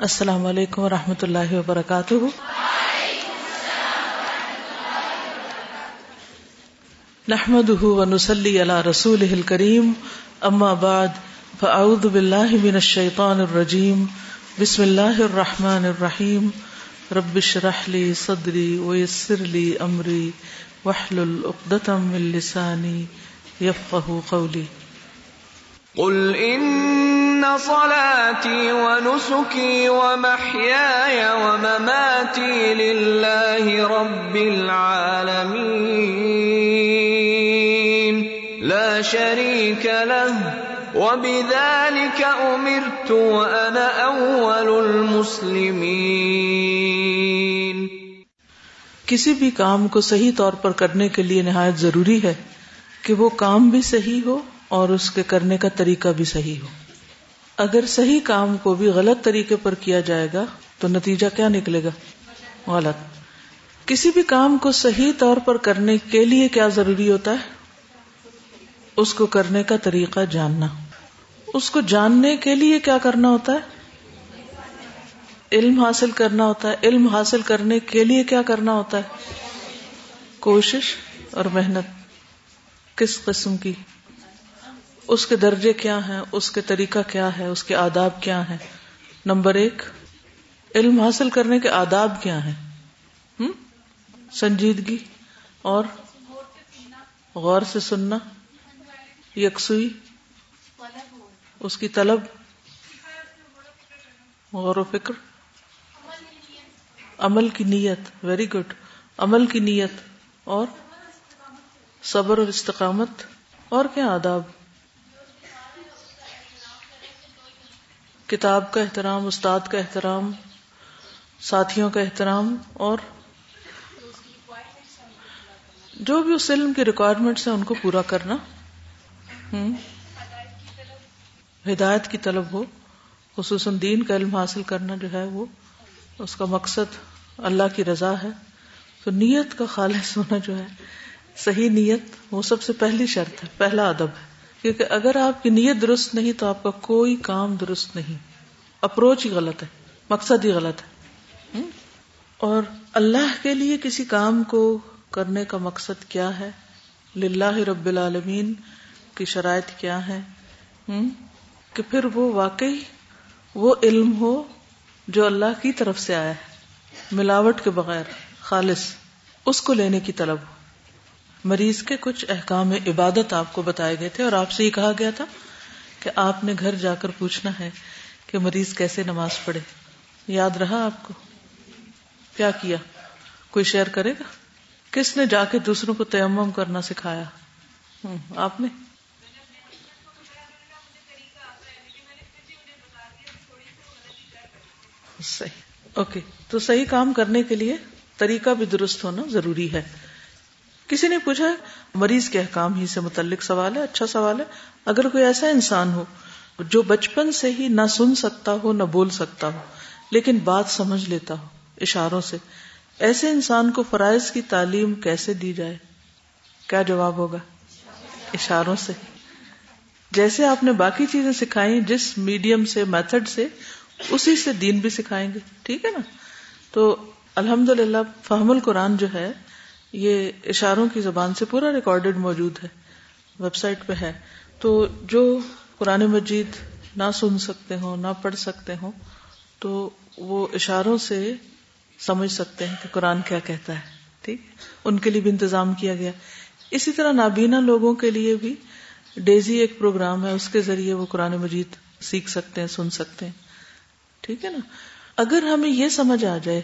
السلام علیکم و رحمۃ اللہ وبرکاتہ۔ نحمد ونسلی علی رسول کریم اما بعد، فاعوذ باللہ من الشیطان الرجیم۔ بسم اللہ الرحمن الرحیم۔ رب اشرح لی صدری ویسر لی امری۔ واحلل عقدۃ من لسانی یفقهوا قولی۔ قل ان صلاتي ونسكي ومحياي ومماتي لله رب العالمين. لا شريك له، وبذلك امرت وانا اول المسلمين. کسی بھی کام کو صحیح طور پر کرنے کے لیے نہایت ضروری ہے کہ وہ کام بھی صحیح ہو اور اس کے کرنے کا طریقہ بھی صحیح ہو۔ اگر صحیح کام کو بھی غلط طریقے پر کیا جائے گا تو نتیجہ کیا نکلے گا؟ غلط۔ کسی بھی کام کو صحیح طور پر کرنے کے لیے کیا ضروری ہوتا ہے؟ اس کو کرنے کا طریقہ جاننا۔ اس کو جاننے کے لیے کیا کرنا ہوتا ہے؟ علم حاصل کرنا ہوتا ہے۔ علم حاصل کرنے کے لیے کیا کرنا ہوتا ہے؟ کوشش اور محنت۔ کس قسم کی؟ اس کے درجے کیا ہیں؟ اس کے طریقہ کیا ہے اس کے آداب کیا ہیں؟ نمبر ایک، علم حاصل کرنے کے آداب کیا ہیں؟ سنجیدگی اور غور سے سننا، یکسوئی، اس کی طلب، غور و فکر، عمل کی نیت ویری گڈ عمل کی نیت، اور صبر اور استقامت، اور کیا آداب؟ کتاب کا احترام، استاد کا احترام، ساتھیوں کا احترام اور جو بھی اس علم کی ریکوائرمنٹس ہیں ان کو پورا کرنا۔ ہدایت کی طلب ہو۔ خصوصاً دین کا علم حاصل کرنا جو ہے وہ اس کا مقصد اللہ کی رضا ہے۔ تو نیت کا خالص ہونا جو ہے، صحیح نیت وہ سب سے پہلی شرط ہے، پہلا ادب ہے۔ کیونکہ اگر آپ کی نیت درست نہیں تو آپ کا کوئی کام درست نہیں۔ اپروچ ہی غلط ہے، مقصد ہی غلط ہے۔ اور اللہ کے لیے کسی کام کو کرنے کا مقصد کیا ہے؟ للہ رب العالمین کی شرائط کیا ہے کہ پھر وہ واقعی وہ علم ہو جو اللہ کی طرف سے آیا ہے، ملاوٹ کے بغیر، خالص، اس کو لینے کی طلب ہو۔ مریض کے کچھ احکام عبادت آپ کو بتائے گئے تھے اور آپ سے یہ کہا گیا تھا کہ آپ نے گھر جا کر پوچھنا ہے کہ مریض کیسے نماز پڑھے۔ یاد رہا آپ کو؟ کیا کیا؟ کوئی شیئر کرے گا؟ کس نے جا کے دوسروں کو تیمم کرنا سکھایا؟ آپ نے؟ صحیح۔ اوکے، تو صحیح کام کرنے کے لیے طریقہ بھی درست ہونا ضروری ہے۔ کسی نے پوچھا، مریض کے احکام ہی سے متعلق سوال ہے اچھا سوال ہے۔ اگر کوئی ایسا انسان ہو، جو بچپن سے ہی نہ سن سکتا ہو، نہ بول سکتا ہو، لیکن بات سمجھ لیتا ہو، اشاروں سے، ایسے انسان کو فرائض کی تعلیم کیسے دی جائے؟ کیا جواب ہوگا؟ اشاروں سے۔ جیسے آپ نے باقی چیزیں سکھائی جس میڈیم سے میتھڈ سے، اسی سے دین بھی سکھائیں گے۔ ٹھیک ہے نا؟ تو الحمد للہ فہم القرآن جو ہے یہ اشاروں کی زبان سے پورا ریکارڈیڈ موجود ہے ویب سائٹ پہ ہے۔ تو جو قرآن مجید نہ سن سکتے ہوں، نہ پڑھ سکتے ہوں، تو وہ اشاروں سے سمجھ سکتے ہیں کہ قرآن کیا کہتا ہے، ٹھیک؟ ان کے لیے بھی انتظام کیا گیا۔ اسی طرح نابینا لوگوں کے لیے بھی ڈیزی ایک پروگرام ہے، اس کے ذریعے وہ قرآن مجید سیکھ سکتے ہیں، سن سکتے ہیں۔ ٹھیک ہے نا؟ اگر ہمیں یہ سمجھ آ جائے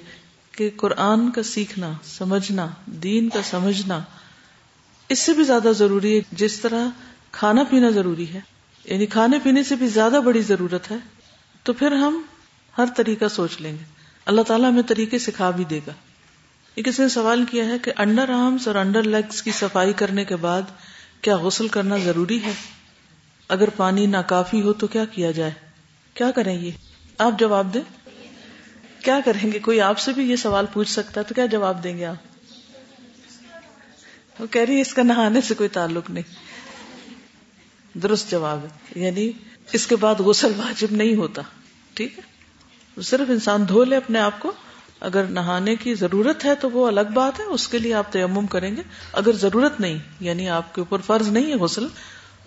کہ قرآن کا سیکھنا، سمجھنا، دین کا سمجھنا، اس سے بھی زیادہ ضروری ہے۔ جس طرح کھانا پینا ضروری ہے یعنی کھانے پینے سے بھی زیادہ بڑی ضرورت ہے، تو پھر ہم ہر طریقہ سوچ لیں گے۔ اللہ تعالیٰ ہمیں طریقے سکھا بھی دے گا۔ یہ کسی نے سوال کیا ہے کہ انڈر آرمس اور انڈر لیگس کی صفائی کرنے کے بعد کیا غسل کرنا ضروری ہے؟ اگر پانی ناکافی ہو تو کیا کیا جائے؟ کیا کریں یہ؟ آپ جواب دیں۔ کیا کریں گے؟ کوئی آپ سے بھی یہ سوال پوچھ سکتا ہے تو کیا جواب دیں گے آپ؟ وہ کہہ رہی ہے اس کا نہانے سے کوئی تعلق نہیں۔ درست جواب ہے۔ یعنی اس کے بعد غسل واجب نہیں ہوتا۔ ٹھیک ہے؟ صرف انسان دھو لے اپنے آپ کو۔ اگر نہانے کی ضرورت ہے تو وہ الگ بات ہے، اس کے لیے آپ تیمم کریں گے۔ اگر ضرورت نہیں یعنی آپ کے اوپر فرض نہیں ہے غسل،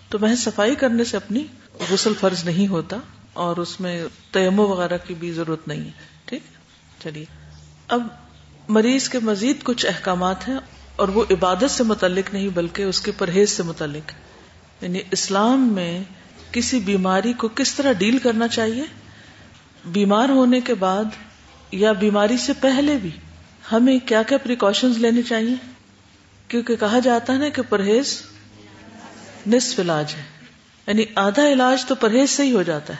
تو محض صفائی کرنے سے اپنی غسل فرض نہیں ہوتا اور اس میں تیمم وغیرہ کی بھی ضرورت نہیں ہے۔ چلیے اب مریض کے مزید کچھ احکامات ہیں اور وہ عبادت سے متعلق نہیں بلکہ اس کے پرہیز سے متعلق۔ یعنی اسلام میں کسی بیماری کو کس طرح ڈیل کرنا چاہیے؟ بیمار ہونے کے بعد یا بیماری سے پہلے بھی ہمیں کیا کیا پریکاشنز لینی چاہیے؟ کیونکہ کہا جاتا ہے نا کہ پرہیز نصف علاج ہے۔ یعنی آدھا علاج تو پرہیز سے ہی ہو جاتا ہے۔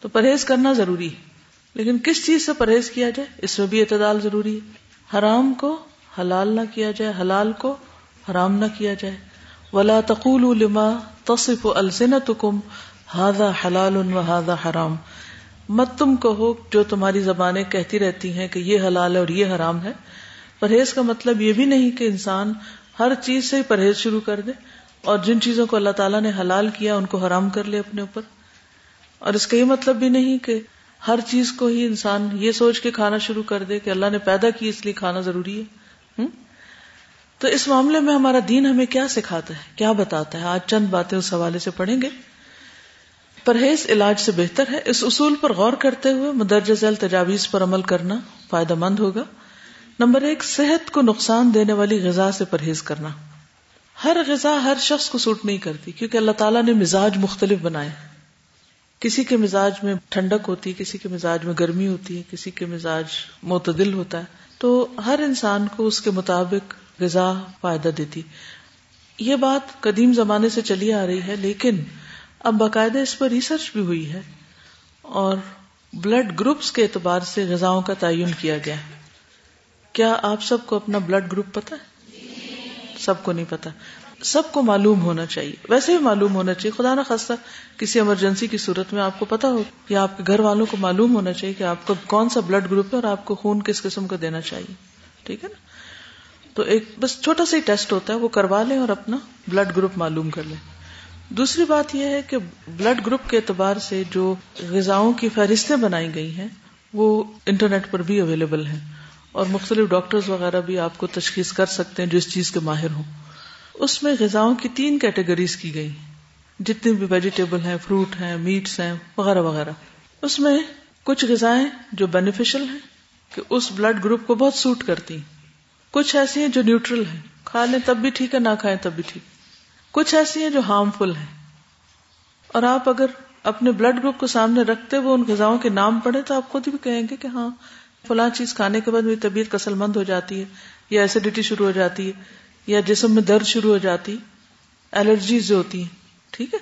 تو پرہیز کرنا ضروری ہے۔ لیکن کس چیز سے پرہیز کیا جائے؟ اس میں بھی اعتدال ضروری ہے۔ حرام کو حلال نہ کیا جائے، حلال کو حرام نہ کیا جائے۔ ولا تقول لما تصف السنتکم هذا حلال و حرام۔ مت تم کہو جو تمہاری زبانیں کہتی رہتی ہیں کہ یہ حلال ہے اور یہ حرام ہے۔ پرہیز کا مطلب یہ بھی نہیں کہ انسان ہر چیز سے پرہیز شروع کر دے اور جن چیزوں کو اللہ تعالیٰ نے حلال کیا ان کو حرام کر لے اپنے اوپر۔ اور اس کا یہ مطلب بھی نہیں کہ ہر چیز کو ہی انسان یہ سوچ کے کھانا شروع کر دے کہ اللہ نے پیدا کی، اس لیے کھانا ضروری ہے۔ تو اس معاملے میں ہمارا دین ہمیں کیا سکھاتا ہے؟ کیا بتاتا ہے؟ آج چند باتیں اس حوالے سے پڑھیں گے۔ پرہیز علاج سے بہتر ہے۔ اس اصول پر غور کرتے ہوئے مدرجہ ذیل تجاویز پر عمل کرنا فائدہ مند ہوگا۔ نمبر ایک، صحت کو نقصان دینے والی غذا سے پرہیز کرنا۔ ہر غذا ہر شخص کو سوٹ نہیں کرتی، کیونکہ اللہ تعالیٰ نے مزاج مختلف بنائے۔ کسی کے مزاج میں ٹھنڈک ہوتی ہے، کسی کے مزاج میں گرمی ہوتی ہے، کسی کے مزاج معتدل ہوتا ہے، تو ہر انسان کو اس کے مطابق غذا فائدہ دیتی۔ یہ بات قدیم زمانے سے چلی آ رہی ہے، لیکن اب باقاعدہ اس پر ریسرچ بھی ہوئی ہے اور بلڈ گروپس کے اعتبار سے غذاؤں کا تعین کیا گیا۔ کیا آپ سب کو اپنا بلڈ گروپ پتا ہے؟ سب کو نہیں پتا سب کو معلوم ہونا چاہیے۔ ویسے بھی معلوم ہونا چاہیے۔ خدا نہ خاصہ کسی ایمرجنسی کی صورت میں آپ کو پتا ہو یا آپ کے گھر والوں کو معلوم ہونا چاہیے کہ آپ کا کون سا بلڈ گروپ ہے اور آپ کو خون کس قسم کا دینا چاہیے۔ ٹھیک ہے نا؟ تو ایک بس چھوٹا سا ہی ٹیسٹ ہوتا ہے۔ وہ کروا لیں اور اپنا بلڈ گروپ معلوم کر لیں۔ دوسری بات یہ ہے کہ بلڈ گروپ کے اعتبار سے جو غذاؤں کی فہرستیں بنائی گئی ہیں، وہ انٹرنیٹ پر بھی اویلیبل ہیں۔ اور مختلف ڈاکٹرز وغیرہ بھی آپ کو تشخیص کر سکتے ہیں جو اس چیز کے ماہر ہوں۔ اس میں غذاؤں کی تین کیٹیگریز کی گئی۔ جتنے بھی ویجیٹیبل ہیں فروٹ ہیں میٹس ہیں، وغیرہ وغیرہ۔ اس میں کچھ غذائیں جو بینیفیشل ہیں کہ اس بلڈ گروپ کو بہت سوٹ کرتی۔ کچھ ایسی ہیں جو نیوٹرل ہیں۔ کھا لیں تب بھی ٹھیک ہے، نہ کھائیں تب بھی ٹھیک۔ کچھ ایسی ہیں جو ہارمفل ہیں۔ اور آپ اگر اپنے بلڈ گروپ کو سامنے رکھتے ہوئے ان غذاؤں کے نام پڑھے تو آپ خود بھی کہیں گے کہ ہاں فلاں چیز کھانے کے بعد میری طبیعت کسل مند ہو جاتی ہے یا ایسیڈیٹی شروع ہو جاتی ہے۔ یا جسم میں درد شروع ہو جاتی الرجیز جو ہوتی ہیں، ٹھیک ہے؟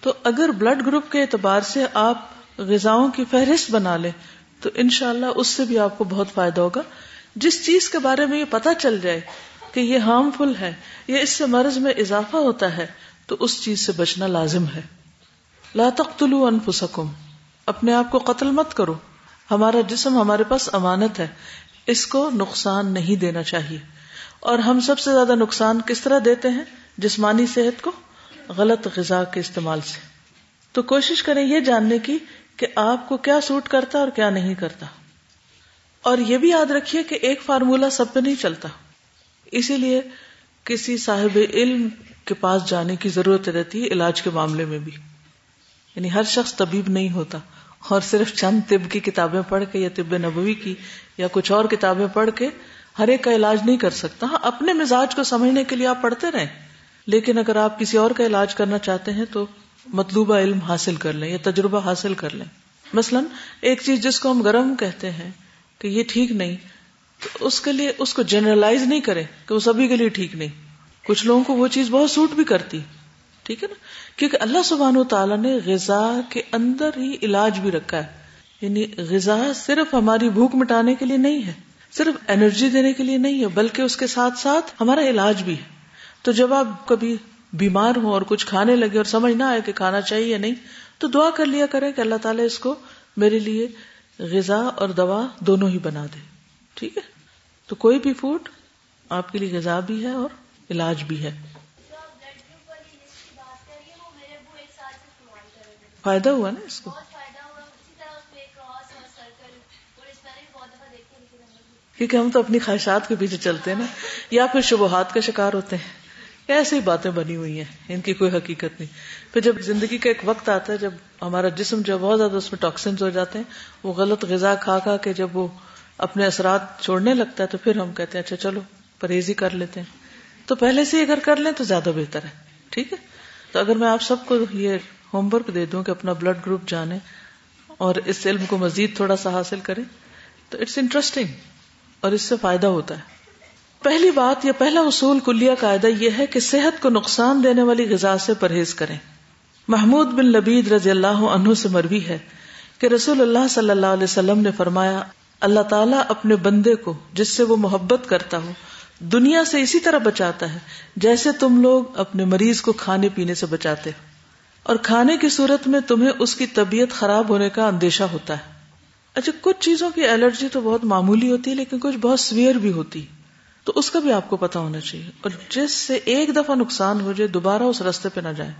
تو اگر بلڈ گروپ کے اعتبار سے آپ غذاؤں کی فہرست بنا لیں، تو انشاءاللہ اس سے بھی آپ کو بہت فائدہ ہوگا۔ جس چیز کے بارے میں یہ پتا چل جائے کہ یہ ہارمفل ہے یا اس سے مرض میں اضافہ ہوتا ہے، تو اس چیز سے بچنا لازم ہے۔ لا تقتلوا انفسکم، اپنے آپ کو قتل مت کرو۔ ہمارا جسم ہمارے پاس امانت ہے، اس کو نقصان نہیں دینا چاہیے۔ اور ہم سب سے زیادہ نقصان کس طرح دیتے ہیں جسمانی صحت کو؟ غلط غذا کے استعمال سے۔ تو کوشش کریں یہ جاننے کی کہ آپ کو کیا سوٹ کرتا اور کیا نہیں کرتا۔ اور یہ بھی یاد رکھیے کہ ایک فارمولا سب پہ نہیں چلتا۔ اسی لیے کسی صاحب علم کے پاس جانے کی ضرورت رہتی ہے علاج کے معاملے میں بھی۔ یعنی ہر شخص طبیب نہیں ہوتا۔ اور صرف چند طب کی کتابیں پڑھ کے یا طب نبوی کی یا کچھ اور کتابیں پڑھ کے ہر ایک کا علاج نہیں کر سکتا۔ ہاں اپنے مزاج کو سمجھنے کے لیے آپ پڑھتے رہیں۔ لیکن اگر آپ کسی اور کا علاج کرنا چاہتے ہیں تو مطلوبہ علم حاصل کر لیں، یا تجربہ حاصل کر لیں۔ مثلاً، ایک چیز جس کو ہم گرم کہتے ہیں کہ یہ ٹھیک نہیں، تو اس کے لیے اس کو جنرلائز نہیں کرے کہ وہ سبھی کے لیے ٹھیک نہیں۔ کچھ لوگوں کو وہ چیز بہت سوٹ بھی کرتی۔ ٹھیک ہے نا؟ کیونکہ اللہ سبحان و تعالیٰ نے غذا کے اندر ہی علاج بھی رکھا ہے۔ یعنی غذا صرف ہماری بھوک مٹانے کے لیے نہیں ہے۔ صرف انرجی دینے کے لیے نہیں ہے، بلکہ اس کے ساتھ ساتھ ہمارا علاج بھی ہے۔ تو جب آپ کبھی بیمار ہوں اور کچھ کھانے لگے اور سمجھ نہ آئے کہ کھانا چاہیے یا نہیں، تو دعا کر لیا کریں کہ اللہ تعالیٰ اس کو میرے لیے غذا اور دوا دونوں ہی بنا دے۔ ٹھیک ہے؟ تو کوئی بھی فوڈ آپ کے لیے غذا بھی ہے اور علاج بھی ہے۔ فائدہ ہوا نا اس کو؟ کیونکہ ہم تو اپنی خواہشات کے پیچھے چلتے ہیں نا۔ یا پھر شبہات کا شکار ہوتے ہیں۔ ایسی ہی باتیں بنی ہوئی ہیں، ان کی کوئی حقیقت نہیں۔ پھر جب زندگی کا ایک وقت آتا ہے، جب ہمارا جسم جو بہت زیادہ اس میں ٹاکسنز ہو جاتے ہیں، وہ غلط غذا کھا کھا کے جب وہ اپنے اثرات چھوڑنے لگتا ہے، تو پھر ہم کہتے ہیں اچھا چلو، پرہیزی کر لیتے ہیں۔ تو پہلے سے اگر کر لیں تو زیادہ بہتر ہے، ٹھیک ہے؟ تو اگر میں آپ سب کو یہ ہوم ورک دے دوں کہ اپنا بلڈ گروپ جانے اور اس علم کو مزید تھوڑا سا حاصل کریں، تو اٹس انٹرسٹنگ اور اس سے فائدہ ہوتا ہے۔ پہلی بات یا پہلا اصول کلیہ قاعدہ یہ ہے کہ صحت کو نقصان دینے والی غذا سے پرہیز کریں۔ محمود بن لبید رضی اللہ عنہ سے مروی ہے کہ رسول اللہ صلی اللہ علیہ وسلم نے فرمایا، اللہ تعالیٰ اپنے بندے کو، جس سے وہ محبت کرتا ہو، دنیا سے اسی طرح بچاتا ہے جیسے تم لوگ اپنے مریض کو کھانے پینے سے بچاتے ہو۔ اور کھانے کی صورت میں تمہیں اس کی طبیعت خراب ہونے کا اندیشہ ہوتا ہے۔ اچھا کچھ چیزوں کی الرجی تو بہت معمولی ہوتی ہے، لیکن کچھ بہت سویئر بھی ہوتی تو اس کا بھی آپ کو پتا ہونا چاہیے۔ اور جس سے ایک دفعہ نقصان ہو جائے، دوبارہ اس رستے پہ نہ جائے۔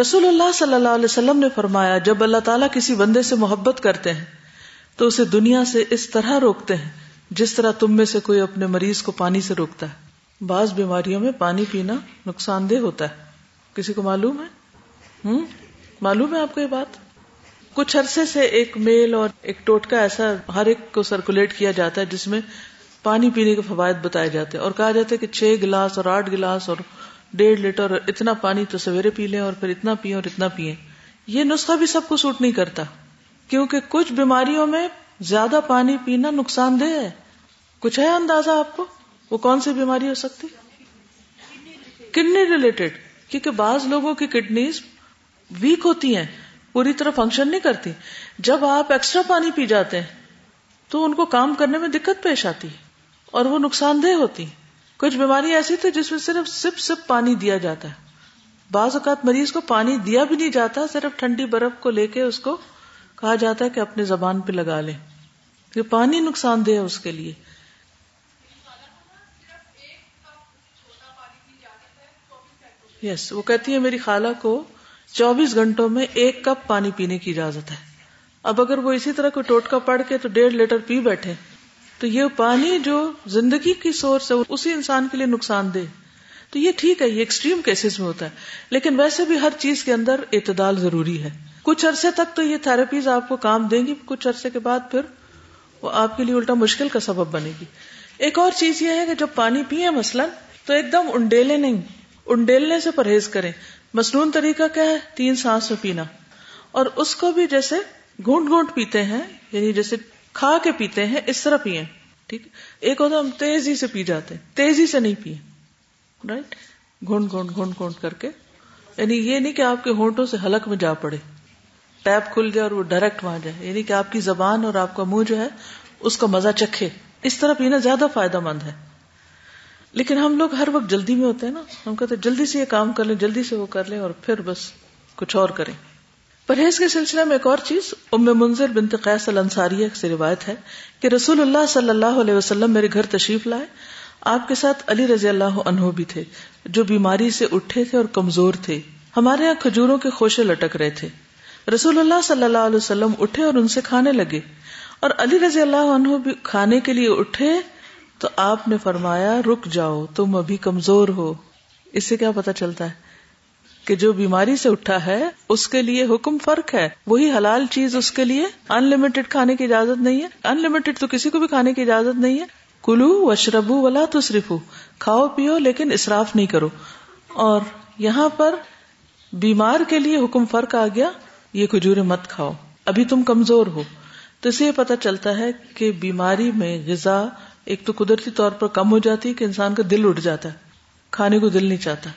رسول اللہ صلی اللہ علیہ وسلم نے فرمایا، جب اللہ تعالیٰ کسی بندے سے محبت کرتے ہیں، تو اسے دنیا سے اس طرح روکتے ہیں، جس طرح تم میں سے کوئی اپنے مریض کو پانی سے روکتا ہے۔ بعض بیماریوں میں پانی پینا نقصان دہ ہوتا ہے۔ کسی کو معلوم ہے؟ ہوں؟ معلوم ہے آپ کو یہ بات؟ کچھ عرصے سے ایک میل اور ایک ٹوٹکا ایسا ہر ایک کو سرکولیٹ کیا جاتا ہے جس میں پانی پینے کے فوائد بتائے جاتے ہیں اور کہا جاتا ہے کہ چھ گلاس اور آٹھ گلاس اور ڈیڑھ لیٹر اور اتنا پانی تو سویرے پی لیں اور پھر اتنا پیئیں اور اتنا پیئیں یہ نسخہ بھی سب کو سوٹ نہیں کرتا کیونکہ کچھ بیماریوں میں زیادہ پانی پینا نقصان دہ ہے۔ کچھ ہے اندازہ آپ کو؟ وہ کون سی بیماری ہو سکتی؟ کڈنی ریلیٹڈ، کیونکہ بعض لوگوں کی کڈنیز ویک ہوتی ہیں۔ پوری طرح فنکشن نہیں کرتی۔ جب آپ ایکسٹرا پانی پی جاتے ہیں، تو ان کو کام کرنے میں دقت پیش آتی اور وہ نقصان دہ ہوتی کچھ بیماری ایسی تھی جس میں صرف سپ سپ پانی دیا جاتا ہے۔ بعض اوقات مریض کو پانی دیا بھی نہیں جاتا، صرف ٹھنڈی برف کو لے کے اس کو کہا جاتا ہے کہ اپنے زبان پہ لگا لیں۔ کہ پانی نقصان دہ ہے اس کے لیے۔ یس وہ کہتی ہے میری خالہ کو چوبیس گھنٹوں میں ایک کپ پانی پینے کی اجازت ہے۔ اب اگر وہ اسی طرح کوئی ٹوٹکا پڑ کے تو ڈیڑھ لیٹر پی بیٹھے۔ تو یہ پانی جو زندگی کی سورس ہے اسی انسان کے لیے نقصان دہ۔ تو یہ ٹھیک ہے، یہ ایکسٹریم کیسز میں ہوتا ہے۔ لیکن ویسے بھی ہر چیز کے اندر اعتدال ضروری ہے۔ کچھ عرصے تک تو یہ تھراپیز آپ کو کام دیں گی، کچھ عرصے کے بعد پھر وہ آپ کے لیے الٹا مشکل کا سبب بنے گی۔ ایک اور چیز یہ ہے کہ جب پانی پیئے مثلاً تو ایک دم انڈیلے نہیں، انڈیلنے سے پرہیز کریں۔ مصنون طریقہ کیا ہے؟ تین سانس میں پینا۔ اور اس کو بھی جیسے گھونٹ گھونٹ پیتے ہیں یعنی جیسے کھا کے پیتے ہیں، اس طرح پیئے ٹھیک۔ ایک ہوتا ہم تیزی سے پی جاتے ہیں، تیزی سے نہیں پیے رائٹ گھونٹ گھونٹ گھونٹ گھونٹ کر کے۔ یعنی یہ نہیں کہ آپ کے ہونٹوں سے حلق میں جا پڑے۔ ٹیپ کھل جائے اور وہ ڈائریکٹ وہاں جائے۔ یعنی کہ آپ کی زبان اور آپ کا منہ جو ہے، اس کا مزہ چکھے۔ اس طرح پینا زیادہ فائدہ مند ہے۔ لیکن ہم لوگ ہر وقت جلدی میں ہوتے ہیں نا۔ ہم کہتے ہیں جلدی سے یہ کام کر لیں، جلدی سے وہ کر لیں اور پھر بس کچھ اور کریں۔ پرہیز کے سلسلے میں ایک اور چیز، ام منظر بنت قیس الانصاریہ سے روایت ہے کہ رسول اللہ صلی اللہ علیہ وسلم میرے گھر تشریف لائے۔ آپ کے ساتھ علی رضی اللہ عنہ بھی تھے، جو بیماری سے اٹھے تھے اور کمزور تھے۔ ہمارے یہاں کھجوروں کے خوشے لٹک رہے تھے۔ رسول اللہ صلی اللہ علیہ وسلم اٹھے اور ان سے کھانے لگے۔ اور علی رضی اللہ عنہ بھی کھانے کے لیے اٹھے تو آپ نے فرمایا، رک جاؤ، تم ابھی کمزور ہو۔ اس سے کیا پتا چلتا ہے کہ جو بیماری سے اٹھا ہے، اس کے لیے حکم فرق ہے۔ وہی حلال چیز اس کے لیے۔ ان لمیٹڈ کھانے کی اجازت نہیں ہے۔ ان لمیٹڈ تو کسی کو بھی کھانے کی اجازت نہیں ہے۔ کلو وشربو ولا تو صرف کھاؤ، پیو، لیکن اصراف نہیں کرو۔ اور یہاں پر بیمار کے لیے حکم فرق آ گیا، یہ کھجور مت کھاؤ۔ ابھی تم کمزور ہو۔ تو اسے پتا چلتا ہے کہ بیماری میں غذا ایک تو قدرتی طور پر کم ہو جاتی ہے کہ انسان کا دل اٹھ جاتا ہے، کھانے کو دل نہیں چاہتا۔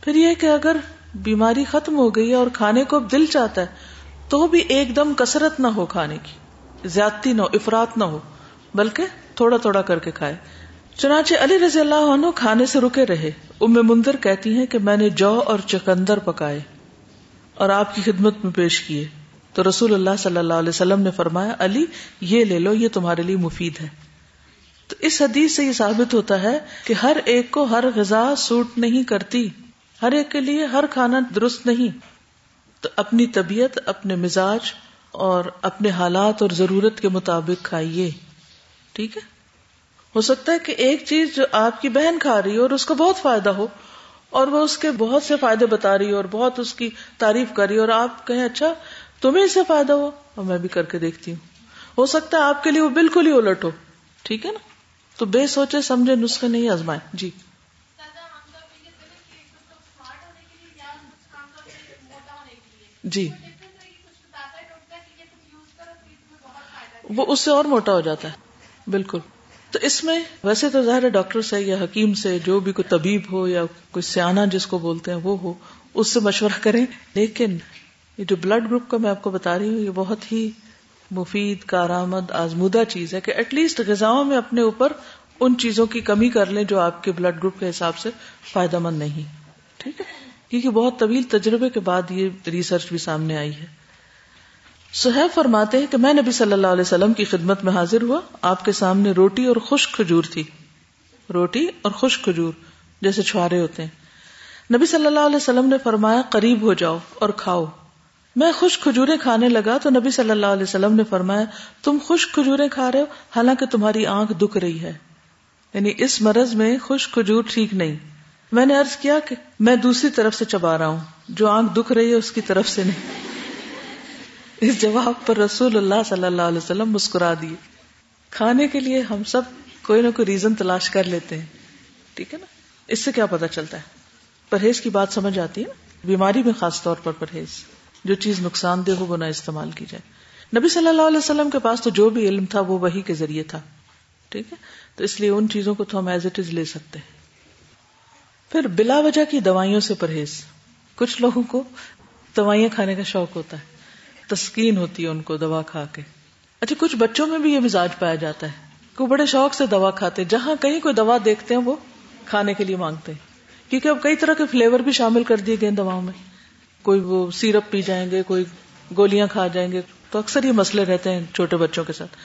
پھر یہ کہ اگر بیماری ختم ہو گئی ہے اور کھانے کو اب دل چاہتا ہے، تو بھی ایک دم کسرت نہ ہو کھانے کی، زیادتی نہ ہو افراد نہ ہو، بلکہ تھوڑا تھوڑا کر کے کھائے۔ چنانچہ علی رضی اللہ عنہ کھانے سے رکے رہے۔ ام مندر کہتی ہیں کہ میں نے جو اور چکندر پکائے اور آپ کی خدمت میں پیش کیے۔ تو رسول اللہ صلی اللہ علیہ وسلم نے فرمایا، علی، یہ لے لو، یہ تمہارے لیے مفید ہے۔ تو اس حدیث سے یہ ثابت ہوتا ہے کہ ہر ایک کو ہر غذا سوٹ نہیں کرتی، ہر ایک کے لیے ہر کھانا درست نہیں۔ تو اپنی طبیعت، اپنے مزاج اور اپنے حالات اور ضرورت کے مطابق کھائیے۔ ٹھیک ہے؟ ہو سکتا ہے کہ ایک چیز جو آپ کی بہن کھا رہی ہو اور اس کو بہت فائدہ ہو اور وہ اس کے بہت سے فائدے بتا رہی ہو اور بہت اس کی تعریف کر رہی ہو اور آپ کہیں اچھا تمہیں اس سے فائدہ ہو اور میں بھی کر کے دیکھتی ہوں۔ ہو سکتا ہے آپ کے لیے وہ بالکل ہی الٹ ہو۔ ٹھیک ہے نا؟ تو بے سوچے سمجھے نسخے نہیں آزمائے۔ جی۔ جی۔ وہ اس سے اور موٹا ہو جاتا ہے۔ بالکل۔ تو اس میں ویسے تو ظاہر ہے ڈاکٹر سے یا حکیم سے جو بھی کوئی طبیب ہو یا کوئی سیاح جس کو بولتے ہیں وہ ہو، اس سے مشورہ کریں۔ لیکن یہ جو بلڈ گروپ کا میں آپ کو بتا رہی ہوں، یہ بہت ہی مفید، کارآمد، آزمودہ چیز ہے کہ ایٹ لیسٹ غذاؤں میں اپنے اوپر ان چیزوں کی کمی کر لیں جو آپ کے بلڈ گروپ کے حساب سے فائدہ مند نہیں ٹھیک ہے؟ کیونکہ بہت طویل تجربے کے بعد یہ ریسرچ بھی سامنے آئی ہے۔ سہیب فرماتے ہیں کہ میں نبی صلی اللہ علیہ وسلم کی خدمت میں حاضر ہوا۔ آپ کے سامنے روٹی اور خشک کھجور تھی۔ روٹی اور خشک کھجور جیسے چھوارے ہوتے ہیں۔ نبی صلی اللہ علیہ وسلم نے فرمایا، قریب ہو جاؤ اور کھاؤ۔ میں خشک کھجورے کھانے لگا تو نبی صلی اللہ علیہ وسلم نے فرمایا، تم خشک کھجورے کھا رہے ہو؟ حالانکہ تمہاری آنکھ دکھ رہی ہے۔ یعنی اس مرض میں خشک کھجور ٹھیک نہیں۔ میں نے ارض کیا کہ میں دوسری طرف سے چبا رہا ہوں، جو آنکھ دکھ رہی ہے اس کی طرف سے نہیں۔ اس جواب پر رسول اللہ صلی اللہ علیہ وسلم مسکرا دیے۔ کھانے کے لیے ہم سب کوئی نہ کوئی ریزن تلاش کر لیتے ہیں۔ ٹھیک ہے نا؟ اس سے کیا پتا چلتا ہے؟ پرہیز کی بات سمجھ آتی ہے بیماری میں خاص طور پر پرہیز۔ جو چیز نقصان دہ ہو وہ نہ استعمال کی جائے۔ نبی صلی اللہ علیہ وسلم کے پاس تو جو بھی علم تھا وہ وہی کے ذریعے تھا۔ ٹھیک ہے؟ تو اس لیے ان چیزوں کو تو ہم ایز اٹ از لے سکتے ہیں۔ پھر بلا وجہ کی دوائیوں سے پرہیز۔ کچھ لوگوں کو دوائیاں کھانے کا شوق ہوتا ہے۔ تسکین ہوتی ہے ان کو دوا کھا کے۔ اچھا کچھ بچوں میں بھی یہ مزاج پایا جاتا ہے کہ وہ بڑے شوق سے دوا کھاتے جہاں کہیں کوئی دوا دیکھتے ہیں وہ کھانے کے لیے مانگتے ہیں۔ کیونکہ اب کئی طرح کے فلیور بھی شامل کر دیے گئے دواؤں میں۔ کوئی وہ سیرپ پی جائیں گے، کوئی گولیاں کھا جائیں گے، تو اکثر یہ مسئلے رہتے ہیں چھوٹے بچوں کے ساتھ۔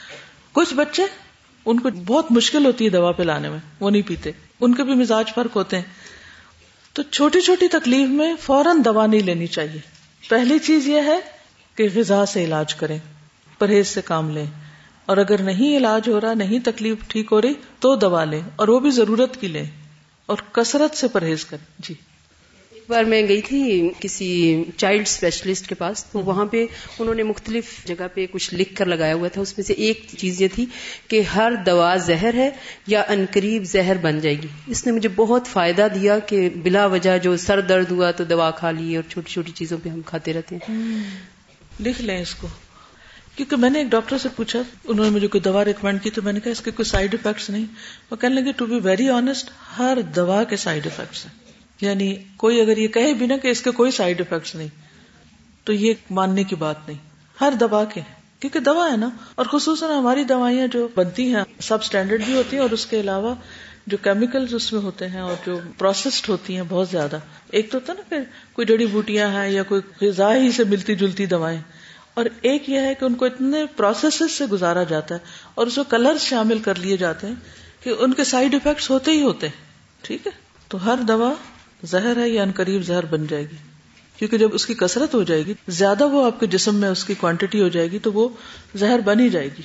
کچھ بچے ان کو بہت مشکل ہوتی ہے دوا پلانے میں، وہ نہیں پیتے۔ ان کے بھی مزاج فرق ہوتے ہیں۔ تو چھوٹی چھوٹی تکلیف میں فوراً دوا نہیں لینی چاہیے۔ پہلی چیز یہ ہے کہ غذا سے علاج کریں، پرہیز سے کام لیں۔ اور اگر نہیں علاج ہو رہا، نہیں تکلیف ٹھیک ہو رہی، تو دوا لیں۔ اور وہ بھی ضرورت کی لیں۔ اور کثرت سے پرہیز کریں۔ جی۔ بار میں گئی تھی کسی چائلڈ اسپیشلسٹ کے پاس، تو وہاں پہ انہوں نے مختلف جگہ پہ کچھ لکھ کر لگایا ہوا تھا۔ اس میں سے ایک چیز یہ تھی کہ ہر دوا زہر ہے یا انقریب زہر بن جائے گی۔ اس نے مجھے بہت فائدہ دیا کہ بلا وجہ جو سر درد ہوا تو دوا کھا لی اور چھوٹی چھوٹی چیزوں پہ ہم کھاتے رہتے ہیں۔ لکھ لیں اس کو۔ کیونکہ میں نے ایک ڈاکٹر سے پوچھا، انہوں نے مجھے کوئی دوا ریکمینڈ کی تو میں نے کہا اس کے کوئی سائڈ افیکٹس نہیں۔ وہ کہنے لگے ٹو بی ویری آنےسٹ ہر دوا کے سائڈ افیکٹس ہیں۔ یعنی کوئی اگر یہ کہے بھی نا کہ اس کے کوئی سائڈ افیکٹس نہیں، تو یہ ماننے کی بات نہیں۔ ہر دوا کے کیونکہ دوا ہے نا، اور خصوصاً ہماری دوائیاں جو بنتی ہیں، سب اسٹینڈرڈ بھی ہوتی ہیں، اور اس کے علاوہ جو کیمیکل اس میں ہوتے ہیں اور جو پروسیسڈ ہوتی ہیں بہت زیادہ۔ ایک تو ہوتا نا کہ کوئی جڑی بوٹیاں ہیں یا کوئی غذا ہی سے ملتی جلتی دوائیں۔ اور ایک یہ ہے کہ ان کو اتنے پروسیس سے گزارا جاتا ہے، اور اس میں کلر شامل کر لیے جاتے ہیں کہ ان کے سائڈ افیکٹس ہوتے ہی ہوتے ہیں۔ ٹھیک ہے؟ تو ہر دوا زہر ہے یا ان قریب زہر بن جائے گی؟ کیونکہ جب اس کی کثرت ہو جائے گی زیادہ وہ آپ کے جسم میں اس کی کوانٹٹی ہو جائے گی تو وہ زہر بن ہی جائے گی۔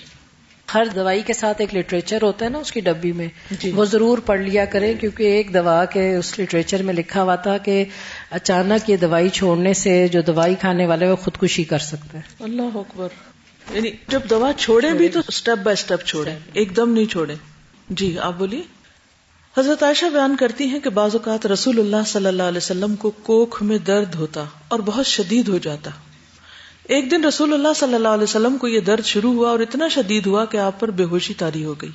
ہر دوائی کے ساتھ ایک لٹریچر ہوتا ہے نا اس کی ڈبی میں۔ جی۔ وہ ضرور پڑھ لیا کریں کیونکہ ایک دوا کے اس لٹریچر میں لکھا ہوا تھا کہ اچانک یہ دوائی چھوڑنے سے جو دوائی کھانے والے وہ خودکشی کر سکتے ہیں اللہ اکبر۔ یعنی جب دوا چھوڑے بھی تو اسٹیپ بائی اسٹیپ چھوڑے ایک دم نہیں چھوڑے جی آپ بولیے۔ حضرت عائشہ بیان کرتی ہیں کہ بعض اوقات رسول اللہ صلی اللہ علیہ وسلم کو کوکھ میں درد ہوتا اور بہت شدید ہو جاتا۔ ایک دن رسول اللہ صلی اللہ علیہ وسلم کو یہ درد شروع ہوا اور اتنا شدید ہوا کہ آپ پر بے ہوشی تاری ہو گئی۔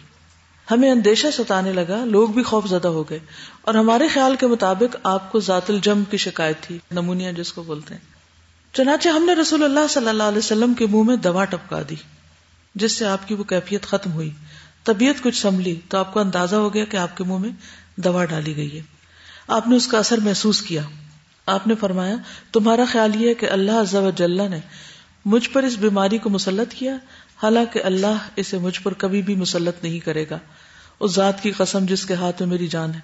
ہمیں اندیشہ ستانے لگا، لوگ بھی خوف زدہ ہو گئے اور ہمارے خیال کے مطابق آپ کو ذات الجم کی شکایت تھی، نمونیا جس کو بولتے ہیں۔ چنانچہ ہم نے رسول اللہ صلی اللہ علیہ وسلم کے منہ میں دوا ٹپکا دی، جس سے آپ کی وہ کیفیت ختم ہوئی۔ طبیعت کچھ سنبھلی تو آپ کو اندازہ ہو گیا کہ آپ کے منہ میں دوا ڈالی گئی ہے۔ آپ نے اس کا اثر محسوس کیا۔ آپ نے فرمایا، تمہارا خیال یہ ہے کہ اللہ عز و جل نے مجھ پر اس بیماری کو مسلط کیا، حالانکہ اللہ اسے مجھ پر کبھی بھی مسلط نہیں کرے گا۔ اس ذات کی قسم جس کے ہاتھ میں میری جان ہے،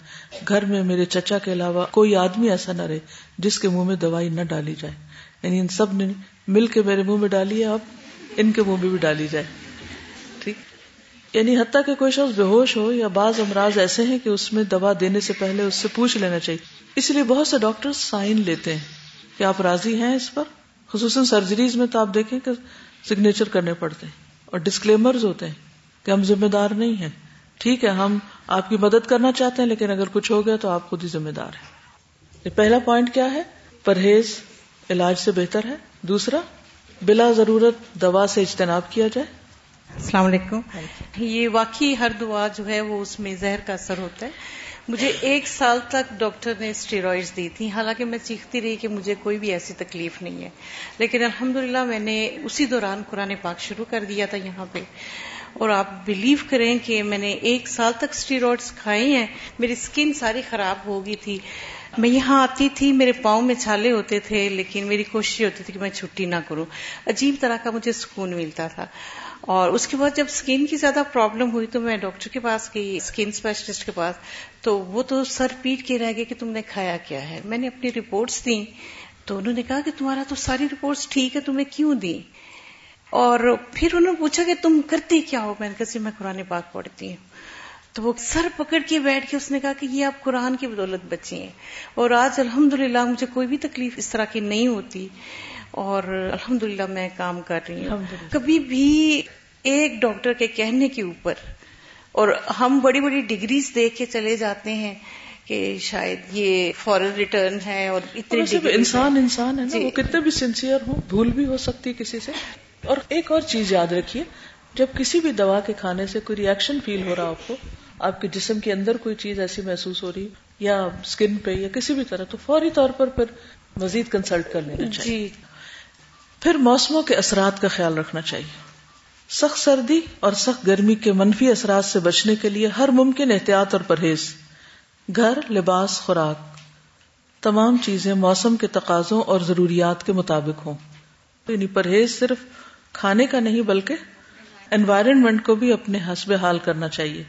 گھر میں میرے چچا کے علاوہ کوئی آدمی ایسا نہ رہے جس کے منہ میں دوائی نہ ڈالی جائے۔ یعنی ان سب نے مل کے میرے منہ میں ڈالی ہے، اب ان کے منہ میں بھی ڈالی جائے۔ یعنی حتیٰ کہ کوئی شخص بے ہوش ہو یا بعض امراض ایسے ہیں کہ اس میں دوا دینے سے پہلے اس سے پوچھ لینا چاہیے۔ اس لیے بہت سے ڈاکٹر سائن لیتے ہیں کہ آپ راضی ہیں اس پر۔ خصوصاً سرجریز میں تو آپ دیکھیں کہ سگنیچر کرنے پڑتے ہیں اور ڈسکلیمرز ہوتے ہیں کہ ہم ذمہ دار نہیں ہیں۔ ٹھیک ہے، ہم آپ کی مدد کرنا چاہتے ہیں لیکن اگر کچھ ہو گیا تو آپ خود ہی ذمہ دار ہیں۔ پہلا پوائنٹ کیا ہے؟ پرہیز علاج سے بہتر ہے۔ دوسرا، بلا ضرورت دوا سے اجتناب کیا جائے۔ السلام علیکم۔ یہ واقعی ہر دعا جو ہے وہ اس میں زہر کا اثر ہوتا ہے۔ مجھے ایک سال تک ڈاکٹر نے اسٹیرائڈ دی تھی حالانکہ میں سیکھتی رہی کہ مجھے کوئی بھی ایسی تکلیف نہیں ہے۔ لیکن الحمدللہ میں نے اسی دوران قرآن پاک شروع کر دیا تھا یہاں پہ۔ اور آپ بلیو کریں کہ میں نے ایک سال تک اسٹیرائڈس کھائے ہیں۔ میری اسکن ساری خراب ہو گئی تھی۔ میں یہاں آتی تھی میرے پاؤں میں چھالے ہوتے تھے لیکن میری کوشش ہوتی تھی کہ میں چھٹی نہ کروں۔ عجیب طرح کا مجھے سکون ملتا تھا۔ اور اس کے بعد جب اسکن کی زیادہ پرابلم ہوئی تو میں ڈاکٹر کے پاس گئی اسکن اسپیشلسٹ کے پاس، تو وہ تو سر پیٹ کے رہ گئے کہ تم نے کھایا کیا ہے۔ میں نے اپنی رپورٹس دی تو انہوں نے کہا کہ تمہارا تو ساری رپورٹس ٹھیک ہے، تمہیں کیوں دی اور پھر انہوں نے پوچھا کہ تم کرتی کیا ہو؟ میں نے کہا جی میں قرآن پاک پڑھتی ہوں۔ تو وہ سر پکڑ کے بیٹھ کے اس نے کہا کہ یہ آپ قرآن کی بدولت بچی ہیں۔ اور آج الحمد مجھے کوئی بھی تکلیف اس طرح کی نہیں ہوتی۔ اور الحمد میں کام کر رہی ہوں۔ کبھی بھی ایک ڈاکٹر کے کہنے کے اوپر اور ہم بڑی بڑی ڈگریز دیکھ کے چلے جاتے ہیں کہ شاید یہ فورن ریٹرن ہے اور اتنے انسان انسان ہے نا جی۔ وہ کتنے بھی سنسیئر ہوں بھول بھی ہو سکتی کسی سے۔ اور ایک اور چیز یاد رکھیے جب کسی بھی دوا کے کھانے سے کوئی ریئیکشن فیل ہو رہا آپ کو آپ کے جسم کے اندر کوئی چیز ایسی محسوس ہو رہی یا اسکن پہ یا کسی بھی طرح تو فوری طور پر پھر مزید کنسلٹ کر لینا چاہیے۔ جی پھر موسموں کے اثرات کا خیال رکھنا چاہیے۔ سخت سردی اور سخت گرمی کے منفی اثرات سے بچنے کے لیے ہر ممکن احتیاط اور پرہیز۔ گھر، لباس، خوراک۔ تمام چیزیں موسم کے تقاضوں اور ضروریات کے مطابق ہوں۔ یعنی پرہیز صرف کھانے کا نہیں بلکہ انوائرمنٹ کو بھی اپنے حسب حال کرنا چاہیے۔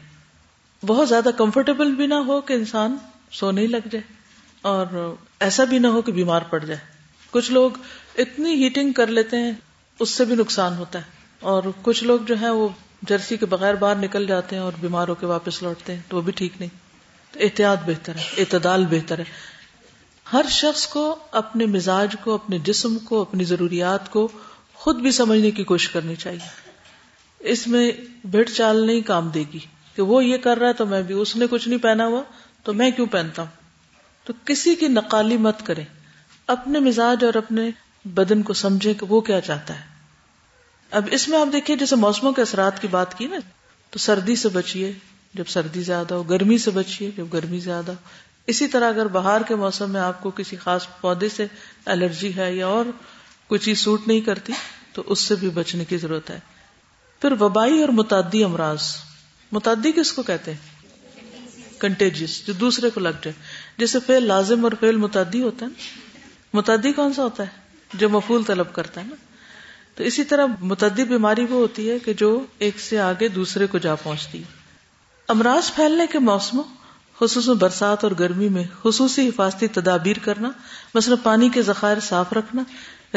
بہت زیادہ کمفرٹیبل بھی نہ ہو کہ انسان سو نہیں لگ جائے اور ایسا بھی نہ ہو کہ بیمار پڑ جائے۔ کچھ لوگ اتنی ہیٹنگ کر لیتے ہیں، اس سے بھی نقصان ہوتا ہے۔ اور کچھ لوگ جو ہے وہ جرسی کے بغیر باہر نکل جاتے ہیں اور بیمار ہو کے واپس لوٹتے ہیں، تو وہ بھی ٹھیک نہیں۔ تو احتیاط بہتر ہے، اعتدال بہتر ہے۔ ہر شخص کو اپنے مزاج کو، اپنے جسم کو، اپنی ضروریات کو خود بھی سمجھنے کی کوشش کرنی چاہیے۔ اس میں بھیڑ چال نہیں کام دے گی کہ وہ یہ کر رہا ہے تو میں بھی، اس نے کچھ نہیں پہنا ہوا تو میں کیوں پہنتا ہوں؟ تو کسی کی نقالی مت کرے اپنے مزاج اور اپنے بدن کو سمجھے کہ وہ کیا چاہتا ہے۔ اب اس میں آپ دیکھیے جیسے موسموں کے اثرات کی بات کی نا، تو سردی سے بچیے جب سردی زیادہ ہو، گرمی سے بچیے جب گرمی زیادہ ہو۔ اسی طرح اگر باہر کے موسم میں آپ کو کسی خاص پودے سے الرجی ہے یا اور کوئی چیز سوٹ نہیں کرتی، تو اس سے بھی بچنے کی ضرورت ہے۔ پھر وبائی اور متعدی امراض۔ متعدی کس کو کہتے ہیں؟ کنٹیجس جو دوسرے کو لگ جائے۔ جیسے فیل لازم اور فیل متعدی ہوتا ہے۔ متعدی کون سا ہوتا ہے؟ جو مفول طلب کرتا ہے نا۔ تو اسی طرح متعدد بیماری وہ ہوتی ہے کہ جو ایک سے آگے دوسرے کو جا پہنچتی ہے۔ امراض پھیلنے کے موسموں، خصوصاً برسات اور گرمی میں خصوصی حفاظتی تدابیر کرنا، مثلا پانی کے ذخائر صاف رکھنا،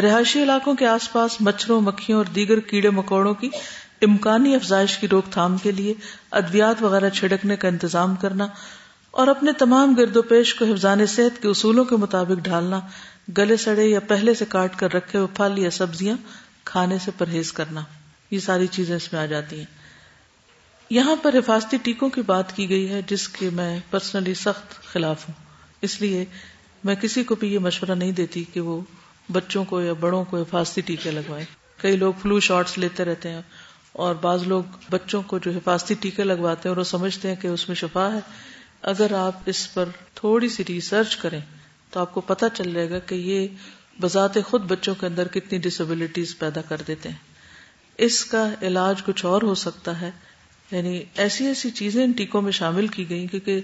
رہائشی علاقوں کے آس پاس مچھروں، مکھیوں اور دیگر کیڑے مکوڑوں کی امکانی افزائش کی روک تھام کے لیے ادویات وغیرہ چھڑکنے کا انتظام کرنا اور اپنے تمام گرد و پیش کو حفظان صحت کے اصولوں کے مطابق ڈھالنا، گلے سڑے یا پہلے سے کاٹ کر رکھے ہوئے پھل یا سبزیاں کھانے سے پرہیز کرنا، یہ ساری چیزیں اس میں آ جاتی ہیں۔ یہاں پر حفاظتی ٹیکوں کی بات کی گئی ہے جس کے میں پرسنلی سخت خلاف ہوں۔ اس لیے میں کسی کو بھی یہ مشورہ نہیں دیتی کہ وہ بچوں کو یا بڑوں کو حفاظتی ٹیکے لگوائے کئی لوگ فلو شاٹس لیتے رہتے ہیں اور بعض لوگ بچوں کو جو حفاظتی ٹیکے لگواتے ہیں اور وہ سمجھتے ہیں کہ اس میں شفا ہے۔ اگر آپ اس پر تھوڑی سی ریسرچ کریں، تو آپ کو پتا چل جائے گا کہ یہ بذات خود بچوں کے اندر کتنی ڈسبلٹیز پیدا کر دیتے ہیں۔ اس کا علاج کچھ اور ہو سکتا ہے۔ یعنی ایسی ایسی چیزیں ان ٹیکوں میں شامل کی گئی کیونکہ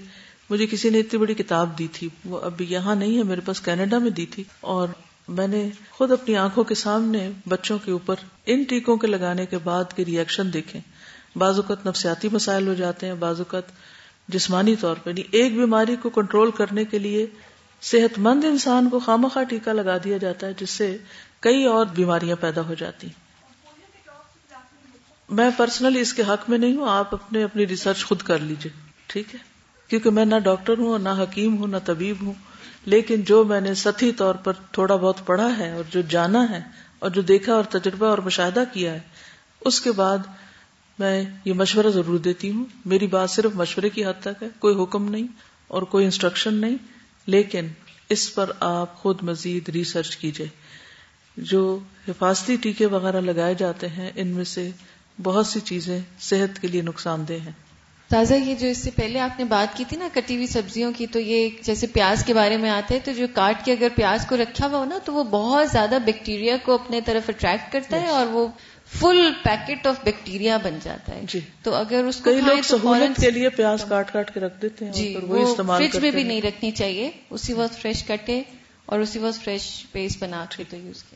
مجھے کسی نے اتنی بڑی کتاب دی تھی۔ وہ ابھی یہاں نہیں ہے، میرے پاس کینیڈا میں دی تھی۔ اور میں نے خود اپنی آنکھوں کے سامنے بچوں کے اوپر ان ٹیکوں کے لگانے کے بعد کے ریئیکشن دیکھے۔ بعض اوقات نفسیاتی مسائل ہو جاتے ہیں، بعض اوقات جسمانی طور پہ یعنی ایک بیماری کو کنٹرول کرنے کے لیے صحت مند انسان کو خامخواہ ٹیکا لگا دیا جاتا ہے، جس سے کئی اور بیماریاں پیدا ہو جاتی میں پرسنلی اس کے حق میں نہیں ہوں، آپ اپنے اپنی ریسرچ خود کر لیجیے ٹھیک ہے؟ کیونکہ میں نہ ڈاکٹر ہوں اور نہ حکیم ہوں، نہ طبیب ہوں، لیکن جو میں نے ستی طور پر تھوڑا بہت پڑھا ہے اور جو جانا ہے اور جو دیکھا اور تجربہ اور مشاہدہ کیا ہے، اس کے بعد میں یہ مشورہ ضرور دیتی ہوں۔ میری بات صرف مشورے کی حد تک ہے، کوئی حکم نہیں اور کوئی انسٹرکشن نہیں۔ لیکن اس پر آپ خود مزید ریسرچ کیجیے جو حفاظتی ٹیکے وغیرہ لگائے جاتے ہیں، ان میں سے بہت سی چیزیں صحت کے لیے نقصان دہ ہیں۔ تازہ، یہ جو اس سے پہلے آپ نے بات کی تھی نا کٹی ہوئی سبزیوں کی، تو یہ جیسے پیاز کے بارے میں آتے ہیں، تو جو کاٹ کے اگر پیاز کو رکھا ہوا ہو نا، تو وہ بہت زیادہ بیکٹیریا کو اپنے طرف اٹریکٹ کرتا ہے اور وہ فل پیکٹ آف بیکٹیریا بن جاتا ہے۔ جی۔ تو اگر اس کو لوگ سہولت کے لیے پیاز کاٹ کاٹ کے رکھ دیتے ہیں جی وہ استعمال فریج میں بھی ہیں۔ نہیں رکھنی چاہیے۔ اسی وقت فریش کٹے اور اسی وقت فریش پیسٹ بنا کے تو یوز کرے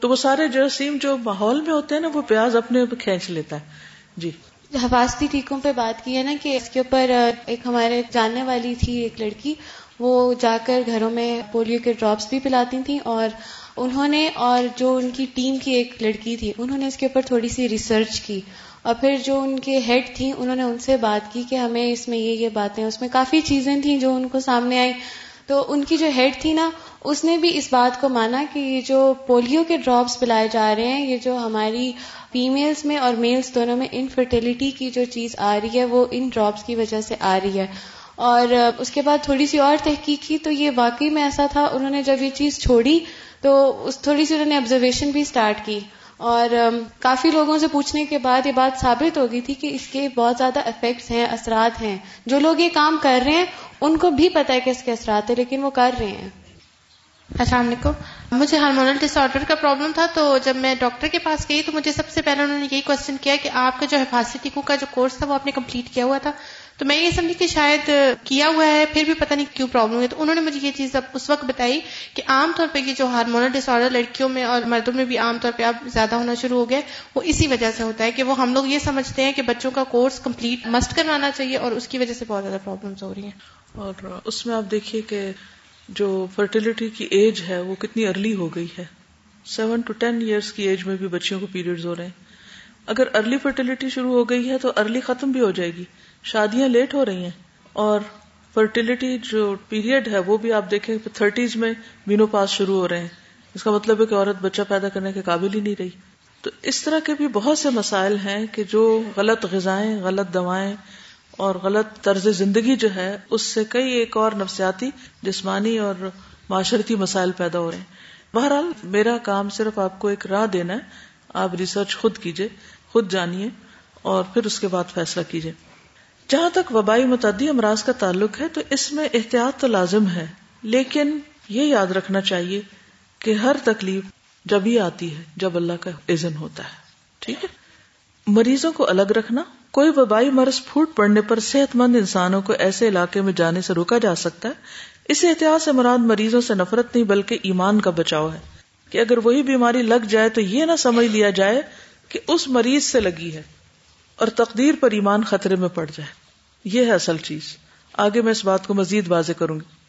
تو وہ سارے جراثیم جو ماحول میں ہوتے ہیں نا وہ پیاز اپنے کھینچ لیتا ہے۔ جی۔ حفاظتی ٹیکوں پہ بات کی ہے نا کہ اس کے اوپر ایک ہمارے جاننے والی تھی ایک لڑکی وہ جا کر گھروں میں پولیو کے ڈراپس بھی پلاتی تھیں اور انہوں نے اور جو ان کی ٹیم کی ایک لڑکی تھی، انہوں نے اس کے اوپر تھوڑی سی ریسرچ کی اور پھر جو ان کے ہیڈ تھیں، انہوں نے ان سے بات کی کہ ہمیں اس میں یہ یہ باتیں، اس میں کافی چیزیں تھیں جو ان کو سامنے آئی تو ان کی جو ہیڈ تھی نا، اس نے بھی اس بات کو مانا کہ یہ جو پولیو کے ڈراپس پلائے جا رہے ہیں، یہ جو ہماری فیمیلز میں اور میلز دونوں میں انفرٹیلٹی کی جو چیز آ رہی ہے، وہ ان ڈراپس کی وجہ سے آ رہی ہے۔ اور اس کے بعد تھوڑی سی اور تحقیق کی تو یہ واقعی میں ایسا تھا، انہوں نے جب یہ چیز چھوڑی تو اس تھوڑی سی انہوں نے آبزرویشن بھی اسٹارٹ کی اور کافی لوگوں سے پوچھنے کے بعد یہ بات ثابت ہو گئی تھی کہ اس کے بہت زیادہ افیکٹس ہیں، اثرات ہیں۔ جو لوگ یہ کام کر رہے ہیں، ان کو بھی پتا ہے کہ اس کے اثرات ہیں، لیکن وہ کر رہے ہیں۔ السلام علیکم۔ مجھے ہارمونل ڈس آرڈر کا پرابلم تھا تو جب میں ڈاکٹر کے پاس گئی تو مجھے سب سے پہلے انہوں نے یہی کوشچن کیا کہ آپ کا جو حفاظتی ٹیکوں کا جو کورس تھا وہ آپ نے کمپلیٹ کیا ہوا تھا۔ تو میں یہ سمجھی کہ شاید کیا ہوا ہے، پھر بھی پتہ نہیں کیوں پرابلم ہے۔ تو انہوں نے مجھے یہ چیز اب اس وقت بتائی کہ عام طور پہ یہ جو ہارمونل ڈس آرڈر لڑکیوں میں اور مردوں میں بھی عام طور پہ اب زیادہ ہونا شروع ہو گیا وہ اسی وجہ سے ہوتا ہے کہ وہ ہم لوگ یہ سمجھتے ہیں کہ بچوں کا کورس کمپلیٹ مسٹ کروانا چاہیے اور اس کی وجہ سے بہت زیادہ پرابلمس ہو رہی ہیں۔ اور اس میں آپ دیکھیے کہ جو فرٹیلٹی کی ایج ہے، وہ کتنی ارلی ہو گئی ہے۔ سیون ٹو ٹین ایئرس کی ایج میں بھی بچیوں کو پیریڈز ہو رہے ہیں۔ اگر ارلی فرٹیلٹی شروع ہو گئی ہے تو ارلی ختم بھی ہو جائے گی۔ شادیاں لیٹ ہو رہی ہیں اور فرٹیلٹی جو پیریڈ ہے وہ بھی آپ دیکھیں تھرٹیز میں مینو پاس شروع ہو رہے ہیں۔ اس کا مطلب ہے کہ عورت بچہ پیدا کرنے کے قابل ہی نہیں رہی۔ تو اس طرح کے بھی بہت سے مسائل ہیں کہ جو غلط غذائیں، غلط دوائیں اور غلط طرز زندگی جو ہے، اس سے کئی ایک اور نفسیاتی، جسمانی اور معاشرتی مسائل پیدا ہو رہے ہیں۔ بہرحال میرا کام صرف آپ کو ایک راہ دینا ہے۔ آپ ریسرچ خود کیجیے خود جانیے اور پھر اس کے بعد فیصلہ کیجیے جہاں تک وبائی متعدی امراض کا تعلق ہے تو اس میں احتیاط تو لازم ہے، لیکن یہ یاد رکھنا چاہیے کہ ہر تکلیف جب ہی آتی ہے، جب اللہ کا عزن ہوتا ہے، ٹھیک ہے؟ مریضوں کو الگ رکھنا، کوئی وبائی مرض پھوٹ پڑنے پر صحت مند انسانوں کو ایسے علاقے میں جانے سے روکا جا سکتا ہے، اس احتیاط سے مراد مریضوں سے نفرت نہیں، بلکہ ایمان کا بچاؤ ہے۔ کہ اگر وہی بیماری لگ جائے تو یہ نہ سمجھ لیا جائے کہ اس مریض سے لگی ہے اور تقدیر پر ایمان خطرے میں پڑ جائے۔ یہ ہے اصل چیز۔ آگے میں اس بات کو مزید واضح کروں گی۔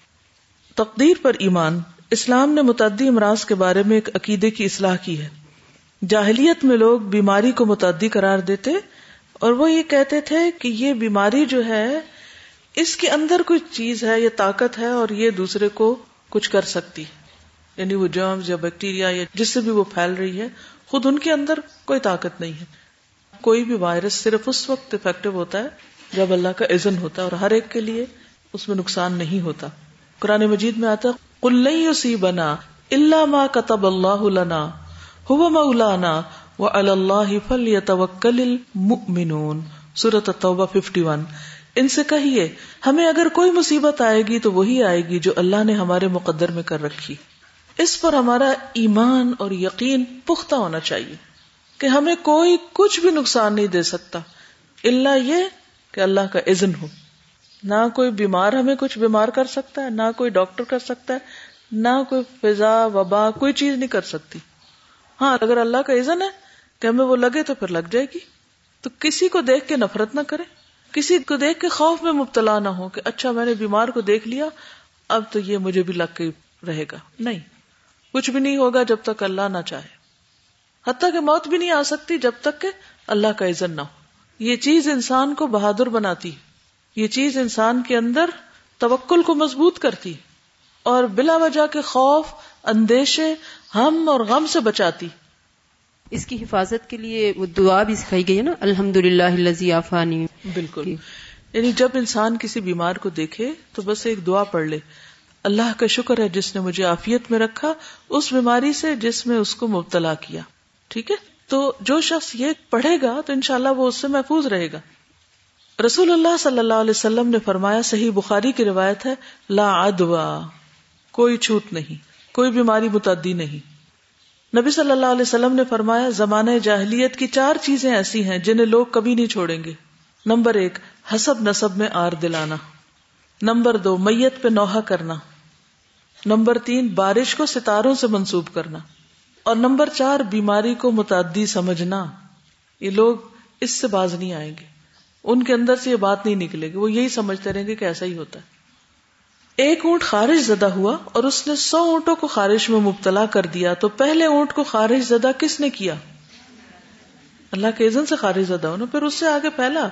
تقدیر پر ایمان، اسلام نے متعدی امراض کے بارے میں ایک عقیدے کی اصلاح کی ہے۔ جاہلیت میں لوگ بیماری کو متعدی قرار دیتے اور وہ یہ کہتے تھے کہ یہ بیماری جو ہے، اس کے اندر کوئی چیز ہے یا طاقت ہے اور یہ دوسرے کو کچھ کر سکتی یعنی وہ جرمز یا بیکٹیریا یا جس سے بھی وہ پھیل رہی ہے، خود ان کے اندر کوئی طاقت نہیں ہے۔ کوئی بھی وائرس صرف اس وقت افیکٹو ہوتا ہے جب اللہ کا عزن ہوتا ہے اور ہر ایک کے لیے اس میں نقصان نہیں ہوتا۔ قرآن مجید میں آتا کل سی بنا اللہ ما کتب اللہ لنا ہوا مولانا و اللہ فل المؤمنون۔ سورت توبہ 51 ان سے کہیے، ہمیں اگر کوئی مصیبت آئے گی تو وہی آئے گی جو اللہ نے ہمارے مقدر میں کر رکھی۔ اس پر ہمارا ایمان اور یقین پختہ ہونا چاہیے کہ ہمیں کوئی کچھ بھی نقصان نہیں دے سکتا۔ اللہ یہ کہ اللہ کا اذن ہو۔ نہ کوئی بیمار ہمیں کچھ بیمار کر سکتا ہے، نہ کوئی ڈاکٹر کر سکتا ہے، نہ کوئی فضا، وبا، کوئی چیز نہیں کر سکتی۔ ہاں اگر اللہ کا اذن ہے کہ ہمیں وہ لگے تو پھر لگ جائے گی۔ تو کسی کو دیکھ کے نفرت نہ کرے۔ کسی کو دیکھ کے خوف میں مبتلا نہ ہو کہ اچھا میں نے بیمار کو دیکھ لیا، اب تو یہ مجھے بھی لگ کے رہے گا۔ نہیں، کچھ بھی نہیں ہوگا جب تک اللہ نہ چاہے۔ حتیٰ کہ موت بھی نہیں آ سکتی جب تک کہ اللہ کا عزت نہ ہو۔ یہ چیز انسان کو بہادر بناتی یہ چیز انسان کے اندر توکل کو مضبوط کرتی اور بلا وجہ کے خوف اندیشے ہم اور غم سے بچاتی۔ اس کی حفاظت کے لیے وہ دعا بھی سکھائی گئی ہے نا الحمد للہ آفانی بالکل۔ یعنی جب انسان کسی بیمار کو دیکھے تو بس ایک دعا پڑھ لے اللہ کا شکر ہے جس نے مجھے آفیت میں رکھا اس بیماری سے جس میں اس کو مبتلا کیا۔ ٹھیک ہے؟ تو جو شخص یہ پڑھے گا تو انشاءاللہ وہ اس سے محفوظ رہے گا۔ رسول اللہ صلی اللہ علیہ وسلم نے فرمایا، صحیح بخاری کی روایت ہے، لا ادوا کوئی چھوٹ نہیں، کوئی بیماری متعدی نہیں۔ نبی صلی اللہ علیہ وسلم نے فرمایا، زمانہ جاہلیت کی چار چیزیں ایسی ہیں جنہیں لوگ کبھی نہیں چھوڑیں گے۔ نمبر ایک، حسب نصب میں آر دلانا۔ نمبر دو، میت پہ نوحہ کرنا۔ نمبر تین، بارش کو ستاروں سے منسوب کرنا۔ اور نمبر چار، بیماری کو متعدی سمجھنا۔ یہ لوگ اس سے باز نہیں آئیں گے۔ ان کے اندر سے یہ بات نہیں نکلے گی۔ وہ یہی سمجھتے رہیں گے کہ ایسا ہی ہوتا ہے۔ ایک اونٹ خارج زدہ ہوا اور اس نے سو اونٹوں کو خارش میں مبتلا کر دیا۔ تو پہلے اونٹ کو خارج زدہ کس نے کیا؟ اللہ کے عزن سے خارج زدہ ہونا، پھر اس سے آگے پھیلا۔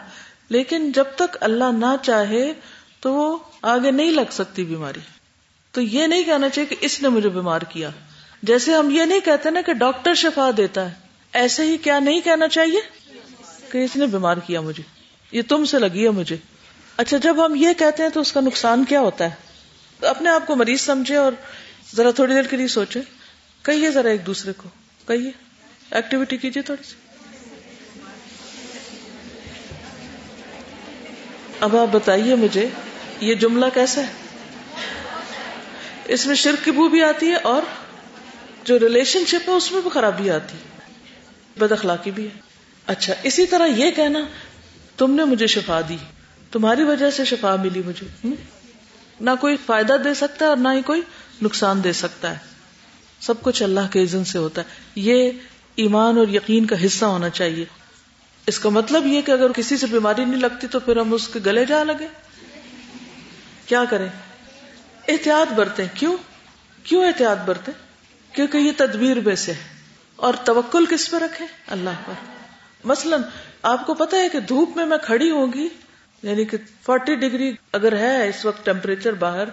لیکن جب تک اللہ نہ چاہے تو وہ آگے نہیں لگ سکتی بیماری۔ تو یہ نہیں کہنا چاہیے کہ اس نے مجھے بیمار کیا۔ جیسے ہم یہ نہیں کہتے نا کہ ڈاکٹر شفا دیتا ہے، ایسے ہی کیا نہیں کہنا چاہیے؟ کہ اس نے بیمار کیا مجھے، یہ تم سے لگی ہے مجھے۔ اچھا جب ہم یہ کہتے ہیں تو اس کا نقصان کیا ہوتا ہے؟ اپنے آپ کو مریض سمجھے اور ذرا تھوڑی دیر کے لیے سوچے۔ کہیے ذرا ایک دوسرے کو، کہیے۔ ایکٹیویٹی کیجیے تھوڑی سی۔ اب آپ بتائیے مجھے، یہ جملہ کیسا ہے؟ اس میں شرک کی بو بھی آتی ہے اور جو ریلیشن شپ ہے اس میں بھی خرابی آتی بد اخلاقی بھی ہے۔ اچھا اسی طرح یہ کہنا، تم نے مجھے شفا دی، تمہاری وجہ سے شفا ملی مجھے۔ نہ کوئی فائدہ دے سکتا ہے اور نہ ہی کوئی نقصان دے سکتا ہے۔ سب کچھ اللہ کے عزن سے ہوتا ہے۔ یہ ایمان اور یقین کا حصہ ہونا چاہیے۔ اس کا مطلب یہ کہ اگر کسی سے بیماری نہیں لگتی تو پھر ہم اس کے گلے جا لگے۔ کیا کریں؟ احتیاط برتے کیوں؟ کیوں احتیاط برتے کیونکہ یہ تدبیر میں سے ہے اور توکل کس پہ رکھے؟ اللہ پر۔ مثلا آپ کو پتا ہے کہ دھوپ میں میں کھڑی ہوں گی یعنی کہ فورٹی ڈگری اگر ہے اس وقت ٹیمپریچر باہر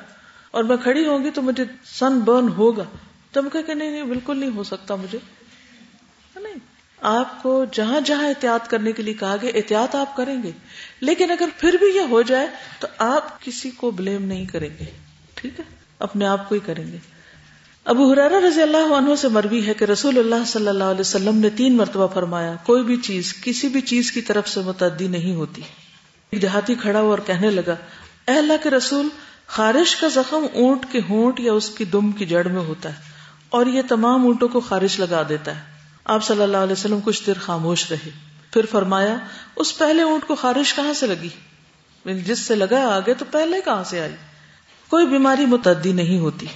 اور میں کھڑی ہوں گی تو مجھے سن برن ہوگا۔ تو میں کہ نہیں نہیں، بالکل نہیں ہو سکتا مجھے۔ نہیں، آپ کو جہاں جہاں احتیاط کرنے کے لیے کہا گیا، احتیاط آپ کریں گے۔ لیکن اگر پھر بھی یہ ہو جائے تو آپ کسی کو بلیم نہیں کریں گے۔ ٹھیک ہے؟ اپنے آپ کو ہی کریں گے۔ ابو حرارا رضی اللہ عنہ سے مروی ہے کہ رسول اللہ صلی اللہ علیہ وسلم نے تین مرتبہ فرمایا، کوئی بھی چیز، کسی بھی چیز کی طرف سے متعدی نہیں ہوتی۔ ایک دیہاتی کھڑا ہوا اور کہنے لگا، اے اللہ کے رسول، خارش کا زخم اونٹ کے ہونٹ یا اس کی دم کی جڑ میں ہوتا ہے اور یہ تمام اونٹوں کو خارش لگا دیتا ہے۔ آپ صلی اللہ علیہ وسلم کچھ دیر خاموش رہے۔ پھر فرمایا، اس پہلے اونٹ کو خارش کہاں سے لگی؟ یعنی جس سے لگا آگے تو پہلے کہاں سے آئی؟ کوئی بیماری متعدی نہیں ہوتی۔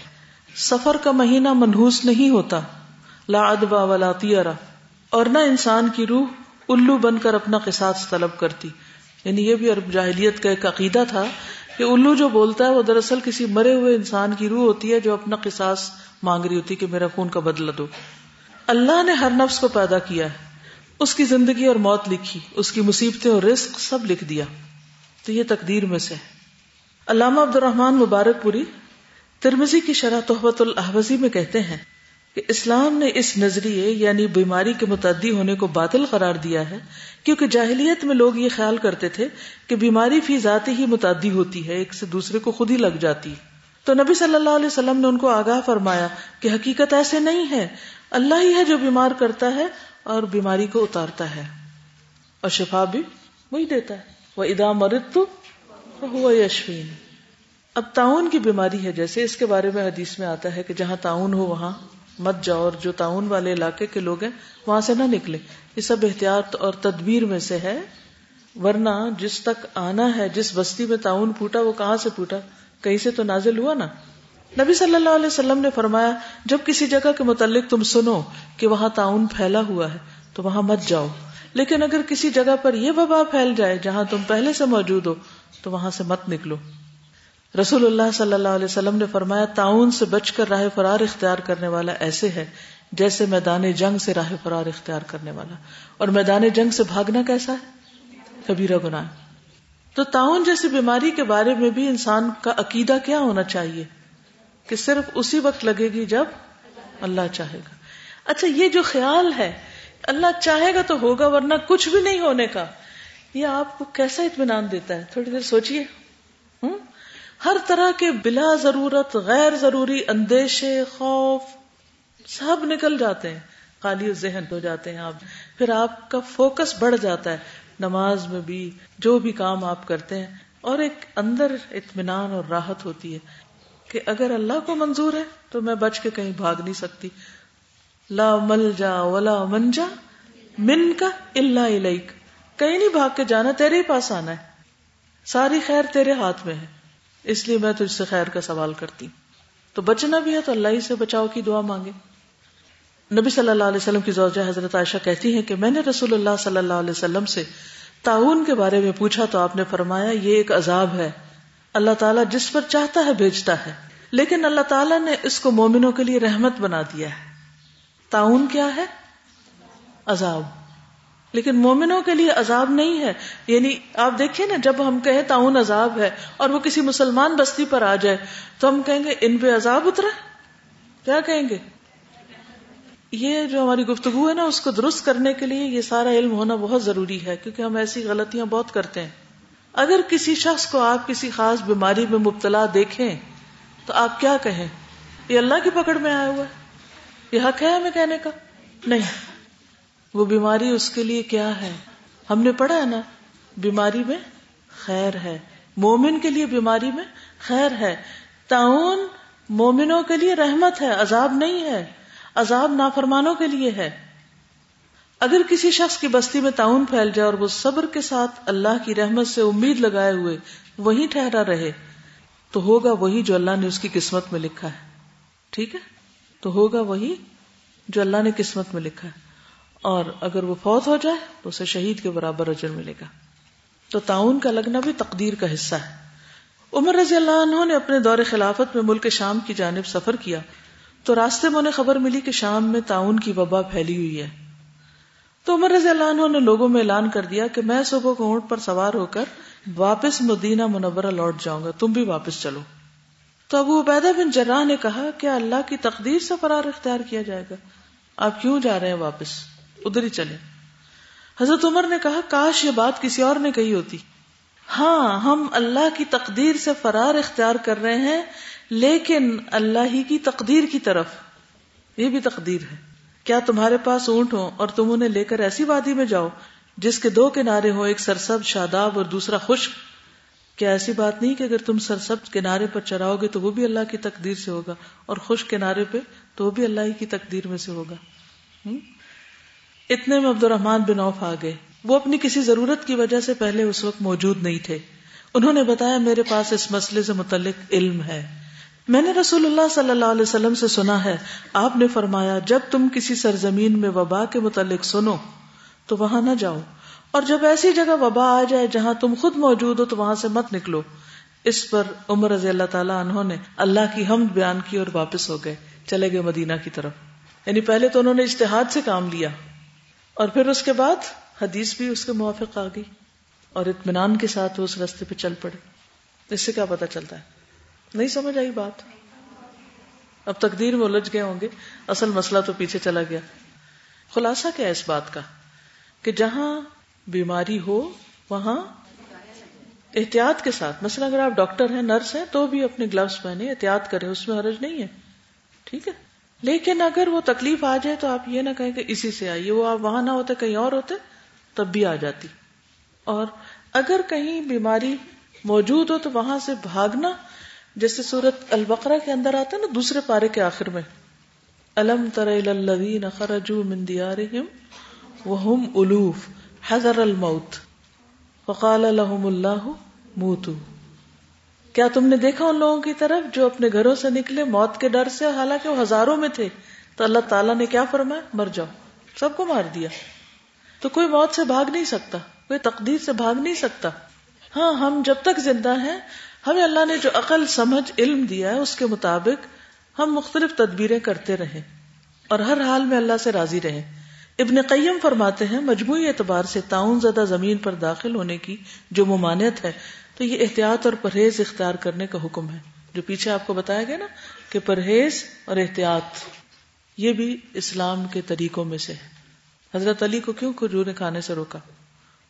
سفر کا مہینہ منحوس نہیں ہوتا۔ لا ادبا ولا تیارا اور نہ انسان کی روح الو بن کر اپنا قصاص طلب کرتی۔ یعنی یہ بھی عرب جاہلیت کا ایک عقیدہ تھا کہ الو جو بولتا ہے وہ دراصل کسی مرے ہوئے انسان کی روح ہوتی ہے جو اپنا قصاص مانگ رہی ہوتی کہ میرا خون کا بدلا دو۔ اللہ نے ہر نفس کو پیدا کیا ہے۔ اس کی زندگی اور موت لکھی۔ اس کی مصیبتیں اور رزق سب لکھ دیا۔ تو یہ تقدیر میں سے علامہ عبد الرحمان مبارک پوری ترمزی کی شرح تحبت الحوزی میں کہتے ہیں کہ اسلام نے اس نظریے یعنی بیماری کے متعدی ہونے کو باطل قرار دیا ہے، کیونکہ جاہلیت میں لوگ یہ خیال کرتے تھے کہ بیماری فی ذاتی ہی متعدی ہوتی ہے، ایک سے دوسرے کو خود ہی لگ جاتی تو نبی صلی اللہ علیہ وسلم نے ان کو آگاہ فرمایا کہ حقیقت ایسے نہیں ہے، اللہ ہی ہے جو بیمار کرتا ہے اور بیماری کو اتارتا ہے۔ اور شفا بھی وہی دیتا ہے۔ وہ ادا مرد تو ہوا یشوین اب تعاون کی بیماری ہے، جیسے اس کے بارے میں حدیث میں آتا ہے کہ جہاں تعاون ہو وہاں مت جاؤ، اور جو تعاون والے علاقے کے لوگ ہیں، وہاں سے نہ نکلے۔ یہ سب احتیاط اور تدبیر میں سے ہے۔ ورنہ جس تک آنا ہے، جس بستی میں تعاون پھوٹا، وہ کہاں سے پھوٹا؟ کہیں سے تو نازل ہوا نا؟ نبی صلی اللہ علیہ وسلم نے فرمایا، جب کسی جگہ کے متعلق تم سنو کہ وہاں تعاون پھیلا ہوا ہے، تو وہاں مت جاؤ۔ لیکن اگر کسی جگہ پر یہ وبا پھیل جائے، جہاں تم پہلے سے موجود ہو، تو وہاں سے مت نکلو۔ رسول اللہ صلی اللہ علیہ وسلم نے فرمایا، تعاون سے بچ کر راہ فرار اختیار کرنے والا ایسے ہے جیسے میدان جنگ سے راہ فرار اختیار کرنے والا۔ اور میدان جنگ سے بھاگنا کیسا ہے؟ کبیرہ گناہ۔ تو تعاون جیسی بیماری کے بارے میں بھی انسان کا عقیدہ کیا ہونا چاہیے؟ کہ صرف اسی وقت لگے گی جب اللہ چاہے گا۔ اچھا یہ جو خیال ہے، اللہ چاہے گا تو ہوگا، ورنہ کچھ بھی نہیں ہونے کا۔ یہ آپ کو کیسا اطمینان دیتا ہے؟ تھوڑی دیر سوچیے ہر طرح کے بلا ضرورت، غیر ضروری اندیشے، خوف، سب نکل جاتے ہیں۔ خالی ذہن ہو جاتے ہیں آپ۔ پھر آپ کا فوکس بڑھ جاتا ہے۔ نماز میں بھی جو بھی کام آپ کرتے ہیں، اور ایک اندر اطمینان اور راحت ہوتی ہے کہ اگر اللہ کو منظور ہے تو میں بچ کے کہیں بھاگ نہیں سکتی۔ لا مل جا ولا منجا من کا اللہ علیک کہیں نہیں بھاگ کے جانا، تیرے ہی پاس آنا ہے۔ ساری خیر تیرے ہاتھ میں ہے۔ اس لیے میں تجھ سے خیر کا سوال کرتی تو بچنا بھی ہے تو اللہ ہی سے بچاؤ کی دعا مانگے۔ نبی صلی اللہ علیہ وسلم کی زوجہ حضرت عائشہ کہتی ہیں کہ میں نے رسول اللہ صلی اللہ علیہ وسلم سے تعاون کے بارے میں پوچھا تو آپ نے فرمایا، یہ ایک عذاب ہے۔ اللہ تعالیٰ جس پر چاہتا ہے بھیجتا ہے۔ لیکن اللہ تعالیٰ نے اس کو مومنوں کے لیے رحمت بنا دیا ہے۔ تعاون کیا ہے؟ عذاب۔ لیکن مومنوں کے لیے عذاب نہیں ہے۔ یعنی آپ دیکھیے نا، جب ہم کہیں تعاون عذاب ہے اور وہ کسی مسلمان بستی پر آ جائے، تو ہم کہیں گے، ان پہ عذاب اترا۔ کیا کہیں گے؟ یہ جو ہماری گفتگو ہے نا، اس کو درست کرنے کے لیے یہ سارا علم ہونا بہت ضروری ہے، کیونکہ ہم ایسی غلطیاں بہت کرتے ہیں۔ اگر کسی شخص کو آپ کسی خاص بیماری میں مبتلا دیکھیں، تو آپ کیا کہیں؟ یہ اللہ کی پکڑ میں آیا ہوا ہے؟ یہ حق ہے ہمیں کہنے کا؟ نہیں۔ وہ بیماری اس کے لیے کیا ہے؟ ہم نے پڑھا ہے نا، بیماری میں خیر ہے۔ مومن کے لیے بیماری میں خیر ہے۔ تعاون مومنوں کے لیے رحمت ہے، عذاب نہیں ہے۔ عذاب نافرمانوں کے لیے ہے۔ اگر کسی شخص کی بستی میں تعاون پھیل جائے اور وہ صبر کے ساتھ اللہ کی رحمت سے امید لگائے ہوئے وہی ٹھہرا رہے، تو ہوگا وہی جو اللہ نے اس کی قسمت میں لکھا ہے۔ ٹھیک ہے؟ تو ہوگا وہی جو اللہ نے قسمت میں لکھا ہے۔ اور اگر وہ فوت ہو جائے تو اسے شہید کے برابر اجر ملے گا۔ تو تعاون کا لگنا بھی تقدیر کا حصہ ہے۔ عمر رضی اللہ عنہ نے اپنے دور خلافت میں ملک شام کی جانب سفر کیا۔ تو راستے میں انہیں خبر ملی کہ شام میں تعاون کی وبا پھیلی ہوئی ہے۔ تو عمر رضی اللہ عنہ نے لوگوں میں اعلان کر دیا کہ میں صبح کو اونٹ پر سوار ہو کر واپس مدینہ منورہ لوٹ جاؤں گا۔ تم بھی واپس چلو۔ تو ابو عبیدہ بن جراح نے کہا، کیا اللہ کی تقدیر سے فرار اختیار کیا جائے گا؟ آپ کیوں جا رہے ہیں واپس؟ ادھر ہی چلے۔ حضرت عمر نے کہا، کاش یہ بات کسی اور نے کہی ہوتی۔ ہاں ہم اللہ کی تقدیر سے فرار اختیار کر رہے ہیں، لیکن اللہ ہی کی تقدیر کی طرف۔ یہ بھی تقدیر ہے۔ کیا تمہارے پاس اونٹ ہو اور تم انہیں لے کر ایسی وادی میں جاؤ، جس کے دو کنارے ہو ایک سرسب شاداب اور دوسرا خشک؟ کیا ایسی بات نہیں کہ اگر تم سرسب کنارے پر چراؤ گے تو وہ بھی اللہ کی تقدیر سے ہوگا، اور خشک کنارے پہ تو وہ بھی اللہ ہی کی تقدیر میں سے ہوگا۔ اتنے میں عبد الرحمان بن اوف آ گئے۔ وہ اپنی کسی ضرورت کی وجہ سے پہلے اس وقت موجود نہیں تھے۔ انہوں نے بتایا، میرے پاس اس مسئلے سے متعلق علم ہے۔ میں نے رسول اللہ صلی اللہ علیہ وسلم سے سنا ہے۔ آپ نے فرمایا، جب تم کسی سرزمین میں وبا کے متعلق سنو، تو وہاں نہ جاؤ۔ اور جب ایسی جگہ وبا آ جائے جہاں تم خود موجود ہو، تو وہاں سے مت نکلو۔ اس پر عمر رضی اللہ تعالیٰ انہوں نے اللہ کی حمد بیان کی اور واپس ہو گئے۔ چلے گئے مدینہ کی طرف۔ یعنی پہلے تو انہوں نے اشتہاد سے کام لیا۔ اور پھر اس کے بعد حدیث بھی اس کے موافق آ گئی اور اطمینان کے ساتھ وہ اس رستے پہ چل پڑے۔ اس سے کیا پتا چلتا ہے؟ نہیں سمجھ آئی بات۔ اب تقدیر میں الجھ گئے ہوں گے۔ اصل مسئلہ تو پیچھے چلا گیا۔ خلاصہ کیا اس بات کا؟ کہ جہاں بیماری ہو، وہاں احتیاط کے ساتھ۔ مثلا اگر آپ ڈاکٹر ہیں، نرس ہیں، تو بھی اپنے گلوز پہنے احتیاط کریں، اس میں حرج نہیں ہے۔ ٹھیک ہے؟ لیکن اگر وہ تکلیف آ جائے تو آپ یہ نہ کہیں کہ اسی سے آئیے، وہ آپ وہاں نہ ہوتے، کہیں اور ہوتے، تب بھی آ جاتی۔ اور اگر کہیں بیماری موجود ہو تو وہاں سے بھاگنا، جیسے سورت البقرہ کے اندر آتا ہے نا، دوسرے پارے کے آخر میں۔ الم تر الذین خرجوا من دیارہم وهم الوف، حذر الموت۔ فقال لهم اللہ موتو کیا تم نے دیکھا ان لوگوں کی طرف جو اپنے گھروں سے نکلے موت کے ڈر سے؟ حالانکہ وہ ہزاروں میں تھے۔ تو اللہ تعالیٰ نے کیا فرمایا؟ مر جاؤ۔ سب کو مار دیا۔ تو کوئی موت سے بھاگ نہیں سکتا۔ کوئی تقدیر سے بھاگ نہیں سکتا۔ ہاں ہم جب تک زندہ ہیں، ہمیں اللہ نے جو عقل، سمجھ، علم دیا ہے، اس کے مطابق ہم مختلف تدبیریں کرتے رہیں۔ اور ہر حال میں اللہ سے راضی رہیں۔ ابن قیم فرماتے ہیں، مجموعی اعتبار سے تعاون زدہ زمین پر داخل ہونے کی جو ممانعت ہے تو یہ احتیاط اور پرہیز اختیار کرنے کا حکم ہے۔ جو پیچھے آپ کو بتایا گیا نا کہ پرہیز اور احتیاط، یہ بھی اسلام کے طریقوں میں سے ہے۔ حضرت علی کو کیوں کھجور کھانے سے روکا؟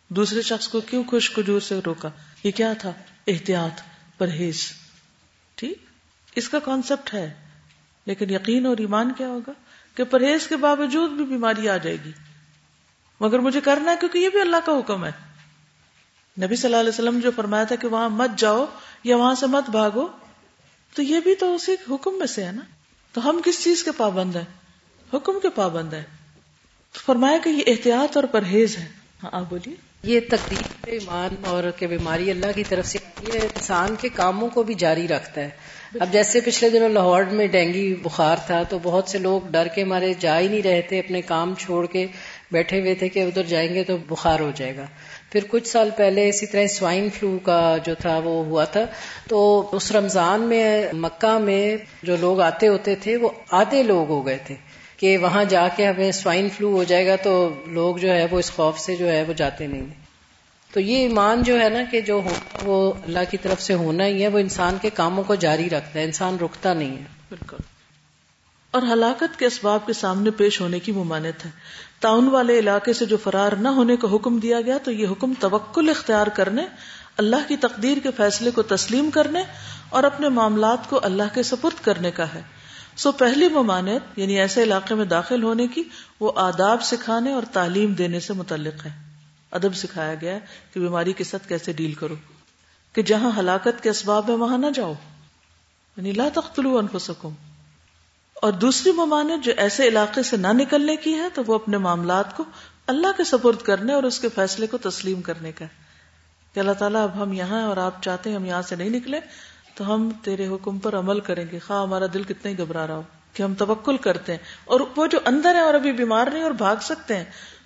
دوسرے شخص کو کیوں خوش کھجور سے روکا؟ یہ کیا تھا؟ احتیاط، پرہیز۔ ٹھیک؟ اس کا کانسیپٹ ہے۔ لیکن یقین اور ایمان کیا ہوگا؟ کہ پرہیز کے باوجود بھی بیماری آ جائے گی۔ مگر مجھے کرنا ہے کیونکہ یہ بھی اللہ کا حکم ہے۔ نبی صلی اللہ علیہ وسلم جو فرمایا تھا کہ وہاں مت جاؤ یا وہاں سے مت بھاگو، تو یہ بھی تو اسی حکم میں سے ہے نا؟ تو ہم کس چیز کے پابند ہیں؟ حکم کے پابند ہیں۔ فرمایا کہ یہ احتیاط اور پرہیز ہے۔ ہاں آپ بولیے۔ یہ تقدیر ایمان اور کہ بیماری اللہ کی طرف سے یہ انسان کے کاموں کو بھی جاری رکھتا ہے۔ اب جیسے پچھلے دنوں لاہور میں ڈینگی بخار تھا، تو بہت سے لوگ ڈر کے مارے، جا ہی نہیں رہے تھے، اپنے کام چھوڑ کے بیٹھے ہوئے تھے کہ ادھر جائیں گے تو بخار ہو جائے گا۔ پھر کچھ سال پہلے اسی طرح سوائن فلو کا جو تھا وہ ہوا تھا۔ تو اس رمضان میں مکہ میں جو لوگ آتے ہوتے تھے وہ آدھے لوگ ہو گئے تھے کہ وہاں جا کے ہمیں سوائن فلو ہو جائے گا تو لوگ جو ہے وہ اس خوف سے جو ہے وہ جاتے نہیں۔ تو یہ ایمان جو ہے نا کہ جو وہ اللہ کی طرف سے ہونا ہی ہے، وہ انسان کے کاموں کو جاری رکھتا ہے، انسان رکتا نہیں ہے۔ بالکل۔ اور ہلاکت کے اسباب کے سامنے پیش ہونے کی ممانت ہے۔ تعاون والے علاقے سے جو فرار نہ ہونے کا حکم دیا گیا تو یہ حکم توکل اختیار کرنے، اللہ کی تقدیر کے فیصلے کو تسلیم کرنے اور اپنے معاملات کو اللہ کے سپرد کرنے کا ہے۔ سو پہلی ممانعت یعنی ایسے علاقے میں داخل ہونے کی، وہ آداب سکھانے اور تعلیم دینے سے متعلق ہے۔ ادب سکھایا گیا ہے کہ بیماری کے ساتھ کیسے ڈیل کرو، کہ جہاں ہلاکت کے اسباب ہے وہاں نہ جاؤ۔ یعنی لا تختلو انفسکم۔ اور دوسری ممانعت جو ایسے علاقے سے نہ نکلنے کی ہے تو وہ اپنے معاملات کو اللہ کے سپرد کرنے اور اس کے فیصلے کو تسلیم کرنے کا ہے۔ کہ اللہ تعالیٰ، اب ہم یہاں اور آپ چاہتے ہیں ہم یہاں سے نہیں نکلے تو ہم تیرے حکم پر عمل کریں گے۔ خواہ ہمارا دل کتنا ہی گھبرا رہا ہو کہ ہم توکل کرتے ہیں۔ اور وہ جو اندر ہے اور ابھی بیمار نہیں اور بھاگ سکتے ہیں،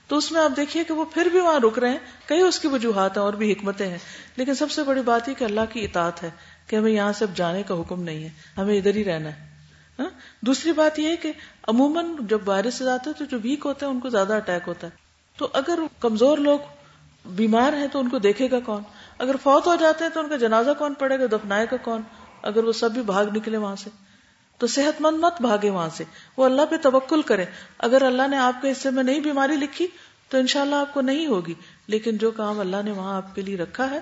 تو اس میں آپ دیکھیے کہ وہ پھر بھی وہاں رک رہے ہیں۔ کئی اس کی وجوہات ہیں اور بھی حکمتیں ہیں۔ لیکن سب سے بڑی بات یہ کہ اللہ کی اطاعت ہے کہ ہمیں یہاں سے اب جانے کا حکم نہیں ہے، ہمیں ادھر ہی رہنا ہے۔ ہاں؟ دوسری بات یہ ہے کہ عموماً جب وائرس سے جاتے ہیں تو جو ویک ہوتے ہیں ان کو زیادہ اٹیک ہوتا ہے۔ تو اگر کمزور لوگ بیمار ہیں تو ان کو دیکھے گا کون؟ اگر فوت ہو جاتے ہیں تو ان کا جنازہ کون پڑے گا؟ دفنائے گا کون؟ اگر وہ سب بھی بھاگ نکلے وہاں سے۔ تو صحت مند مت بھاگے وہاں سے۔ وہ اللہ پہ توکل کرے اگر اللہ نے آپ کے حصے میں نہیں بیماری لکھی تو انشاءاللہ اللہ آپ کو نہیں ہوگی۔ لیکن جو کام اللہ نے وہاں آپ کے لیے رکھا ہے،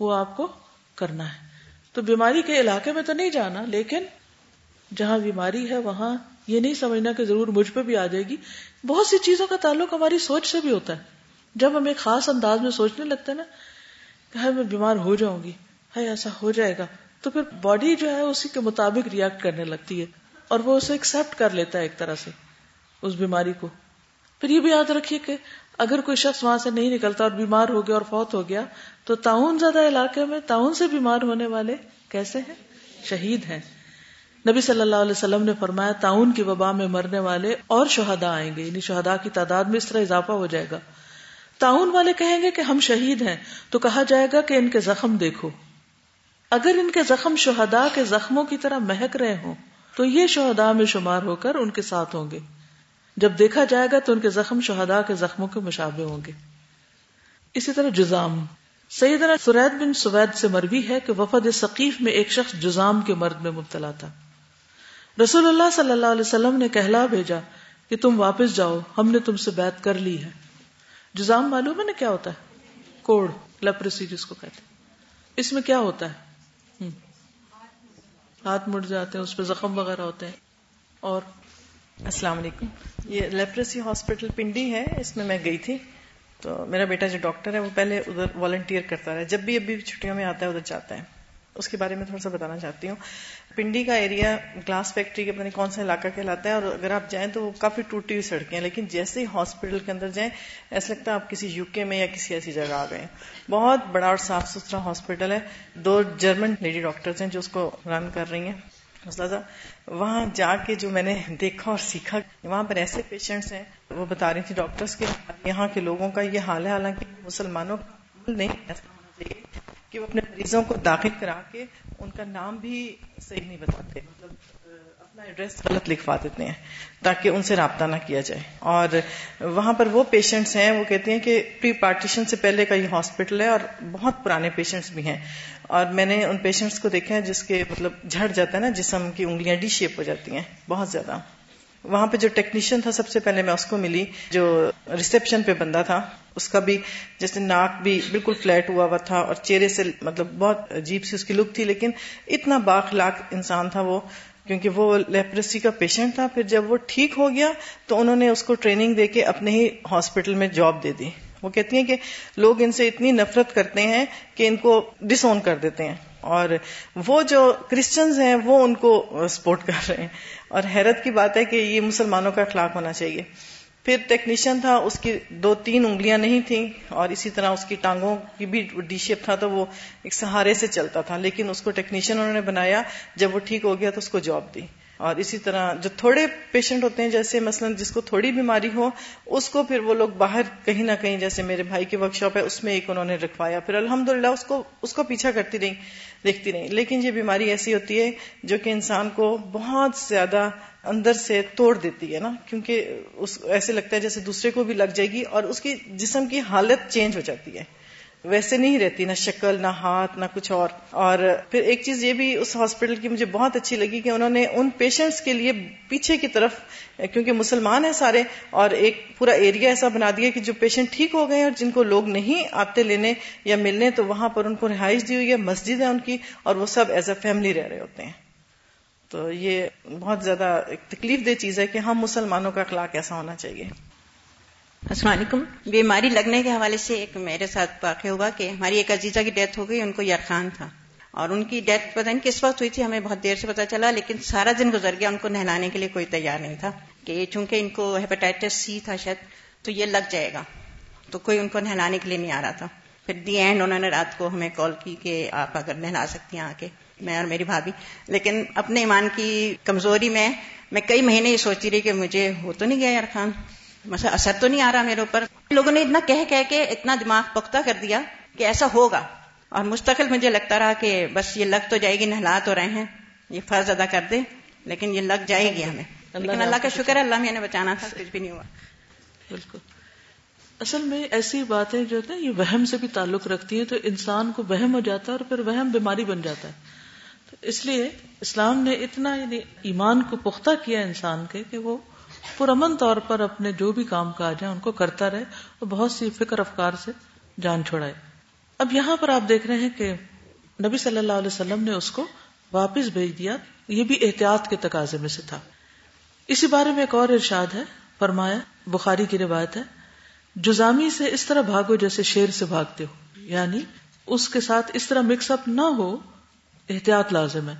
وہ آپ کو کرنا ہے۔ تو بیماری کے علاقے میں تو نہیں جانا، لیکن جہاں بیماری ہے وہاں یہ نہیں سمجھنا کہ ضرور مجھ پہ بھی آ جائے گی۔ بہت سی چیزوں کا تعلق ہماری سوچ سے بھی ہوتا ہے۔ جب ہم ایک خاص انداز میں سوچنے لگتے ہیں نا کہ میں بیمار ہو جاؤں گی ہے ایسا ہو جائے گا، تو پھر باڈی جو ہے اسی کے مطابق ریئیکٹ کرنے لگتی ہے اور وہ اسے ایکسپٹ کر لیتا ہے ایک طرح سے اس بیماری کو۔ پھر یہ بھی یاد رکھیے کہ اگر کوئی شخص وہاں سے نہیں نکلتا اور بیمار ہو گیا اور فوت ہو گیا، تو تعاون زیادہ علاقے میں تعاون سے بیمار ہونے والے کیسے ہیں؟ شہید ہیں۔ نبی صلی اللہ علیہ وسلم نے فرمایا، تعاون کی وبا میں مرنے والے اور شہدا آئیں گے یعنی شہدا کی تعداد میں اس طرح اضافہ ہو جائے گا۔ تعاون والے کہیں گے کہ ہم شہید ہیں، تو کہا جائے گا کہ ان کے زخم دیکھو۔ اگر ان کے زخم شہدا کے زخموں کی طرح مہک رہے ہوں، تو یہ شہدا میں شمار ہو کر ان کے ساتھ ہوں گے۔ جب دیکھا جائے گا تو ان کے زخم شہدا کے زخموں کے مشابے ہوں گے۔ اسی طرح جزام۔ سیدنا سرید بن سوید سے مروی ہے کہ وفد ثقیف میں ایک شخص جزام کے مرد میں مبتلا تھا۔ رسول اللہ صلی اللہ علیہ وسلم نے کہلا بھیجا کہ تم واپس جاؤ، ہم نے تم سے بیعت کر لی ہے۔ جزام معلوم ہے نا کیا ہوتا ہے؟ کوڑ لیپریسی جس کو کہتے ہیں۔ اس میں کیا ہوتا ہے؟ ہاتھ مڑ جاتے ہیں، اس پہ زخم وغیرہ ہوتے ہیں۔ اور؟ السلام علیکم۔ یہ لیپریسی ہاسپٹل پنڈی ہے، اس میں میں گئی تھی۔ تو میرا بیٹا جو ڈاکٹر ہے، وہ پہلے ادھر والنٹیئر کرتا رہا جب بھی ابھی چھٹیوں میں آتا ہے، ادھر جاتا ہے۔ اس کے بارے میں تھوڑا سا بتانا چاہتی ہوں۔ پنڈی کا ایریا گلاس فیکٹری کے پتہ نہیں کون سا علاقہ کہلاتا ہے اور اگر آپ جائیں تو وہ کافی ٹوٹی ہوئی سڑکیں ہیں، لیکن جیسے ہی ہاسپٹل کے اندر جائیں، ایسا لگتا ہے آپ کسی یو کے میں یا کسی ایسی جگہ آ گئے بہت بڑا اور صاف ستھرا ہاسپٹل ہے۔ دو جرمن لیڈی ڈاکٹرز ہیں جو اس کو رن کر رہی ہیں۔ وہاں جا کے جو میں نے دیکھا اور سیکھا، وہاں پر ایسے پیشنٹس ہیں، وہ بتا رہی تھی ڈاکٹرس کے۔ یہاں کے لوگوں کا یہ حال ہے، حالانکہ مسلمانوں کا نہیں کہ وہ اپنے مریضوں کو داخل کرا کے ان کا نام بھی صحیح نہیں بتاتے مطلب اپنا ایڈریس غلط لکھوا دیتے ہیں تاکہ ان سے رابطہ نہ کیا جائے۔ اور وہاں پر وہ پیشنٹس ہیں، وہ کہتے ہیں کہ پری پارٹیشن سے پہلے کا یہ ہاسپٹل ہے اور بہت پرانے پیشنٹس بھی ہیں۔ اور میں نے ان پیشنٹس کو دیکھا ہے جس کے مطلب جھڑ جاتا ہے نا جسم کی انگلیاں ڈی شیپ ہو جاتی ہیں، بہت زیادہ۔ وہاں پہ جو ٹیکنیشین تھا، سب سے پہلے میں اس کو ملی، جو ریسپشن پہ بندہ تھا، اس کا بھی جیسے ناک بھی بالکل فلیٹ ہوا ہوا تھا اور چہرے سے مطلب بہت عجیب سی اس کی لک تھی، لیکن اتنا باخلاق انسان تھا وہ، کیونکہ وہ لیپریسی کا پیشنٹ تھا۔ پھر جب وہ ٹھیک ہو گیا تو انہوں نے اس کو ٹریننگ دے کے اپنے ہی ہاسپٹل میں جاب دے دی۔ وہ کہتی ہیں کہ لوگ ان سے اتنی نفرت کرتے ہیں کہ ان کو ڈس اون کر دیتے ہیں اور وہ جو کرسچنز ہیں، وہ ان کو سپورٹ کر رہے ہیں۔ اور حیرت کی بات ہے کہ یہ مسلمانوں کا اخلاق ہونا چاہیے۔ پھر ٹیکنیشین تھا، اس کی دو تین انگلیاں نہیں تھیں اور اسی طرح اس کی ٹانگوں کی بھی ڈی شیپ تھا تو وہ ایک سہارے سے چلتا تھا، لیکن اس کو ٹیکنیشین انہوں نے بنایا۔ جب وہ ٹھیک ہو گیا تو اس کو جاب دی۔ اور اسی طرح جو تھوڑے پیشنٹ ہوتے ہیں، جیسے مثلا جس کو تھوڑی بیماری ہو، اس کو پھر وہ لوگ باہر کہیں نہ کہیں، جیسے میرے بھائی کی ورک شاپ ہے، اس میں ایک انہوں نے رکھوایا۔ پھر الحمد للہ اس کو اس کو پیچھا کرتی رہی، دیکھتی رہی۔ لیکن یہ بیماری ایسی ہوتی ہے جو کہ انسان کو بہت زیادہ اندر سے توڑ دیتی ہے نا، کیونکہ اس، ایسے لگتا ہے جیسے دوسرے کو بھی لگ جائے گی اور اس کی جسم کی حالت چینج ہو جاتی ہے۔ ویسے نہیں رہتی، نہ شکل، نہ ہاتھ، نہ کچھ اور۔ اور پھر ایک چیز یہ بھی اس ہاسپٹل کی مجھے بہت اچھی لگی کہ انہوں نے ان پیشنٹس کے لیے پیچھے کی طرف، کیونکہ مسلمان ہیں سارے، اور ایک پورا ایریا ایسا بنا دیا کہ جو پیشنٹ ٹھیک ہو گئے اور جن کو لوگ نہیں آتے لینے یا ملنے، تو وہاں پر ان کو رہائش دی ہوئی ہے، مسجد ہے ان کی، اور وہ سب ایز اے فیملی رہ رہے ہوتے ہیں۔ تو یہ بہت زیادہ ایک تکلیف دہ چیز ہے کہ ہم مسلمانوں کا اخلاق ایسا ہونا چاہیے۔ السلام علیکم۔ بیماری لگنے کے حوالے سے ایک میرے ساتھ واقع ہوا کہ ہماری ایک عزیزہ کی ڈیتھ ہو گئی، ان کو یرخان تھا۔ اور ان کی ڈیتھ پتہ نہیں کس وقت ہوئی تھی، ہمیں بہت دیر سے پتا چلا، لیکن سارا دن گزر گیا، ان کو نہلانے کے لیے کوئی تیار نہیں تھا کہ چونکہ ان کو ہیپاٹائٹس سی تھا شاید، تو یہ لگ جائے گا۔ تو کوئی ان کو نہلانے کے لیے نہیں آ رہا تھا۔ پھر دی اینڈ انہوں نے رات کو ہمیں کال کی کہ آپ اگر نہلا سکتی ہیں آ کے، میں اور میری بھابھی۔ لیکن اپنے ایمان کی کمزوری میں میں کئی مہینے یہ سوچتی رہی کہ مجھے ہو تو نہیں گیا یار خان مثلا اثر تو نہیں آ رہا میرے اوپر۔ لوگوں نے اتنا کہہ کہہ کے اتنا دماغ پختہ کر دیا کہ ایسا ہوگا۔ اور مستقل مجھے لگتا رہا کہ بس یہ لگ تو جائے گی نہلا تو رہے ہیں۔ یہ فرض ادا کر دے لیکن یہ لگ جائے گی ہمیں۔ لیکن اللہ کا شکر۔ ہے اللہ میں نے بچانا تھا کچھ بھی نہیں ہوا۔ بالکل۔ اصل میں ایسی باتیں جو ہے یہ وہم سے بھی تعلق رکھتی ہیں تو انسان کو وہم ہو جاتا ہے اور پھر وہم بیماری بن جاتا ہے۔ تو اس لیے اسلام نے اتنا یعنی ایمان کو پختہ کیا انسان کے کہ وہ پرامن طور پر اپنے جو بھی کام کاج ہیں ان کو کرتا رہے اور بہت سی فکر افکار سے جان چھوڑائے اب یہاں پر آپ دیکھ رہے ہیں کہ نبی صلی اللہ علیہ وسلم نے اس کو واپس بھیج دیا۔ یہ بھی احتیاط کے تقاضے میں سے تھا۔ اسی بارے میں ایک اور ارشاد ہے، فرمایا، بخاری کی روایت ہے، جزامی سے اس طرح بھاگو جیسے شیر سے بھاگتے ہو۔ یعنی اس کے ساتھ اس طرح مکس اپ نہ ہو، احتیاط لازم ہے۔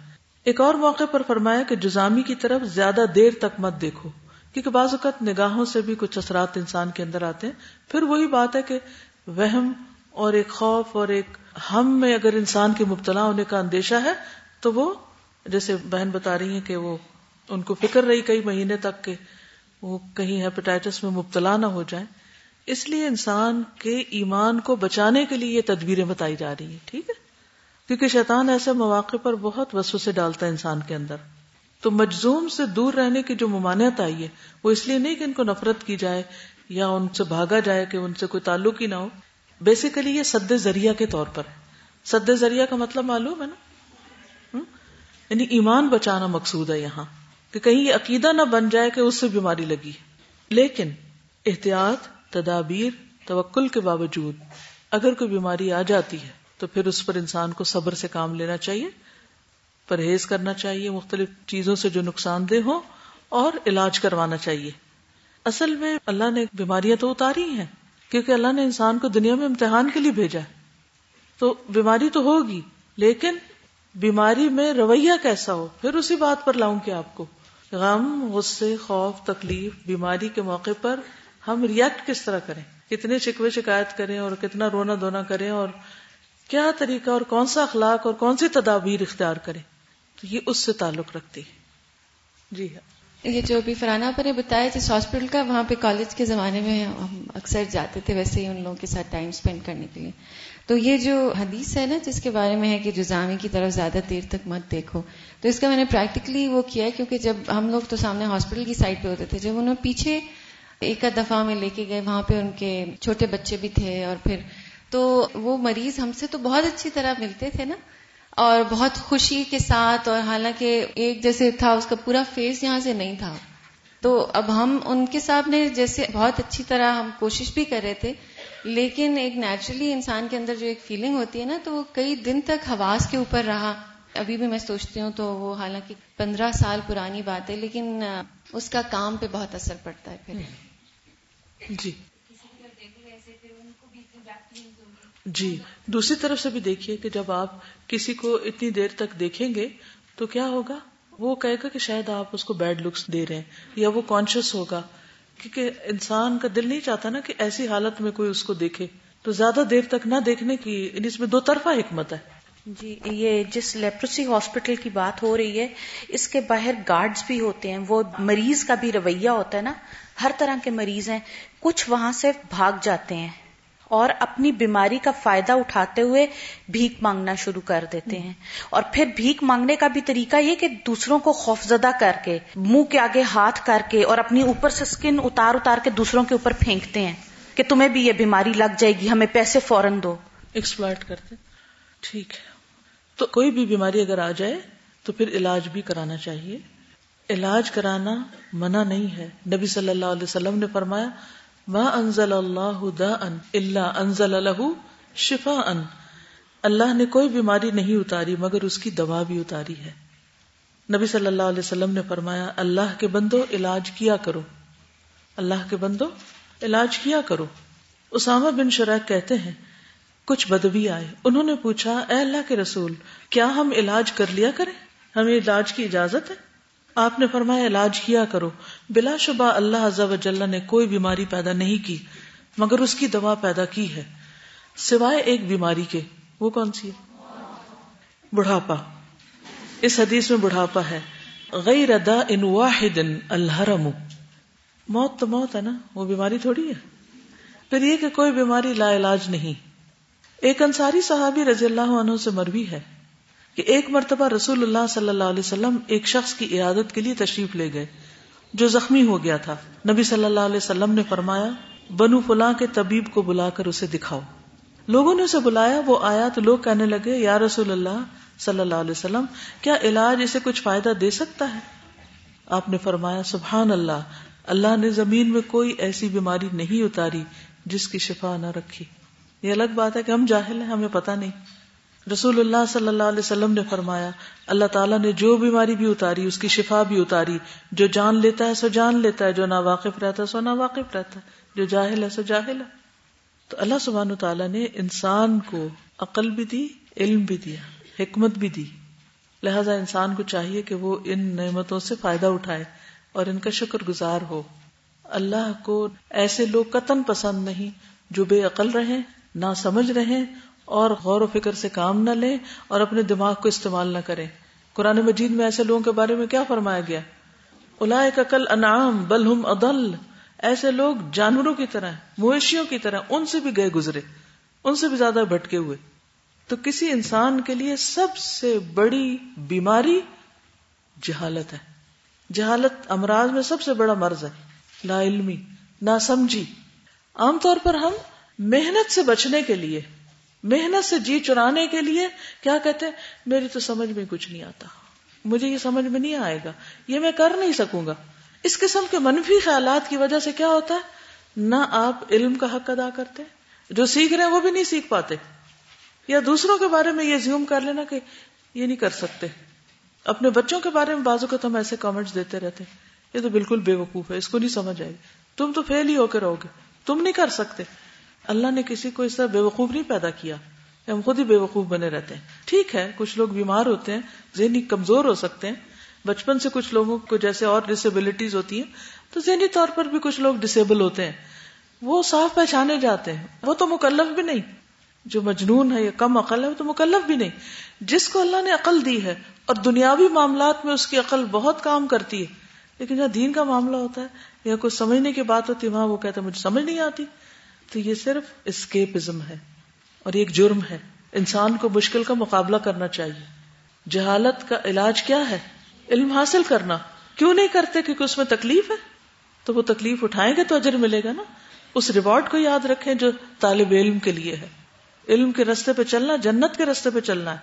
ایک اور موقع پر فرمایا کہ جزامی کی طرف زیادہ دیر تک مت دیکھو۔ کیونکہ بعض اوقات نگاہوں سے بھی کچھ اثرات انسان کے اندر آتے ہیں۔ پھر وہی بات ہے کہ وہم اور ایک خوف اور ایک ہم میں اگر انسان کے مبتلا ہونے کا اندیشہ ہے تو وہ جیسے بہن بتا رہی ہیں کہ وہ ان کو فکر رہی کئی مہینے تک کہ وہ کہیں ہیپیٹائٹس میں مبتلا نہ ہو جائیں۔ اس لیے انسان کے ایمان کو بچانے کے لیے یہ تدبیریں بتائی جا رہی ہیں، ٹھیک ہے؟ کیونکہ شیطان ایسے مواقع پر بہت وسو سے ڈالتا ہے انسان کے اندر۔ تو مجزوم سے دور رہنے کی جو ممانعت آئی ہے، وہ اس لیے نہیں کہ ان کو نفرت کی جائے یا ان سے بھاگا جائے کہ ان سے کوئی تعلق ہی نہ ہو۔ بیسیکلی یہ سد ذریعہ کے طور پر سد ذریعہ کا مطلب معلوم ہے نا؟ یعنی ایمان بچانا مقصود ہے یہاں۔ کہ کہیں یہ عقیدہ نہ بن جائے کہ اس سے بیماری لگی۔ لیکن احتیاط، تدابیر، توکل کے باوجود اگر کوئی بیماری آ جاتی ہے، تو پھر اس پر انسان کو صبر سے کام لینا چاہیے۔ پرہیز کرنا چاہیے، مختلف چیزوں سے جو نقصان دہ ہو اور علاج کروانا چاہیے۔ اصل میں اللہ نے بیماریاں تو اتاری ہیں، کیونکہ اللہ نے انسان کو دنیا میں امتحان کے لیے بھیجا ہے۔ تو بیماری تو ہوگی، لیکن بیماری میں رویہ کیسا ہو؟ پھر اسی بات پر لاؤں کہ آپ کو۔ غم، غصے، خوف، تکلیف، بیماری کے موقع پر ہم ریئیکٹ کس طرح کریں؟ کتنے شکوے شکایت کریں اور کتنا رونا دھونا کریں اور کیا طریقہ اور کون سا اخلاق اور کون سی تدابیر اختیار کریں؟ تو یہ اس سے تعلق رکھتی ہے۔ جی ہاں۔ یہ جو ابھی فرانہ پر نے بتایا جس ہاسپٹل کا، وہاں پہ کالج کے زمانے میں ہم اکثر جاتے تھے ویسے ہی ان لوگوں کے ساتھ ٹائم اسپینڈ کرنے کے لیے۔ تو یہ جو حدیث ہے نا، جس کے بارے میں ہے کہ جزامی کی طرف زیادہ دیر تک مت دیکھو۔ تو اس کا میں نے پریکٹیکلی وہ کیا ہے، کیونکہ جب ہم لوگ تو سامنے ہاسپٹل کی سائڈ پہ ہوتے تھے، جب انہوں پیچھے ایک دفعہ میں لے کے گئے، وہاں پہ ان کے چھوٹے بچے بھی تھے اور پھر تو وہ مریض ہم سے تو بہت اچھی طرح ملتے تھے نا۔ اور بہت خوشی کے ساتھ اور حالانکہ ایک جیسے تھا، اس کا پورا فیس یہاں سے نہیں تھا۔ تو اب ہم ان کے ساتھ نے جیسے بہت اچھی طرح ہم کوشش بھی کر رہے تھے، لیکن ایک نیچرلی انسان کے اندر جو ایک فیلنگ ہوتی ہے نا، تو وہ کئی دن تک حواس کے اوپر رہا۔ ابھی بھی میں سوچتی ہوں تو وہ حالانکہ پندرہ سال پرانی بات ہے، لیکن اس کا کام پہ بہت اثر پڑتا ہے پھر۔ جی۔ جی۔ دوسری طرف سے بھی دیکھیے کہ جب آپ کسی کو اتنی دیر تک دیکھیں گے تو کیا ہوگا؟ وہ کہے گا کہ شاید آپ اس کو بیڈ لکس دے رہے ہیں، یا وہ کانشیس ہوگا۔ کیونکہ انسان کا دل نہیں چاہتا نا کہ ایسی حالت میں کوئی اس کو دیکھے۔ تو زیادہ دیر تک نہ دیکھنے کی اس میں دو طرفہ حکمت ہے۔ جی یہ جس لیپروسی ہاسپٹل کی بات ہو رہی ہے، اس کے باہر گارڈز بھی ہوتے ہیں۔ وہ مریض کا بھی رویہ ہوتا ہے نا۔ ہر طرح کے مریض ہیں۔ کچھ وہاں سے بھاگ جاتے ہیں۔ اور اپنی بیماری کا فائدہ اٹھاتے ہوئے بھیک مانگنا شروع کر دیتے ہیں۔ اور پھر بھیک مانگنے کا بھی طریقہ یہ کہ دوسروں کو خوفزدہ کر کے، منہ کے آگے ہاتھ کر کے اور اپنی اوپر سے اسکن اتار اتار کے دوسروں کے اوپر پھینکتے ہیں کہ تمہیں بھی یہ بیماری لگ جائے گی، ہمیں پیسے فوراً دو۔ ایکسپلائٹ کرتے ٹھیک ہے۔ تو کوئی بھی بیماری اگر آ جائے تو پھر علاج بھی کرانا چاہیے۔ علاج کرانا منع نہیں ہے۔ نبی صلی اللہ علیہ وسلم نے فرمایا انزل اللہ دا ان اللہ انزل الح شفا ان اللہ نے کوئی بیماری نہیں اتاری، مگر اس کی دوا بھی اتاری ہے۔ نبی صلی اللہ علیہ وسلم نے فرمایا، اللہ کے بندو، علاج کیا کرو۔ اللہ کے بندو، علاج کیا کرو۔ اسامہ بن شرح کہتے ہیں، کچھ بدوی آئے۔ انہوں نے پوچھا، اے اللہ کے رسول، کیا ہم علاج کر لیا کریں؟ ہمیں علاج کی اجازت ہے؟ آپ نے فرمایا، علاج کیا کرو۔ بلا شبہ اللہ عز و جل نے کوئی بیماری پیدا نہیں کی، مگر اس کی دوا پیدا کی ہے۔ سوائے ایک بیماری کے۔ وہ کون سی ہے؟ بڑھاپا۔ اس حدیث میں بڑھاپا ہے۔ غیر ادا ان واحد الحرم۔ موت تو موت ہے نا، وہ بیماری تھوڑی ہے۔ پھر یہ کہ کوئی بیماری لا علاج نہیں۔ ایک انصاری صحابی رضی اللہ عنہ سے مروی ہے۔ کہ ایک مرتبہ رسول اللہ صلی اللہ علیہ وسلم ایک شخص کی عیادت کے لیے تشریف لے گئے، جو زخمی ہو گیا تھا۔ نبی صلی اللہ علیہ وسلم نے فرمایا، بنو فلاں کے طبیب کو بلا کر اسے دکھاؤ۔ لوگوں نے اسے بلایا، وہ آیا تو لوگ کہنے لگے، یا رسول اللہ صلی اللہ علیہ وسلم، کیا علاج اسے کچھ فائدہ دے سکتا ہے؟ آپ نے فرمایا، سبحان اللہ اللہ نے زمین میں کوئی ایسی بیماری نہیں اتاری جس کی شفا نہ رکھی۔ یہ الگ بات ہے کہ ہم جاہل ہیں، ہمیں پتہ نہیں۔ رسول اللہ صلی اللہ علیہ وسلم نے فرمایا، اللہ تعالیٰ نے جو بیماری بھی اتاری، اس کی شفا بھی اتاری۔ جو جان لیتا ہے سو جان لیتا ہے، جو نا واقف رہتا ہے سو نا واقف رہتا ہے۔ جو جاہل ہے سو جاہل ہے۔ تو اللہ سبحان تعالیٰ نے انسان کو عقل بھی دی، علم بھی دیا، حکمت بھی دی۔ لہذا انسان کو چاہیے کہ وہ ان نعمتوں سے فائدہ اٹھائے اور ان کا شکر گزار ہو۔ اللہ کو ایسے لوگ قطن پسند نہیں جو بے عقل رہیں، نہ سمجھ رہے اور غور و فکر سے کام نہ لیں اور اپنے دماغ کو استعمال نہ کریں۔ قرآن مجید میں ایسے لوگوں کے بارے میں کیا فرمایا گیا؟ الا انعام بل ہم ادل ایسے لوگ جانوروں کی طرح، مویشیوں کی طرح ان سے بھی گئے گزرے، ان سے بھی زیادہ بھٹکے ہوئے۔ تو کسی انسان کے لیے سب سے بڑی بیماری جہالت ہے۔ جہالت امراض میں سب سے بڑا مرض ہے۔ لا علمی نہ سمجھی عام طور پر ہم محنت سے بچنے کے لیے محنت سے جی چرانے کے لیے کیا کہتے ہیں؟ میری تو سمجھ میں کچھ نہیں آتا۔ مجھے یہ سمجھ میں نہیں آئے گا۔ یہ میں کر نہیں سکوں گا۔ اس قسم کے منفی خیالات کی وجہ سے کیا ہوتا ہے؟ نہ آپ علم کا حق ادا کرتے جو سیکھ رہے ہیں وہ بھی نہیں سیکھ پاتے۔ یا دوسروں کے بارے میں یہ زیوم کر لینا کہ یہ نہیں کر سکتے۔ اپنے بچوں کے بارے میں بازو کو تم ایسے کامنٹس دیتے رہتے یہ تو بالکل بے وقوف ہے، اس کو نہیں سمجھ آئے گی تم تو فیل ہی ہو کے رہو گے۔ تم نہیں کر سکتے۔ اللہ نے کسی کو اس طرح بے وقوف نہیں پیدا کیا ہم خود ہی بے وقوف بنے رہتے ہیں۔ ٹھیک ہے، کچھ لوگ بیمار ہوتے ہیں، ذہنی کمزور ہو سکتے ہیں۔ بچپن سے کچھ لوگوں کو جیسے اور ڈسیبلٹیز ہوتی ہیں، تو ذہنی طور پر بھی کچھ لوگ ڈسیبل ہوتے ہیں۔ وہ صاف پہچانے جاتے ہیں۔ وہ تو مکلف بھی نہیں۔ جو مجنون ہے یا کم عقل ہے، وہ تو مکلف بھی نہیں۔ جس کو اللہ نے عقل دی ہے اور دنیاوی معاملات میں اس کی عقل بہت کام کرتی ہے، لیکن جہاں دین کا معاملہ ہوتا ہے یا کوئی سمجھنے کی بات ہوتی ہے، وہاں وہ کہتا ہے، مجھے سمجھ نہیں آتی۔ تو یہ صرف اسکیپزم ہے اور یہ ایک جرم ہے۔ انسان کو مشکل کا مقابلہ کرنا چاہیے۔ جہالت کا علاج کیا ہے؟ علم حاصل کرنا۔ کیوں نہیں کرتے؟ کیونکہ اس میں تکلیف ہے۔ تو وہ تکلیف اٹھائیں گے تو اجر ملے گا نا۔ اس ریوارڈ کو یاد رکھیں جو طالب علم کے لیے ہے۔ علم کے رستے پہ چلنا، جنت کے رستے پہ چلنا ہے۔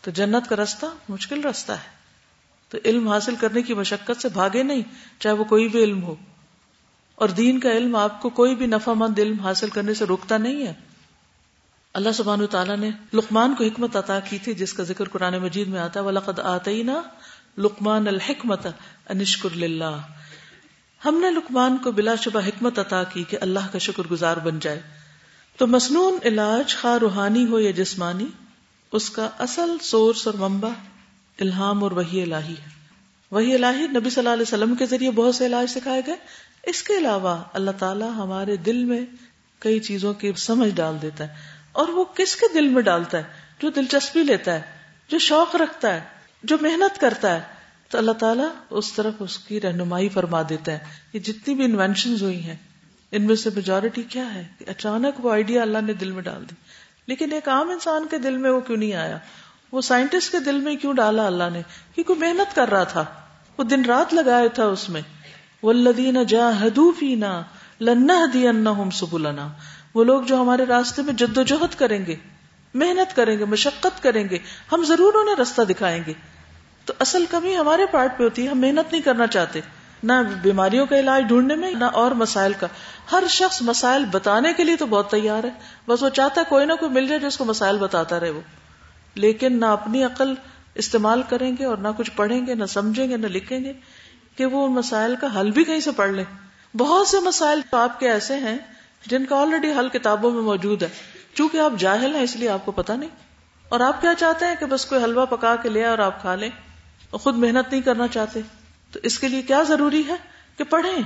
تو جنت کا رستہ مشکل رستہ ہے۔ تو علم حاصل کرنے کی مشقت سے بھاگے نہیں، چاہے وہ کوئی بھی علم ہو۔ اور دین کا علم آپ کو کوئی بھی نفع مند علم حاصل کرنے سے روکتا نہیں ہے۔ اللہ سبحان تعالیٰ نے لقمان کو حکمت عطا کی تھی، جس کا ذکر قرآن مجید میں آتا ہے، وَلَقَدْ آتَيْنَا لقمان الحکمت انشکر للہ۔ ہم نے لقمان کو بلا شبہ حکمت عطا کی کہ اللہ کا شکر گزار بن جائے۔ تو مصنون علاج خواہ روحانی ہو یا جسمانی، اس کا اصل سورس اور منبع الہام اور وہی الہی ہے۔ وہی الہی نبی صلی اللہ علیہ وسلم کے ذریعے بہت سے علاج سکھائے گئے۔ اس کے علاوہ اللہ تعالیٰ ہمارے دل میں کئی چیزوں کی سمجھ ڈال دیتا ہے اور وہ کس کے دل میں ڈالتا ہے؟ جو دلچسپی لیتا ہے، جو شوق رکھتا ہے، جو محنت کرتا ہے۔ تو اللہ تعالیٰ اس طرف اس کی رہنمائی فرما دیتا ہے یہ جتنی بھی انوینشن ہوئی ہیں، ان میں سے میجورٹی کیا ہے؟ کہ اچانک وہ آئیڈیا اللہ نے دل میں ڈال دی۔ لیکن ایک عام انسان کے دل میں وہ کیوں نہیں آیا؟ وہ سائنٹسٹ کے دل میں کیوں ڈالا اللہ نے؟ کیونکہ محنت کر رہا تھا۔ وہ دن رات لگایا تھا اس میں۔ ولدین جا ہدوفینا لنا دی سبلنا۔ وہ لوگ جو ہمارے راستے میں جد و جہد کریں گے، محنت کریں گے، مشقت کریں گے، ہم ضرور انہیں رستہ دکھائیں گے۔ تو اصل کمی ہمارے پارٹ پہ ہوتی ہے، ہم محنت نہیں کرنا چاہتے۔ نہ بیماریوں کا علاج ڈھونڈنے میں، نہ اور مسائل کا۔ ہر شخص مسائل بتانے کے لیے تو بہت تیار ہے۔ بس وہ چاہتا ہے کوئی نہ کوئی مل جائے جو اس کو مسائل بتاتا رہے وہ۔ لیکن نہ اپنی عقل استعمال کریں گے اور نہ کچھ پڑھیں گے، نہ سمجھیں گے، نہ لکھیں گے۔ کہ وہ ان مسائل کا حل بھی کہیں سے پڑھ لیں بہت سے مسائل آپ کے ایسے ہیں جن کا آلریڈی حل کتابوں میں موجود ہے۔ چونکہ آپ جاہل ہیں، اس لیے آپ کو پتا نہیں۔ اور آپ کیا چاہتے ہیں کہ بس کوئی حلوہ پکا کے لے اور آپ کھا لیں؟ اور خود محنت نہیں کرنا چاہتے۔ تو اس کے لیے کیا ضروری ہے کہ پڑھیں؟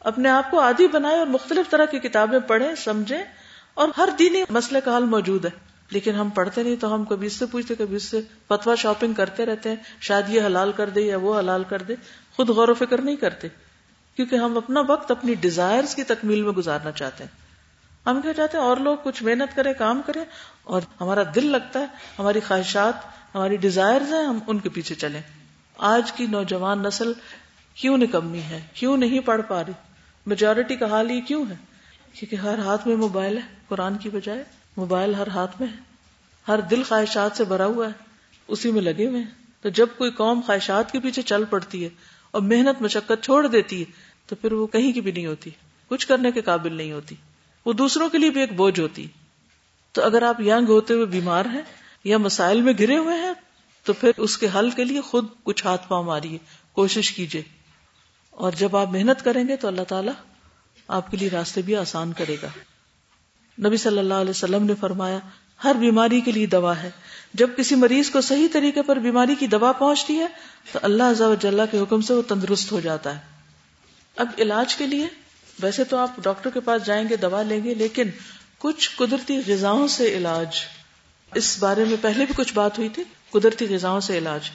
اپنے آپ کو عادی بنائیں اور مختلف طرح کی کتابیں پڑھیں، سمجھیں اور ہر دینی مسئلے کا حل موجود ہے۔ لیکن ہم پڑھتے نہیں تو ہم کبھی اس سے پوچھتے، کبھی اس سے فتوا شاپنگ کرتے رہتے ہیں۔ شاید یہ حلال کر دے یا وہ حلال کر دے۔ خود غور و فکر نہیں کرتے، کیونکہ ہم اپنا وقت اپنی ڈیزائر کی تکمیل میں گزارنا چاہتے ہیں۔ ہم کیا چاہتے ہیں؟ اور لوگ کچھ محنت کریں، کام کریں اور ہمارا دل لگتا ہے، ہماری خواہشات، ہماری ڈیزائر ہیں، ہم ان کے پیچھے چلیں۔ آج کی نوجوان نسل کیوں نکمی ہے؟ کیوں نہیں پڑھ پا رہی؟ میجورٹی کا حال یہ کیوں ہے؟ کیونکہ ہر ہاتھ میں موبائل ہے، قرآن کی بجائے۔ موبائل ہر ہاتھ میں ہے، ہر دل خواہشات سے بھرا ہوا ہے، اسی میں لگے ہوئے ہیں۔ تو جب کوئی قوم خواہشات کے پیچھے چل پڑتی ہے اور محنت مشقت چھوڑ دیتی ہے، تو پھر وہ کہیں کی بھی نہیں ہوتی۔ کچھ کرنے کے قابل نہیں ہوتی۔ وہ دوسروں کے لیے بھی ایک بوجھ ہوتی۔ تو اگر آپ ینگ ہوتے ہوئے بیمار ہیں یا مسائل میں گرے ہوئے ہیں، تو پھر اس کے حل کے لیے خود کچھ ہاتھ پاؤں ماریے، کوشش کیجیے۔ اور جب آپ محنت کریں گے تو اللہ تعالیٰ آپ کے لیے راستے بھی آسان کرے گا۔ نبی صلی اللہ علیہ وسلم نے فرمایا، ہر بیماری کے لیے دوا ہے۔ جب کسی مریض کو صحیح طریقے پر بیماری کی دوا پہنچتی ہے، تو اللہ عز و جل کے حکم سے وہ تندرست ہو جاتا ہے۔ اب علاج کے لیے، ویسے تو آپ ڈاکٹر کے پاس جائیں گے، دوا لیں گے، لیکن کچھ قدرتی غذاؤں سے علاج۔ اس بارے میں پہلے بھی کچھ بات ہوئی تھی، قدرتی غذاؤں سے علاج۔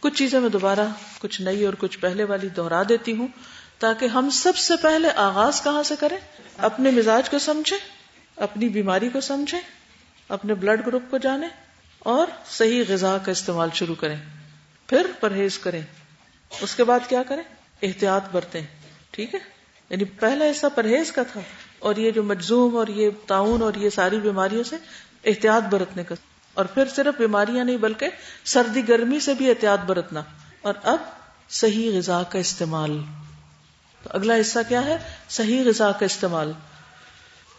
کچھ چیزیں میں دوبارہ کچھ نئی اور کچھ پہلے والی دوہرا دیتی ہوں، تاکہ ہم سب سے پہلے آغاز کہاں سے کریں؟ اپنے مزاج کو سمجھیں۔ اپنی بیماری کو سمجھیں، اپنے بلڈ گروپ کو جانیں اور صحیح غذا کا استعمال شروع کریں۔ پھر پرہیز کریں۔ اس کے بعد کیا کریں؟ احتیاط برتیں۔ ٹھیک ہے؟ یعنی پہلا حصہ پرہیز کا تھا اور یہ جو مجزوم اور یہ تعاون اور یہ ساری بیماریوں سے احتیاط برتنے کا۔ اور پھر صرف بیماریاں نہیں بلکہ سردی گرمی سے بھی احتیاط برتنا۔ اور اب صحیح غذا کا استعمال۔ تو اگلا حصہ کیا ہے؟ صحیح غذا کا استعمال۔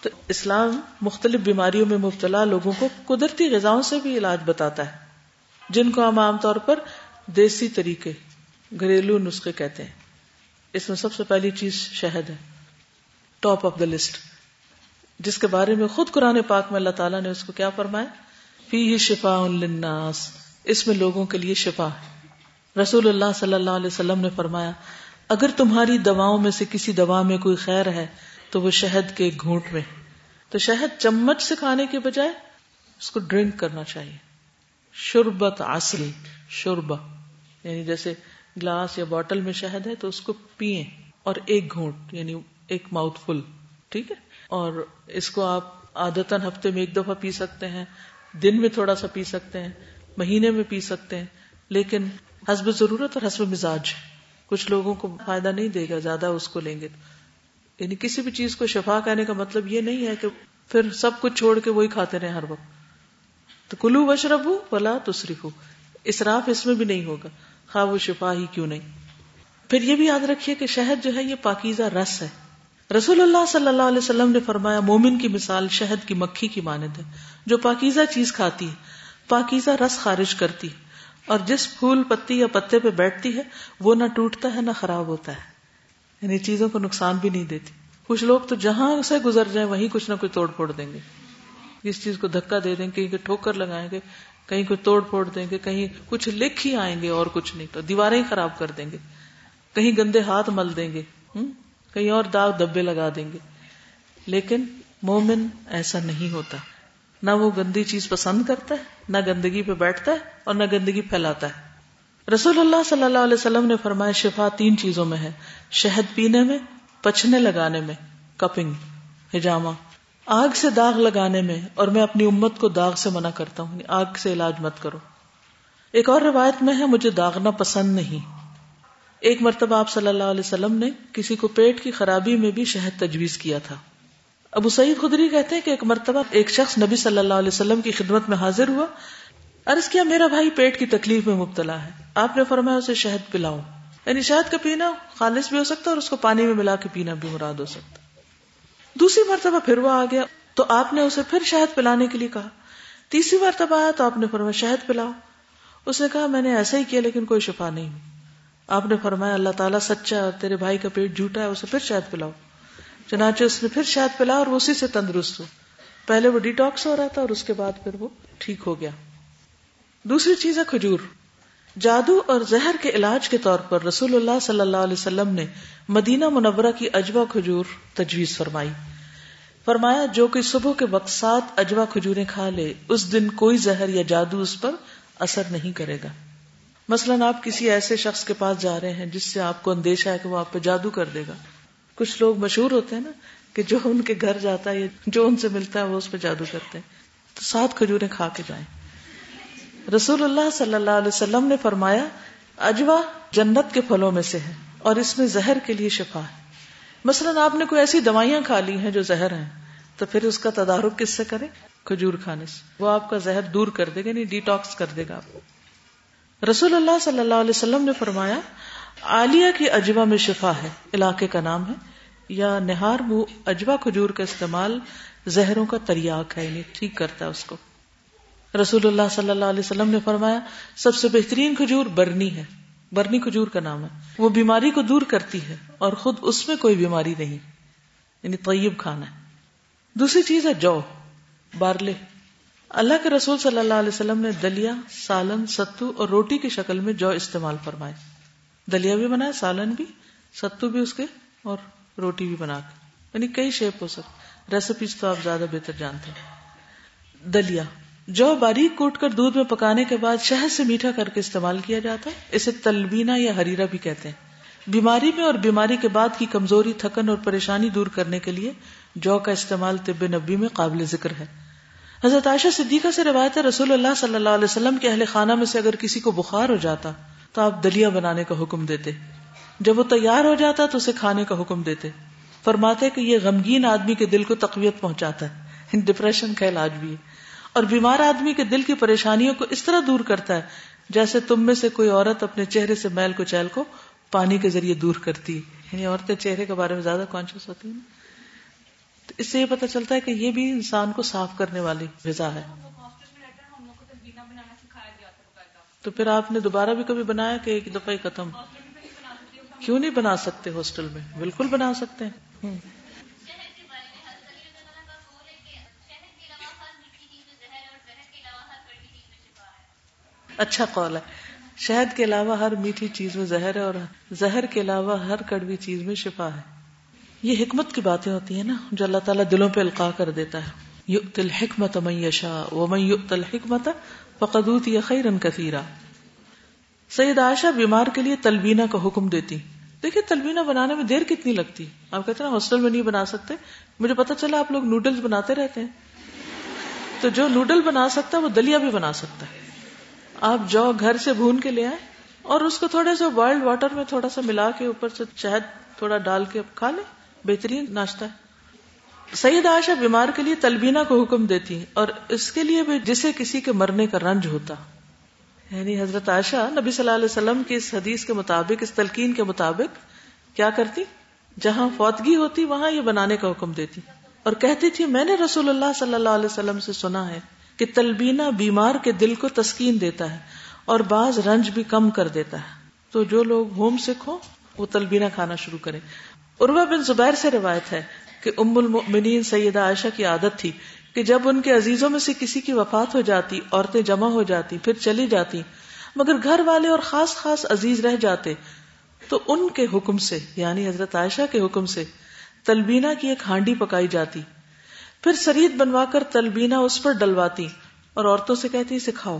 تو اسلام مختلف بیماریوں میں مبتلا لوگوں کو قدرتی غذاؤں سے بھی علاج بتاتا ہے، جن کو ہم عام طور پر دیسی طریقے، گھریلو نسخے کہتے ہیں۔ اس میں سب سے پہلی چیز شہد ہے ٹاپ آف دا لسٹ جس کے بارے میں خود قرآن پاک میں اللہ تعالیٰ نے اس کو کیا فرمایا؟ فی ہی شفا للناس، اس میں لوگوں کے لیے شفا ہے۔ رسول اللہ صلی اللہ علیہ وسلم نے فرمایا، اگر تمہاری دواؤں میں سے کسی دوا میں کوئی خیر ہے تو وہ شہد کے گھونٹ میں۔ تو شہد چمچ سے کھانے کے بجائے اس کو ڈرنک کرنا چاہیے۔ شربت اصل شربا یعنی جیسے گلاس یا بوٹل میں شہد ہے تو اس کو پیئیں اور ایک گھونٹ یعنی ایک ماؤتھ فل ٹھیک ہے؟ اور اس کو آپ عادت ہفتے میں ایک دفعہ پی سکتے ہیں، دن میں تھوڑا سا پی سکتے ہیں، مہینے میں پی سکتے ہیں۔ لیکن حسب ضرورت اور حسب مزاج۔ کچھ لوگوں کو فائدہ نہیں دے گا، زیادہ اس کو لیں گے۔ یعنی کسی بھی چیز کو شفا کہنے کا مطلب یہ نہیں ہے کہ پھر سب کچھ چھوڑ کے وہی کھاتے رہے ہر وقت۔ تو کلو وشرب ہو ولا تصریف ہو اسراف اس میں بھی نہیں ہوگا۔ خواہ وہ شفا ہی کیوں نہیں۔ پھر یہ بھی یاد رکھیے کہ شہد جو ہے یہ پاکیزہ رس ہے۔ رسول اللہ صلی اللہ علیہ وسلم نے فرمایا، مومن کی مثال شہد کی مکھی کی مانند ہے۔ جو پاکیزہ چیز کھاتی ہے، پاکیزہ رس خارج کرتی ہے۔ اور جس پھول پتی یا پتے پہ بیٹھتی ہے، وہ نہ ٹوٹتا ہے، نہ خراب ہوتا ہے۔ یعنی چیزوں کو نقصان بھی نہیں دیتی۔ کچھ لوگ تو جہاں سے گزر جائیں وہیں کچھ نہ کچھ توڑ پھوڑ دیں گے۔ اس چیز کو دھکا دے دیں گے، کہیں ٹھوکر لگائیں گے، کہیں کوئی توڑ پھوڑ دیں گے، کہیں کچھ لکھ ہی آئیں گے اور کچھ نہیں۔ تو دیواریں ہی خراب کر دیں گے۔ کہیں گندے ہاتھ مل دیں گے کہیں اور داغ دبے لگا دیں گے۔ لیکن مومن ایسا نہیں ہوتا۔ نہ وہ گندی چیز پسند کرتا ہے، نہ گندگی پہ بیٹھتا ہے اور نہ گندگی پھیلاتا ہے۔ رسول اللہ صلی اللہ علیہ وسلم نے فرمایا، شفا تین چیزوں میں ہے۔ شہد پینے میں، پچھنے لگانے میں، کپنگ، ہجامہ۔ آگ سے داغ لگانے میں، اور میں اپنی امت کو داغ سے منع کرتا ہوں یعنی آگ سے علاج مت کرو۔ ایک اور روایت میں ہے، مجھے داغنا پسند نہیں۔ ایک مرتبہ آپ صلی اللہ علیہ وسلم نے کسی کو پیٹ کی خرابی میں بھی شہد تجویز کیا تھا۔ ابو سعید خدری کہتے ہیں کہ ایک مرتبہ ایک شخص نبی صلی اللہ علیہ وسلم کی خدمت میں حاضر ہوا۔ عرض کیا، میرا بھائی پیٹ کی تکلیف میں مبتلا ہے۔ آپ نے فرمایا، اسے شہد پلاؤ۔ یعنی شہد کا پینا خالص بھی ہو سکتا اور اس کو پانی میں ملا کے پینا بھی مراد ہو سکتا دوسری مرتبہ پھر وہ آ گیا۔ تو آپ نے اسے پھر شہد پلانے کے لیے کہا۔ تیسری مرتبہ آیا تو آپ نے فرمایا، شہد پلاؤ۔ اس نے کہا، میں نے ایسا ہی کیا، لیکن کوئی شفا نہیں۔ آپ نے فرمایا، اللہ تعالیٰ سچا اور تیرے بھائی کا پیٹ جھوٹا ہے، اسے پھر شہد پلاؤ۔ چنانچہ اس نے پھر شہد پلا اور اسی سے تندرست ہو۔ پہلے وہ ڈیٹاکس ہو رہا تھا اور اس کے بعد پھر وہ ٹھیک ہو گیا۔ دوسری چیز ہے کھجور۔ جادو اور زہر کے علاج کے طور پر رسول اللہ صلی اللہ علیہ وسلم نے مدینہ منورہ کی اجوا کھجور تجویز فرمائی۔ فرمایا، جو کہ صبح کے وقت سات اجوا کھجوریں کھا لے، اس دن کوئی زہر یا جادو اس پر اثر نہیں کرے گا۔ مثلاً آپ کسی ایسے شخص کے پاس جا رہے ہیں جس سے آپ کو اندیشہ ہے کہ وہ آپ پہ جادو کر دے گا۔ کچھ لوگ مشہور ہوتے ہیں نا کہ جو ان کے گھر جاتا ہے جو ان سے ملتا ہے وہ اس پہ جادو کرتے ہیں۔ تو سات کھجوریں کھا کے جائیں۔ رسول اللہ صلی اللہ علیہ وسلم نے فرمایا، اجوا جنت کے پھلوں میں سے ہے اور اس میں زہر کے لیے شفا ہے۔ مثلاً آپ نے کوئی ایسی دوائیاں کھا لی ہیں جو زہر ہیں، تو پھر اس کا تدارک کس سے کرے کھجور کھانے سے۔ وہ آپ کا زہر دور کر دے گا یعنی نہیں ڈیٹاکس کر دے گا آپ رسول اللہ صلی اللہ علیہ وسلم نے فرمایا، عالیہ کی اجوا میں شفا ہے۔ علاقے کا نام ہے۔ یا نہار، وہ اجوا کھجور کا استعمال زہروں کا تریاک ہے یعنی ٹھیک کرتا ہے اس کو۔ رسول اللہ صلی اللہ علیہ وسلم نے فرمایا، سب سے بہترین کھجور برنی ہے۔ برنی کھجور کا نام ہے۔ وہ بیماری کو دور کرتی ہے اور خود اس میں کوئی بیماری نہیں۔ یعنی طیب کھانا ہے۔ دوسری چیز ہے جو، بارلے۔ اللہ کے رسول صلی اللہ علیہ وسلم نے دلیا، سالن، ستو اور روٹی کی شکل میں جو استعمال فرمائے۔ دلیا بھی بنایا، سالن بھی، ستو بھی اس کے اور روٹی بھی بنا کے۔ یعنی کئی شیپ ہو سکتے ریسیپیز تو آپ زیادہ بہتر جانتے ہیں۔ دلیا۔ جو باریک کوٹ کر دودھ میں پکانے کے بعد شہد سے میٹھا کر کے استعمال کیا جاتا ہے، اسے تلبینا یا ہریرا بھی کہتے ہیں۔ بیماری میں اور بیماری کے بعد کی کمزوری، تھکن اور پریشانی دور کرنے کے لیے جو کا استعمال طب نبی میں قابل ذکر ہے۔ حضرت عائشہ صدیقہ سے روایت ہے، رسول اللہ صلی اللہ علیہ وسلم کے اہل خانہ میں سے اگر کسی کو بخار ہو جاتا تو آپ دلیا بنانے کا حکم دیتے۔ جب وہ تیار ہو جاتا تو اسے کھانے کا حکم دیتے۔ فرماتے کہ یہ غمگین آدمی کے دل کو تقویت پہنچاتا ہے۔ ڈپریشن کا علاج بھی ہے۔ اور بیمار آدمی کے دل کی پریشانیوں کو اس طرح دور کرتا ہے جیسے تم میں سے کوئی عورت اپنے چہرے سے میل کو چیل کو پانی کے ذریعے دور کرتی یعنی عورتیں چہرے کے بارے میں زیادہ کانشیس ہوتی ہیں تو اس سے یہ پتا چلتا ہے کہ یہ بھی انسان کو صاف کرنے والی غذا ہے۔ تو پھر آپ نے دوبارہ بھی کبھی بنایا کہ ایک دفعہ ہی ختم؟ کیوں نہیں بنا سکتے ہاسٹل میں؟ بالکل بنا سکتے ہیں۔ اچھا قول ہے۔ شہد کے علاوہ ہر میٹھی چیز میں زہر ہے اور زہر کے علاوہ ہر کڑوی چیز میں شفا ہے۔ یہ حکمت کی باتیں ہوتی ہیں نا، جو اللہ تعالیٰ دلوں پہ القاع کر دیتا ہے۔ من یشا و من الحکمت فقدوت یا خیرن کثیرا۔ سید عائشہ بیمار کے لیے تلبینہ کا حکم دیتی۔ دیکھیے تلبینہ بنانے میں دیر کتنی لگتی۔ آپ کہتے ہیں ہاسٹل میں نہیں بنا سکتے۔ مجھے پتا چلا آپ لوگ نوڈلز بناتے رہتے ہیں۔ تو جو نوڈل بنا سکتا ہے، وہ دلیا بھی بنا سکتا ہے۔ آپ جو گھر سے بھون کے لے آئے اور اس کو تھوڑے سے بوائلڈ واٹر میں تھوڑا سا ملا کے اوپر سے شہد تھوڑا ڈال کے کھا لیں۔ بہترین ناشتہ ہے۔ سید عائشہ بیمار کے لیے تلبینہ کو حکم دیتی اور اس کے لیے بھی جسے کسی کے مرنے کا رنج ہوتا۔ یعنی حضرت عائشہ نبی صلی اللہ علیہ وسلم کی اس حدیث کے مطابق، اس تلقین کے مطابق کیا کرتی؟ جہاں فوتگی ہوتی، وہاں یہ بنانے کا حکم دیتی۔ اور کہتی تھی، میں نے رسول اللہ صلی اللہ علیہ وسلم سے سنا ہے کہ تلبینہ بیمار کے دل کو تسکین دیتا ہے اور بعض رنج بھی کم کر دیتا ہے۔ تو جو لوگ ہوم سکھ ہو وہ تلبینہ کھانا شروع کریں۔ عروا بن زبیر سے روایت ہے کہ ام المؤمنین سیدہ عائشہ کی عادت تھی کہ جب ان کے عزیزوں میں سے کسی کی وفات ہو جاتی، عورتیں جمع ہو جاتی، پھر چلی جاتی، مگر گھر والے اور خاص خاص عزیز رہ جاتے، تو ان کے حکم سے یعنی حضرت عائشہ کے حکم سے، تلبینہ کی ایک ہانڈی پکائی جاتی۔ پھر سرید بنوا کر تلبینہ اس پر ڈلواتی اور عورتوں سے کہتی سکھاؤ۔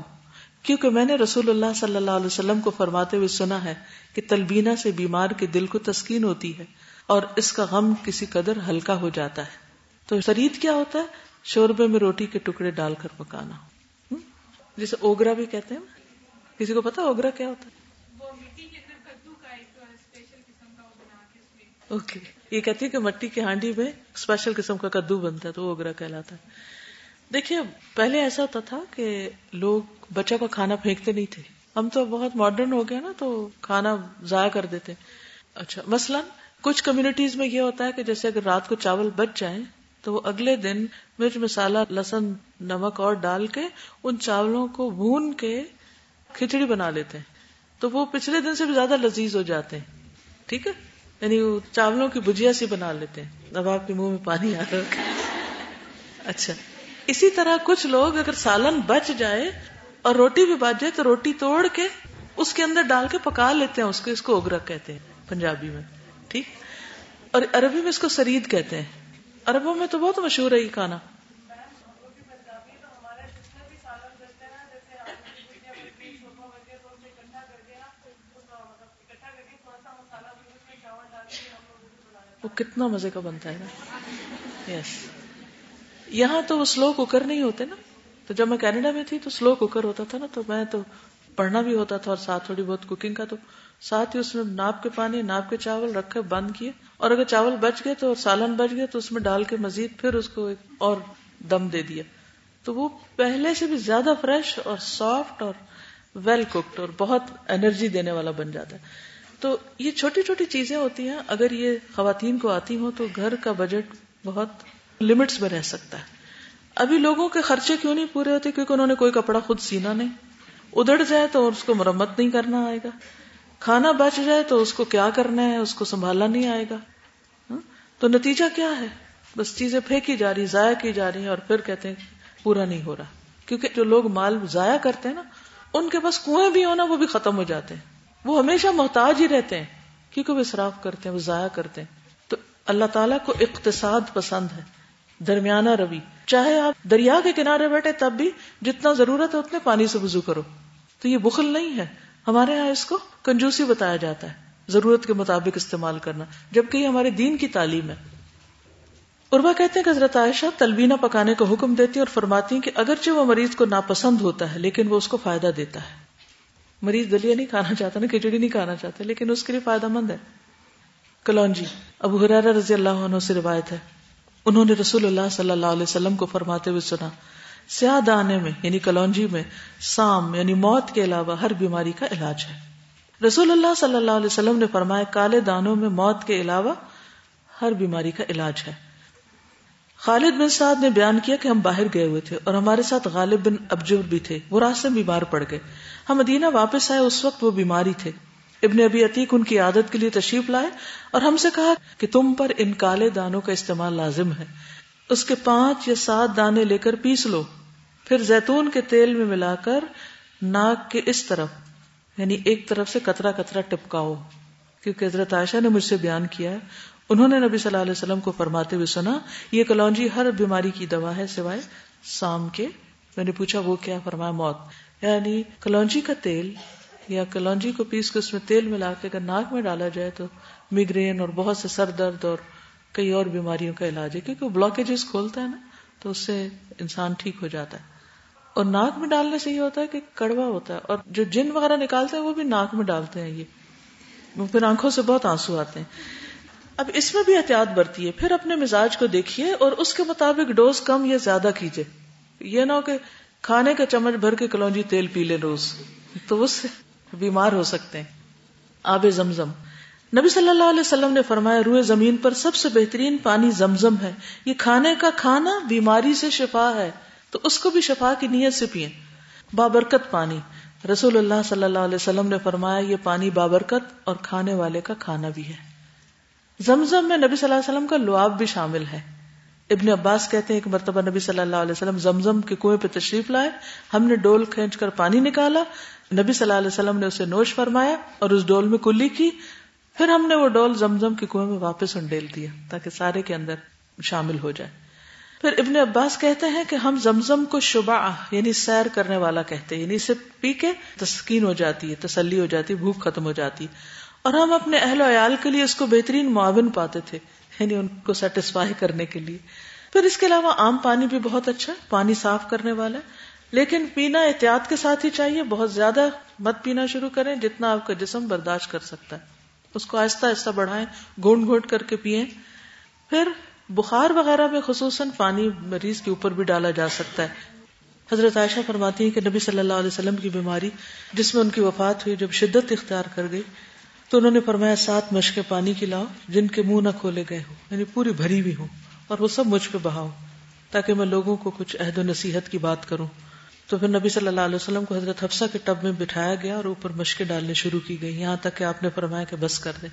کیونکہ میں نے رسول اللہ صلی اللہ علیہ وسلم کو فرماتے ہوئے سنا ہے کہ تلبینہ سے بیمار کے دل کو تسکین ہوتی ہے اور اس کا غم کسی قدر ہلکا ہو جاتا ہے۔ تو سرید کیا ہوتا ہے؟ شوربے میں روٹی کے ٹکڑے ڈال کر پکانا۔ جسے اوگرا بھی کہتے ہیں کسی کو پتا اوگرا کیا ہوتا ہے؟ اوکے یہ کہتی ہے کہ مٹی کی ہانڈی میں اسپیشل قسم کا کدو بنتا ہے، تو وہ اوگرا کہلاتا ہے۔ دیکھیے، پہلے ایسا ہوتا تھا کہ لوگ بچوں کا کھانا پھینکتے نہیں تھے۔ ہم تو بہت ماڈرن ہو گیا نا، تو کھانا ضائع کر دیتے اچھا مثلاً کچھ کمیونٹیز میں یہ ہوتا ہے کہ جیسے اگر رات کو چاول بچ جائیں، تو وہ اگلے دن مرچ مسالہ لسن نمک اور ڈال کے ان چاولوں کو بھون کے کھچڑی بنا لیتے ہیں۔ تو وہ پچھلے دن سے بھی زیادہ لذیذ ہو جاتے ہیں۔ ٹھیک ہے؟ یعنی وہ چاولوں کی بجیا سی بنا لیتے ہیں۔ اب آپ کے منہ میں پانی آ رہا اچھا۔ اسی طرح کچھ لوگ اگر سالن بچ جائے اور روٹی بھی بچ جائے تو روٹی توڑ کے اس کے اندر ڈال کے پکا لیتے ہیں، اس کو اس کو اگرک کہتے ہیں پنجابی میں۔ ٹھیک؟ اور عربی میں اس کو سرید کہتے ہیں۔ اربوں میں تو بہت مشہور ہے یہ کھانا۔ وہ کتنا مزے کا بنتا ہے نا۔ یس یہاں تو وہ سلو کوکر نہیں ہوتے نا۔ تو جب میں کینیڈا میں تھی تو سلو کوکر ہوتا تھا نا۔ تو میں تو پڑھنا بھی ہوتا تھا اور ساتھ تھوڑی بہت کوکنگ کا۔ تو ساتھ ہی اس میں ناپ کے پانی، ناپ کے چاول رکھے، بند کیے۔ اور اگر چاول بچ گئے تو سالن بچ گئے تو اس میں ڈال کے مزید پھر اس کو ایک اور دم دے دیا۔ تو وہ پہلے سے بھی زیادہ فریش اور سافٹ اور ویل کوکڈ اور بہت انرجی دینے والا بن جاتا ہے۔ تو یہ چھوٹی چھوٹی چیزیں ہوتی ہیں۔ اگر یہ خواتین کو آتی ہوں تو گھر کا بجٹ بہت لمٹس میں رہ سکتا ہے۔ ابھی لوگوں کے خرچے کیوں نہیں پورے ہوتے؟ کیونکہ انہوں نے کوئی کپڑا خود سینا نہیں۔ ادڑ جائے تو اس کو مرمت نہیں کرنا آئے گا۔ کھانا بچ جائے تو اس کو کیا کرنا ہے؟ اس کو سنبھالنا نہیں آئے گا۔ ہاں؟ تو نتیجہ کیا ہے؟ بس چیزیں پھینکی جا رہی، ضائع کی جا رہی ہیں اور پھر کہتے ہیں پورا نہیں ہو رہا۔ کیونکہ جو لوگ مال ضائع کرتے ہیں نا، ان کے پاس کنویں بھی ہونا وہ بھی ختم ہو جاتے ہیں۔ وہ ہمیشہ محتاج ہی رہتے ہیں، کیونکہ وہ اصراف کرتے ہیں، وہ ضائع کرتے ہیں۔ تو اللہ تعالیٰ کو اقتصاد پسند ہے، درمیانہ روی۔ چاہے آپ دریا کے کنارے بیٹھے تب بھی جتنا ضرورت ہے اتنے پانی سے وضو کرو۔ تو یہ بخل نہیں ہے۔ ہمارے یہاں اس کو کنجوسی بتایا جاتا ہے، ضرورت کے مطابق استعمال کرنا، جبکہ یہ ہمارے دین کی تعلیم ہے۔ عربا کہتے ہیں کہ حضرت عائشہ تلبینہ پکانے کا حکم دیتی اور فرماتی ہیں کہ اگرچہ وہ مریض کو ناپسند ہوتا ہے، لیکن وہ اس کو فائدہ دیتا ہے۔ مریض دلیا نہیں کھانا چاہتا نا کھچڑی نہیں کھانا چاہتا، لیکن اس کے لیے فائدہ مند ہے۔ کلونجی، ابو حرارہ رضی اللہ عنہ سے روایت ہے۔ انہوں نے رسول اللہ صلی اللہ علیہ وسلم کو فرماتے ہوئے سنا، سیاہ دانے میں یعنی کلونجی میں، سام یعنی موت کے علاوہ ہر بیماری کا علاج ہے۔ رسول اللہ صلی اللہ علیہ وسلم نے فرمایا، کالے دانوں میں موت کے علاوہ ہر بیماری کا علاج ہے۔ خالد بن سعد نے بیان کیا کہ ہم باہر گئے ہوئے تھے اور ہمارے ساتھ غالب بن ابجور بھی تھے۔ وہ راستے بیمار پڑ گئے۔ ہم مدینہ واپس آئے، اس وقت وہ بیماری تھے۔ ابن ابی عتیق ان کی عادت کے لیے تشریف لائے اور ہم سے کہا کہ تم پر ان کالے دانوں کا استعمال لازم ہے۔ اس کے پانچ یا سات دانے لے کر پیس لو۔ پھر زیتون کے تیل میں ملا کر ناک کے اس طرف یعنی ایک طرف سے کترا کترا ٹپکاؤ۔ کیونکہ حضرت عائشہ نے مجھ سے بیان کیا انہوں نے نبی صلی اللہ علیہ وسلم کو فرماتے ہوئے سنا، یہ کلونجی ہر بیماری کی دوا ہے سوائے سام کے۔ میں نے پوچھا، وہ کیا؟ فرمایا، موت۔ یعنی کلونجی کا تیل یا کلونجی کو پیس کے اس میں تیل ملا کے اگر ناک میں ڈالا جائے تو میگرین اور بہت سے سر درد اور کئی اور بیماریوں کا علاج ہے، کیونکہ بلاکیجز کھولتا ہے نا، تو اس سے انسان ٹھیک ہو جاتا ہے۔ اور ناک میں ڈالنے سے یہ ہوتا ہے کہ کڑوا ہوتا ہے، اور جو جن وغیرہ نکالتے ہیں وہ بھی ناک میں ڈالتے ہیں یہ۔ پھر آنکھوں سے بہت آنسو آتے ہیں۔ اب اس میں بھی احتیاط برتی ہے، پھر اپنے مزاج کو دیکھیے اور اس کے مطابق ڈوز کم یا زیادہ کیجیے۔ یہ نہ ہو کہ کھانے کا چمچ بھر کے کلونجی تیل پی لے روز، تو اس سے بیمار ہو سکتے ہیں۔ آب زمزم۔ نبی صلی اللہ علیہ وسلم نے فرمایا روئے زمین پر سب سے بہترین پانی زمزم ہے۔ یہ کھانے کا کھانا بیماری سے شفا ہے، تو اس کو بھی شفا کی نیت سے پیئیں۔ بابرکت پانی۔ رسول اللہ صلی اللہ علیہ وسلم نے فرمایا، یہ پانی بابرکت اور کھانے والے کا کھانا بھی ہے۔ زمزم میں نبی صلی اللہ علیہ وسلم کا لعاب بھی شامل ہے۔ ابن عباس کہتے ہیں ایک مرتبہ نبی صلی اللہ علیہ وسلم زمزم کے کنویں پہ تشریف لائے، ہم نے ڈول کھینچ کر پانی نکالا، نبی صلی اللہ علیہ وسلم نے اسے نوش فرمایا اور اس ڈول میں کلی کی۔ پھر ہم نے وہ ڈول زمزم کے کنویں میں واپس انڈیل دیا تاکہ سارے کے اندر شامل ہو جائے۔ پھر ابن عباس کہتے ہیں کہ ہم زمزم کو شبا یعنی سیر کرنے والا کہتے ہیں یعنی اسے پی کے تسکین ہو جاتی ہے، تسلی ہو جاتی ہے، بھوک ختم ہو جاتی ہے۔ اور ہم اپنے اہل و عیال کے لیے اس کو بہترین معاون پاتے تھے یعنی ان کو سیٹسفائی کرنے کے لیے۔ پھر اس کے علاوہ عام پانی بھی بہت اچھا پانی صاف کرنے والا ہے۔ لیکن پینا احتیاط کے ساتھ ہی چاہیے، بہت زیادہ مت پینا شروع کریں جتنا آپ کا جسم برداشت کر سکتا ہے۔ اس کو آہستہ آہستہ بڑھائیں گھونٹ گھونٹ کر کے پیئیں پھر بخار وغیرہ میں خصوصاً پانی مریض کے اوپر بھی ڈالا جا سکتا ہے۔ حضرت عائشہ فرماتی ہیں کہ نبی صلی اللہ علیہ وسلم کی بیماری جس میں ان کی وفات ہوئی جب شدت اختیار کر گئی تو انہوں نے فرمایا، سات مشق پانی کی لاؤ، جن کے منہ نہ کھولے گئے ہوں یعنی پوری بھری بھی ہوں، اور وہ سب مجھ پہ بہاؤ، تاکہ میں لوگوں کو کچھ عہد و نصیحت کی بات کروں۔ تو پھر نبی صلی اللہ علیہ وسلم کو حضرت حفصہ کے ٹب میں بٹھایا گیا اور اوپر مشقیں ڈالنے شروع کی گئی یہاں تک کہ آپ نے فرمایا کہ بس کر دیں۔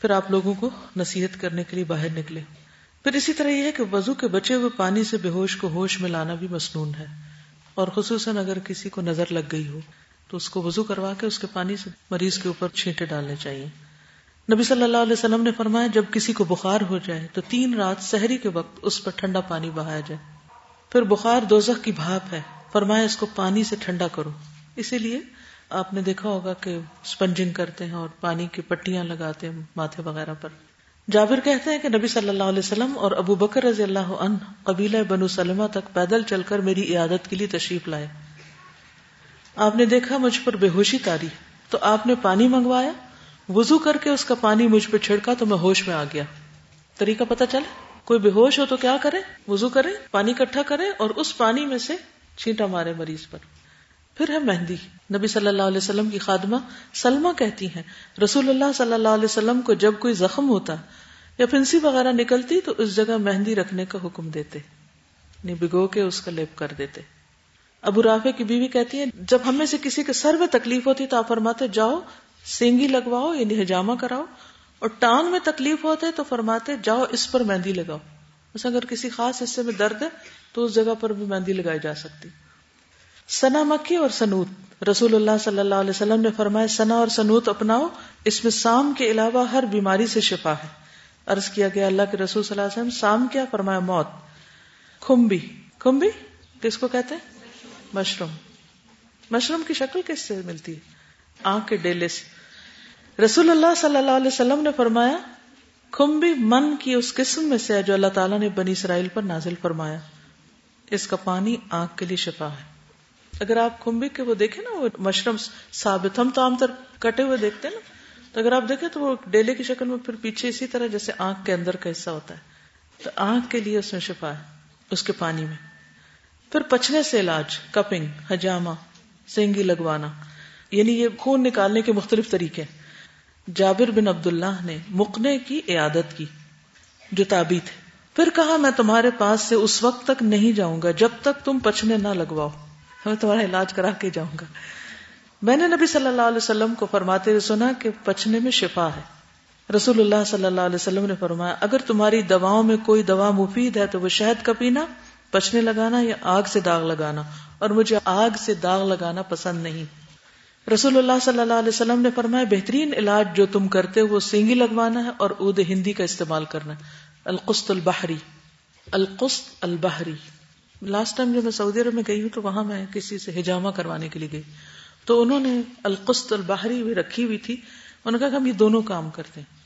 پھر آپ لوگوں کو نصیحت کرنے کے لیے باہر نکلے۔ پھر اسی طرح یہ ہے کہ وضو کے بچے ہوئے پانی سے بے ہوش کو ہوش میں لانا بھی مصنون ہے۔ اور خصوصاً اگر کسی کو نظر لگ گئی ہو۔ تو اس کو وضو کروا کے اس کے پانی سے مریض کے اوپر چھینٹے ڈالنے چاہیے۔ نبی صلی اللہ علیہ وسلم نے فرمایا، جب کسی کو بخار ہو جائے تو تین رات سحری کے وقت اس پر ٹھنڈا پانی بہایا جائے۔ پھر بخار دوزخ کی بھاپ ہے۔ فرمایا، اس کو پانی سے ٹھنڈا کرو۔ اسی لیے آپ نے دیکھا ہوگا کہ اسپنجنگ کرتے ہیں اور پانی کی پٹیاں لگاتے ہیں ماتھے وغیرہ پر۔ جابر کہتے ہیں کہ نبی صلی اللہ علیہ وسلم اور ابو بکر رضی اللہ عنہ قبیلہ بنو سلمہ تک پیدل چل کر میری عیادت کے لیے تشریف لائے۔ آپ نے دیکھا مجھ پر بے ہوشی تاری تو آپ نے پانی منگوایا؟ وضو کر کے اس کا پانی مجھ پہ چھڑکا تو میں ہوش میں آ گیا۔ طریقہ پتا چلے کوئی بے ہوش ہو تو کیا کرے؟ وضو کرے، پانی کٹھا کرے اور اس پانی میں سے چھینٹا مارے مریض پر۔ پھر ہے مہندی۔ نبی صلی اللہ علیہ وسلم کی خادمہ سلمہ کہتی ہیں، رسول اللہ صلی اللہ علیہ وسلم کو جب کوئی زخم ہوتا یا پھنسی وغیرہ نکلتی تو اس جگہ مہندی رکھنے کا حکم دیتے بگو کے اس کا لیپ کر دیتے۔ ابو رافع کی بیوی کہتی ہے جب ہمیں سے کسی کے سر میں تکلیف ہوتی تو آپ فرماتے جاؤ، سینگی لگواؤ یعنی حجامہ کراؤ، اور ٹانگ میں تکلیف ہوتے تو فرماتے جاؤ، اس پر مہندی لگاؤ۔ بس اگر کسی خاص حصے میں درد ہے تو اس جگہ پر بھی مہندی لگائی جا سکتی۔ سنا مکی اور سنوت۔ رسول اللہ صلی اللہ علیہ وسلم نے فرمایا، سنا اور سنوت اپناؤ، اس میں سام کے علاوہ ہر بیماری سے شفا ہے۔ عرض کیا گیا، اللہ کے رسول صلی اللہ علیہ وسلم، سام کیا؟ فرمایا، موت۔ کمبی کمبی کس کو کہتے ہیں؟ مشروم۔ مشروم کی شکل کس سے ملتی ہے؟ آنکھ کے ڈیلے سے۔ رسول اللہ صلی اللہ علیہ وسلم نے فرمایا کمبی من کی اس قسم میں سے جو اللہ تعالیٰ نے بنی اسرائیل پر نازل فرمایا۔ اس کا پانی آنکھ کے لیے شفا ہے۔ اگر آپ کمبی کے وہ دیکھیں نا، وہ مشرم ثابت، ہم تو عام طور کٹے ہوئے دیکھتے ہیں نا۔ تو اگر آپ دیکھیں تو وہ ڈیلے کی شکل میں پھر پیچھے اسی طرح جیسے آنکھ کے اندر کا حصہ ہوتا ہے۔ تو آنکھ کے لیے اس میں شفا ہے، اس کے پانی میں۔ پھر پچنے سے علاج کپنگ حجامہ سینگی لگوانا یعنی یہ خون نکالنے کے مختلف طریقے جابر بن عبد اللہ نے مکنے کی، عیادت کی، جو تابی تھے۔ پھر کہا، میں تمہارے پاس سے اس وقت تک نہیں جاؤں گا جب تک تم پچنے نہ لگواؤ۔ میں تمہارا علاج کرا کے جاؤں گا۔ میں نے نبی صلی اللہ علیہ وسلم کو فرماتے ہوئے سنا کہ پچنے میں شفا ہے۔ رسول اللہ صلی اللہ علیہ وسلم نے فرمایا، اگر تمہاری دواؤں میں کوئی دوا مفید ہے تو وہ شہد کا پینا پچنے لگانا یا آگ سے داغ لگانا؟ اور مجھے آگ سے داغ لگانا پسند نہیں۔ رسول اللہ صلی اللہ علیہ وسلم نے فرمایا، بہترین علاج جو تم کرتے ہو وہ سینگی لگوانا ہے اور اود ہندی کا استعمال کرنا ہے۔ القست البحری۔ القست البحری۔ لاسٹ ٹائم جو میں سعودی عرب میں گئی ہوں تو وہاں میں کسی سے ہجامہ کروانے کے لیے گئی۔ تو انہوں نے القست البحری بھی رکھی ہوئی تھی۔ انہوں نے کہا کہ ہم یہ دونوں کام کرتے ہیں۔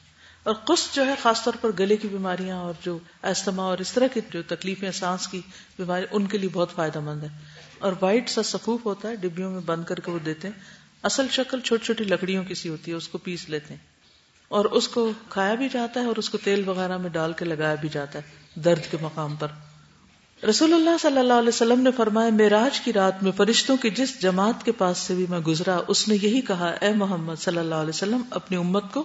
اور قسط جو ہے خاص طور پر گلے کی بیماریاں اور جو ایستما اور اس طرح کی جو تکلیفیں سانس کی بیماری، ان کے لیے بہت فائدہ مند ہے اور وائٹ سا سفوف ہوتا ہے، ڈبیوں میں بند کر کے وہ دیتے ہیں۔ اصل شکل چھوٹی چھوٹی لکڑیوں کی سی ہوتی ہے، اس کو پیس لیتے ہیں۔ اور اس کو کھایا بھی جاتا ہے اور اس کو تیل وغیرہ میں ڈال کے لگایا بھی جاتا ہے، درد کے مقام پر۔ رسول اللہ صلی اللہ علیہ وسلم نے فرمایا میراج کی رات میں فرشتوں کی جس جماعت کے پاس سے بھی میں گزرا، اس نے یہی کہا، اے محمد صلی اللہ علیہ وسلم، اپنی امت کو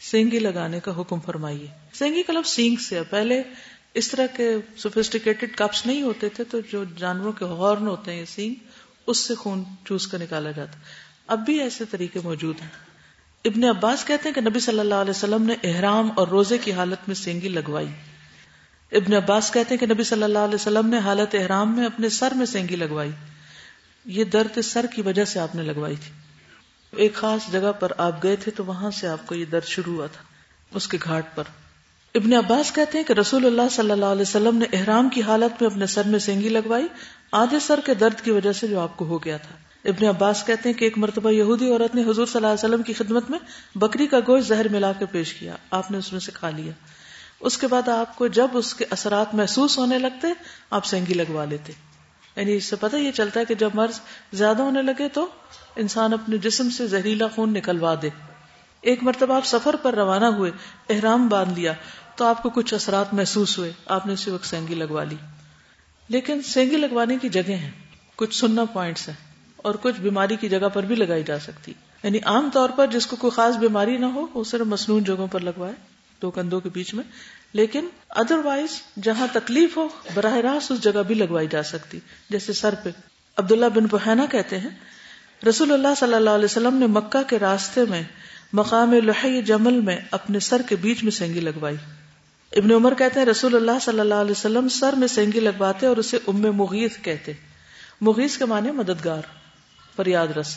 سینگی لگانے کا حکم فرمائیے۔ سینگی کا لفظ سینگ سے پہلے اس طرح کے سوفسٹیکیٹڈ کپس نہیں ہوتے تھے تو جو جانوروں کے ہارن ہوتے ہیں سینگ، اس سے خون چوس کر نکالا جاتا۔ اب بھی ایسے طریقے موجود ہیں۔ ابن عباس کہتے ہیں کہ نبی صلی اللہ علیہ وسلم نے احرام اور روزے کی حالت میں سینگی لگوائی۔ ابن عباس کہتے ہیں کہ نبی صلی اللہ علیہ وسلم نے حالت احرام میں اپنے سر میں سینگی لگوائی۔ یہ درد سر کی وجہ سے آپ نے لگوائی تھی۔ ایک خاص جگہ پر آپ گئے تھے تو وہاں سے آپ کو یہ درد شروع ہوا تھا، اس کے گھاٹ پر۔ ابن عباس کہتے ہیں کہ رسول اللہ صلی اللہ علیہ وسلم نے احرام کی حالت میں اپنے سر میں سینگی لگوائی، آدھے سر کے درد کی وجہ سے جو آپ کو ہو گیا تھا۔ ابن عباس کہتے ہیں کہ ایک مرتبہ یہودی عورت نے حضور صلی اللہ علیہ وسلم کی خدمت میں بکری کا گوشت زہر ملا کے پیش کیا۔ آپ نے اس میں سے کھا لیا۔ اس کے بعد آپ کو جب اس کے اثرات محسوس ہونے لگتے، آپ سینگی لگوا لیتے۔ یعنی اس سے پتہ یہ چلتا ہے کہ جب مرض زیادہ ہونے لگے تو انسان اپنے جسم سے زہریلا خون نکلوا دے۔ ایک مرتبہ آپ سفر پر روانہ ہوئے، احرام باندھ لیا، تو آپ کو کچھ اثرات محسوس ہوئے۔ آپ نے اسی وقت سینگی لگوا لی۔ لیکن سینگی لگوانے کی جگہ ہیں، کچھ سننا پوائنٹس ہیں اور کچھ بیماری کی جگہ پر بھی لگائی جا سکتی۔ یعنی عام طور پر جس کو کوئی خاص بیماری نہ ہو، وہ صرف مصنون جگہوں پر لگوائے، دو کندھوں کے بیچ میں۔ لیکن ادر وائز جہاں تکلیف ہو، براہ راست اس جگہ بھی لگوائی جا سکتی۔ جیسے سر پہ عبداللہ بن بحینا کہتے ہیں، رسول اللہ صلی اللہ علیہ وسلم نے مکہ کے راستے میں مقام لحی جمل میں اپنے سر کے بیچ میں سینگی لگوائی۔ ابن عمر کہتے ہیں، رسول اللہ صلی اللہ علیہ وسلم سر میں سینگی لگواتے اور اسے ام مغیث کہتے۔ مغیث کے معنی مددگار، فریاد رس۔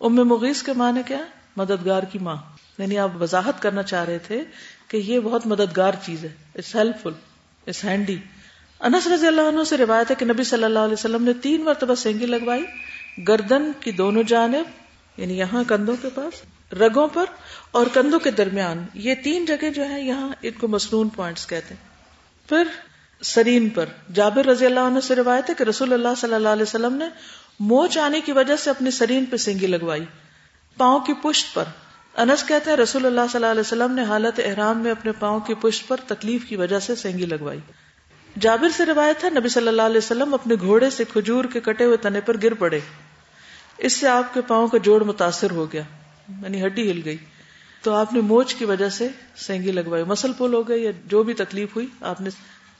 ام مغیث کے معنی کیا؟ مددگار کی ماں۔ یعنی آپ وضاحت کرنا چاہ رہے تھے کہ یہ بہت مددگار چیز ہے۔ It's helpful it's handy انس رضی اللہ عنہ سے روایت ہے کہ نبی صلی اللہ علیہ وسلم نے تین مرتبہ سینگی لگوائی، گردن کی دونوں جانب یعنی یہاں کندھوں کے پاس، رگوں پر اور کندھوں کے درمیان۔ یہ تین جگہ جو ہے یہاں ان کو مصنون پوائنٹس کہتے ہیں۔ پھر سرین پر، جابر رضی اللہ عنہ سے روایت ہے کہ رسول اللہ صلی اللہ علیہ وسلم نے موچ آنے کی وجہ سے اپنی سرین پہ سینگی لگوائی۔ پاؤں کی پشت پر انس کہتے ہیں رسول اللہ صلی اللہ علیہ وسلم نے حالت احرام میں اپنے پاؤں کی پشت پر تکلیف کی وجہ سے سینگی لگوائی۔ جابر سے روایت ہے نبی صلی اللہ علیہ وسلم اپنے گھوڑے سے کھجور کے کٹے ہوئے تنے پر گر پڑے۔ اس سے آپ کے پاؤں کا جوڑ متاثر ہو گیا یعنی ہڈی ہل گئی۔ تو آپ نے موچ کی وجہ سے سینگی لگوائی، مسل پول ہو گئی یا جو بھی تکلیف ہوئی، آپ نے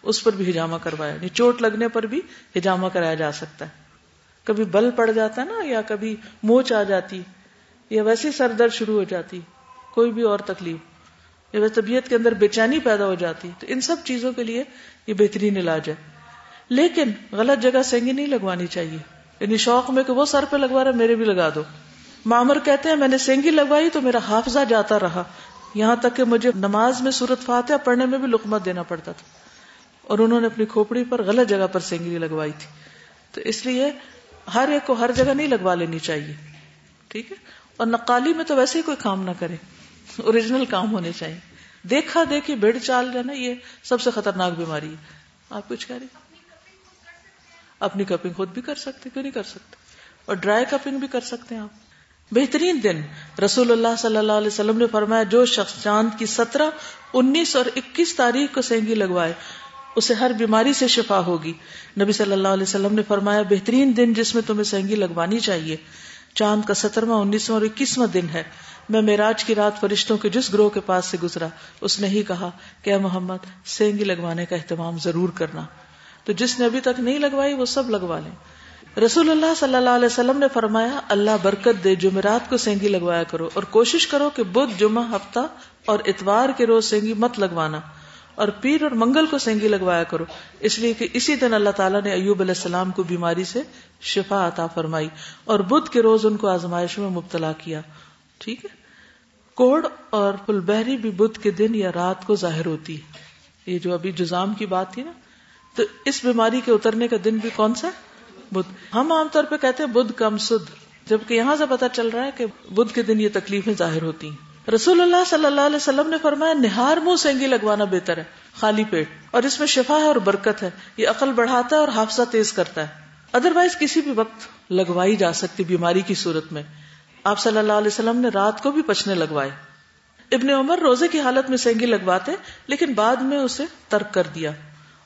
اس پر بھی ہجامہ کروایا۔ یعنی چوٹ لگنے پر بھی ہجامہ کرایا جا سکتا ہے۔ کبھی بل پڑ جاتا ہے نا، یا کبھی موچ آ جاتی۔ یا ویسی سر درد شروع ہو جاتی، کوئی بھی اور تکلیف، یا ویسے طبیعت کے اندر بے چینی پیدا ہو جاتی، تو ان سب چیزوں کے لیے یہ بہترین علاج ہے۔ لیکن غلط جگہ سینگی نہیں لگوانی چاہیے۔ یعنی شوق میں کہ وہ سر پہ لگوا رہا میرے بھی لگا دو۔ مامر کہتے ہیں، میں نے سینگی لگوائی تو میرا حافظہ جاتا رہا۔ یہاں تک کہ مجھے نماز میں سورت فاتحہ پڑھنے میں بھی لقمت دینا پڑتا تھا۔ اور انہوں نے اپنی کھوپڑی پر غلط جگہ پر سینگی لگوائی تھی۔ تو اس لیے ہر ایک کو ہر جگہ نہیں لگوا لینی چاہیے۔ ٹھیک ہے؟ اور نقالی میں تو ویسے ہی کوئی کام نہ کرے۔ اوریجنل کام ہونے چاہیے۔ دیکھا دیکھی بھیڑ چال جانا یہ سب سے خطرناک بیماری ہے۔ آپ کچھ کہہ رہی اپنی کپنگ خود بھی کر سکتے، کیوں نہیں کر سکتے؟ اور ڈرائی کپنگ بھی کر سکتے ہیں آپ۔ بہترین دن۔ رسول اللہ صلی اللہ علیہ وسلم نے فرمایا، جو شخص چاند کی سترہ، انیس اور اکیس تاریخ کو سینگی لگوائے، اسے ہر بیماری سے شفا ہوگی۔ نبی صلی اللہ علیہ وسلم نے فرمایا، بہترین دن جس میں تمہیں سینگی لگوانی چاہیے چاند کا سترواں، انیسواں اور اکیسواں دن ہے۔ میں میراج کی رات فرشتوں کے جس گروہ کے پاس سے گزرا، اس نے ہی کہا کہ اے محمد، سینگی لگوانے کا اہتمام ضرور کرنا۔ تو جس نے ابھی تک نہیں لگوائی، وہ سب لگوا لیں۔ رسول اللہ صلی اللہ علیہ وسلم نے فرمایا، اللہ برکت دے جمعرات کو سینگی لگوایا کرو۔ اور کوشش کرو کہ بدھ، جمعہ، ہفتہ اور اتوار کے روز سینگی مت لگوانا۔ اور پیر اور منگل کو سینگی لگوایا کرو۔ اس لیے کہ اسی دن اللہ تعالیٰ نے ایوب علیہ السلام کو بیماری سے شفا عطا فرمائی اور بدھ کے روز ان کو آزمائش میں مبتلا کیا۔ ٹھیک ہے؟ کوڑ اور پلبہری بھی بدھ کے دن یا رات کو ظاہر ہوتی ہے۔ یہ جو ابھی جزام کی بات تھی نا۔ تو اس بیماری کے اترنے کا دن بھی کون سا؟ بدھ۔ ہم عام طور پہ کہتے ہیں بدھ کم سدھ، جبکہ یہاں سے پتا چل رہا ہے کہ بدھ کے دن یہ تکلیفیں ظاہر ہوتی ہیں۔ رسول اللہ صلی اللہ علیہ وسلم نے فرمایا، نہار منہ سینگی لگوانا بہتر ہے، خالی پیٹ، اور اس میں شفا ہے اور برکت ہے، یہ عقل بڑھاتا ہے اور حافظہ تیز کرتا ہے۔ ادر وائز کسی بھی وقت لگوائی جا سکتی بیماری کی صورت میں۔ آپ صلی اللہ علیہ وسلم نے رات کو بھی پچنے لگوائے۔ ابن عمر روزے کی حالت میں سینگی لگواتے، لیکن بعد میں اسے ترک کر دیا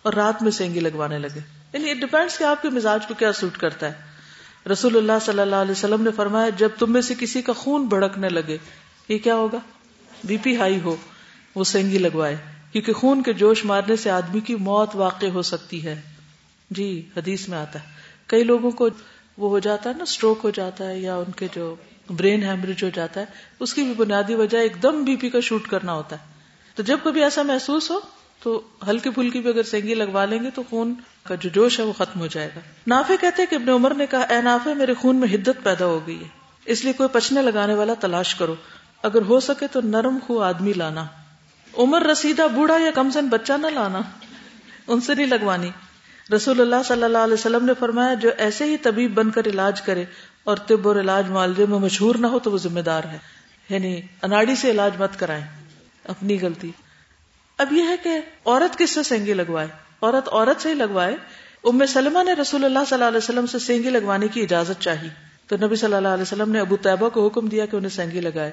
اور رات میں سینگی لگوانے لگے۔ یعنی اٹ ڈپینڈس کہ آپ کے مزاج کو کیا سوٹ کرتا ہے۔ رسول اللہ صلی اللہ علیہ وسلم نے فرمایا، جب تم میں سے کسی کا خون بھڑکنے لگے یہ کیا ہوگا؟ بی پی ہائی ہو، وہ سینگی لگوائے، کیونکہ خون کے جوش مارنے سے آدمی کی موت واقع ہو سکتی ہے۔ جی حدیث میں آتا ہے۔ کئی لوگوں کو وہ ہو جاتا ہے نا اسٹروک ہو جاتا ہے، یا ان کے جو برین ہیمریج ہو جاتا ہے، اس کی بھی بنیادی وجہ ایک دم بی پی کا شوٹ کرنا ہوتا ہے۔ تو جب کبھی ایسا محسوس ہو، تو ہلکی پھلکی بھی اگر سینگی لگوا لیں گے، تو خون کا جو جوش ہے، وہ ختم ہو جائے گا۔ نافے کہتے کہ ابن عمر نے کہا، اے نافے میرے خون میں حدت پیدا ہو گئی ہے۔ اس لیے کوئی پچنے لگانے والا تلاش کرو۔ اگر ہو سکے تو نرم خو آدمی لانا۔ عمر رسیدہ بوڑھا یا کم سن بچہ نہ لانا۔ ان سے نہیں لگوانی۔ رسول اللہ صلی اللہ علیہ وسلم نے فرمایا، جو ایسے ہی طبیب بن کر علاج کرے اور طب اور علاج معالجے میں مشہور نہ ہو تو وہ ذمہ دار ہے۔ یعنی اناڑی سے علاج مت کرائیں۔ اپنی غلطی۔ اب یہ ہے کہ عورت کس سے سینگی لگوائے؟ عورت عورت سے ہی لگوائے۔ ام سلمہ نے رسول اللہ صلی اللہ علیہ وسلم سے سینگی لگوانے کی اجازت چاہی۔ تو نبی صلی اللہ علیہ وسلم نے ابو طیبہ کو حکم دیا کہ انہیں سینگی لگائے۔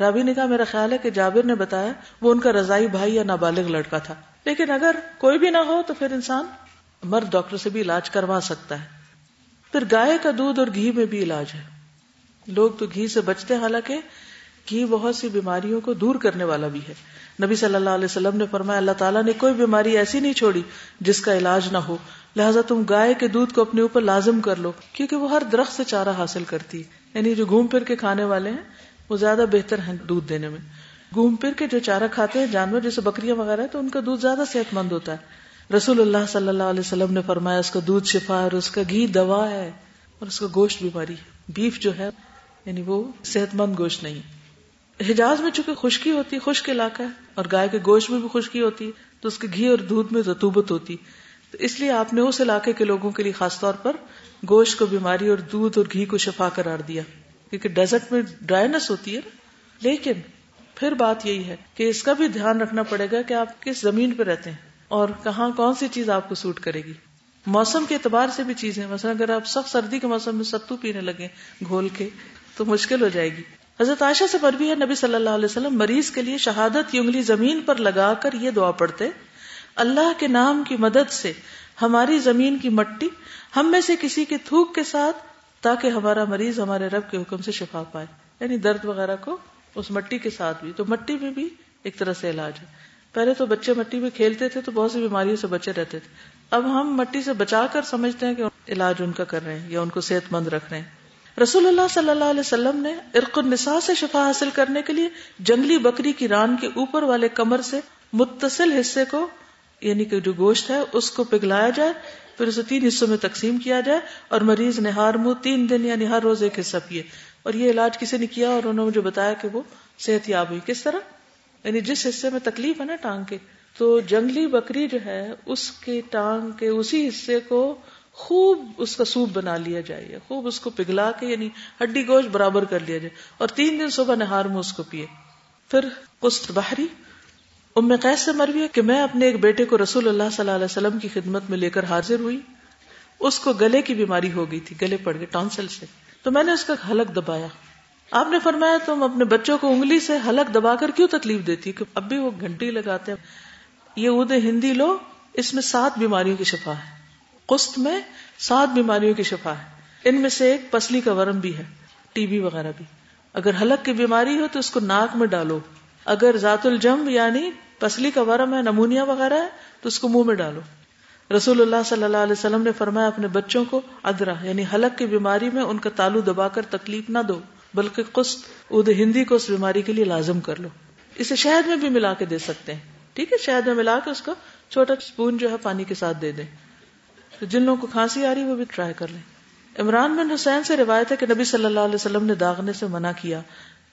رابی نے کہا میرا خیال ہے کہ جابر نے بتایا وہ ان کا رضائی بھائی یا نابالغ لڑکا تھا۔ لیکن اگر کوئی بھی نہ ہو تو پھر انسان مرد ڈاکٹر سے بھی علاج کروا سکتا ہے۔ پھر گائے کا دودھ اور گھی میں بھی علاج ہے۔ لوگ تو گھی سے بچتے حالانکہ گھی بہت سی بیماریوں کو دور کرنے والا بھی ہے۔ نبی صلی اللہ علیہ وسلم نے فرمایا، اللہ تعالیٰ نے کوئی بیماری ایسی نہیں چھوڑی جس کا علاج نہ ہو۔ لہٰذا تم گائے کے دودھ کو اپنے اوپر لازم کر لو، کیونکہ وہ ہر درخت سے چارہ حاصل کرتی ہے۔ یعنی جو گھوم پھر کے کھانے والے ہیں وہ زیادہ بہتر ہیں دودھ دینے میں۔ گھوم پھر کے جو چارہ کھاتے ہیں، جانور جیسے بکریاں وغیرہ، تو ان کا دودھ زیادہ صحت مند ہوتا ہے۔ رسول اللہ صلی اللہ علیہ وسلم نے فرمایا، اس کا دودھ شفا اور اس کا گھی دوا ہے اور اس کا گوشت بیماری بیف جو ہے یعنی وہ صحت مند گوشت نہیں حجاز میں چونکہ خشکی ہوتی ہے خشک علاقہ ہے اور گائے کے گوشت میں بھی خشکی ہوتی ہے تو اس کے گھی اور دودھ میں رتوبت ہوتی۔ تو اس لیے آپ نے اس علاقے کے لوگوں کے لیے خاص طور پر گوشت کو بیماری اور دودھ اور گھی کو شفا قرار دیا۔ کیونکہ ڈیزرٹ میں ڈرائیس ہوتی ہے نا۔ لیکن پھر بات یہی ہے کہ اس کا بھی دھیان رکھنا پڑے گا کہ آپ کس زمین پہ رہتے ہیں اور کہاں کون سی چیز آپ کو سوٹ کرے گی۔ موسم کے اعتبار سے بھی چیزیں، مثلا اگر آپ سخت سردی کے موسم میں ستو پینے لگے گھول کے، تو مشکل ہو جائے گی۔ حضرت عائشہ سے مروی ہے، نبی صلی اللہ علیہ وسلم مریض کے لیے شہادت کی انگلی زمین پر لگا کر یہ دعا پڑھتے، اللہ کے نام کی مدد سے ہماری زمین کی مٹی ہم میں سے کسی کے تھوک کے ساتھ تاکہ ہمارا مریض ہمارے رب کے حکم سے شفا پائے۔ یعنی درد وغیرہ کو اس مٹی کے ساتھ بھی، تو مٹی میں بھی ایک طرح سے علاج ہے۔ پہلے تو بچے مٹی میں کھیلتے تھے تو بہت سی بیماریوں سے بچے رہتے تھے۔ اب ہم مٹی سے بچا کر سمجھتے ہیں کہ علاج ان کا کر رہے ہیں یا ان کو صحت مند رکھ رہے ہیں۔ رسول اللہ صلی اللہ علیہ وسلم نے ارق النساء سے شفا حاصل کرنے کے لیے جنگلی بکری کی ران کے اوپر والے کمر سے متصل حصے کو یعنی کہ جو گوشت ہے، اس کو پگلایا جائے۔ پھر اسے تین حصوں میں تقسیم کیا جائے اور مریض نے ہار منہ تین دن یعنی ہر روز ایک حصہ پیے۔ اور یہ علاج کسی نے کیا اور انہوں نے مجھے بتایا کہ وہ صحت یاب ہوئی۔ کس طرح؟ یعنی جس حصے میں تکلیف ہے نا ٹانگ کے، تو جنگلی بکری جو ہے، اس کے ٹانگ کے اسی حصے کو خوب اس کا سوپ بنا لیا جائے خوب اس کو پگھلا کے یعنی ہڈی گوشت برابر کر لیا جائے۔ اور تین دن صبح نہار میں اس کو پیے۔ پھر قسط بحری ام قیس سے مروی ہے کہ میں اپنے ایک بیٹے کو رسول اللہ صلی اللہ علیہ وسلم کی خدمت میں لے کر حاضر ہوئی۔ اس کو گلے کی بیماری ہو گئی تھی، گلے پڑ گئے، ٹانسل سے۔ تو میں نے اس کا حلق دبایا۔ آپ نے فرمایا، تم اپنے بچوں کو انگلی سے حلق دبا کر کیوں تکلیف دیتی؟ کہ اب بھی وہ گھنٹی لگاتے یہ اد ہندی لو، اس میں سات بیماریوں کی شفا ہے۔ قسط میں سات بیماریوں کی شفا ہے۔ ان میں سے ایک پسلی کا ورم بھی ہے، ٹی بی وغیرہ بھی۔ اگر حلق کی بیماری ہو تو اس کو ناک میں ڈالو۔ اگر ذات الجم یعنی پسلی کا ورم ہے، نمونیا وغیرہ ہے، تو اس کو منہ میں ڈالو۔ رسول اللہ صلی اللہ علیہ وسلم نے فرمایا، اپنے بچوں کو ادرا یعنی حلق کی بیماری میں ان کا تالو دبا کر تکلیف نہ دو، بلکہ قسط اد ہندی کو اس بیماری کے لیے لازم کر لو۔ اسے شہد میں بھی ملا کے دے سکتے ہیں۔ ٹھیک ہے، شہد میں ملا کے اس کو چھوٹا اسپون جو ہے پانی کے ساتھ دے دیں۔ تو جن لوگوں کو کھانسی آ رہی وہ بھی ٹرائی کر لیں۔ عمران بن حسین سے روایت ہے کہ نبی صلی اللہ علیہ وسلم نے داغنے سے منع کیا۔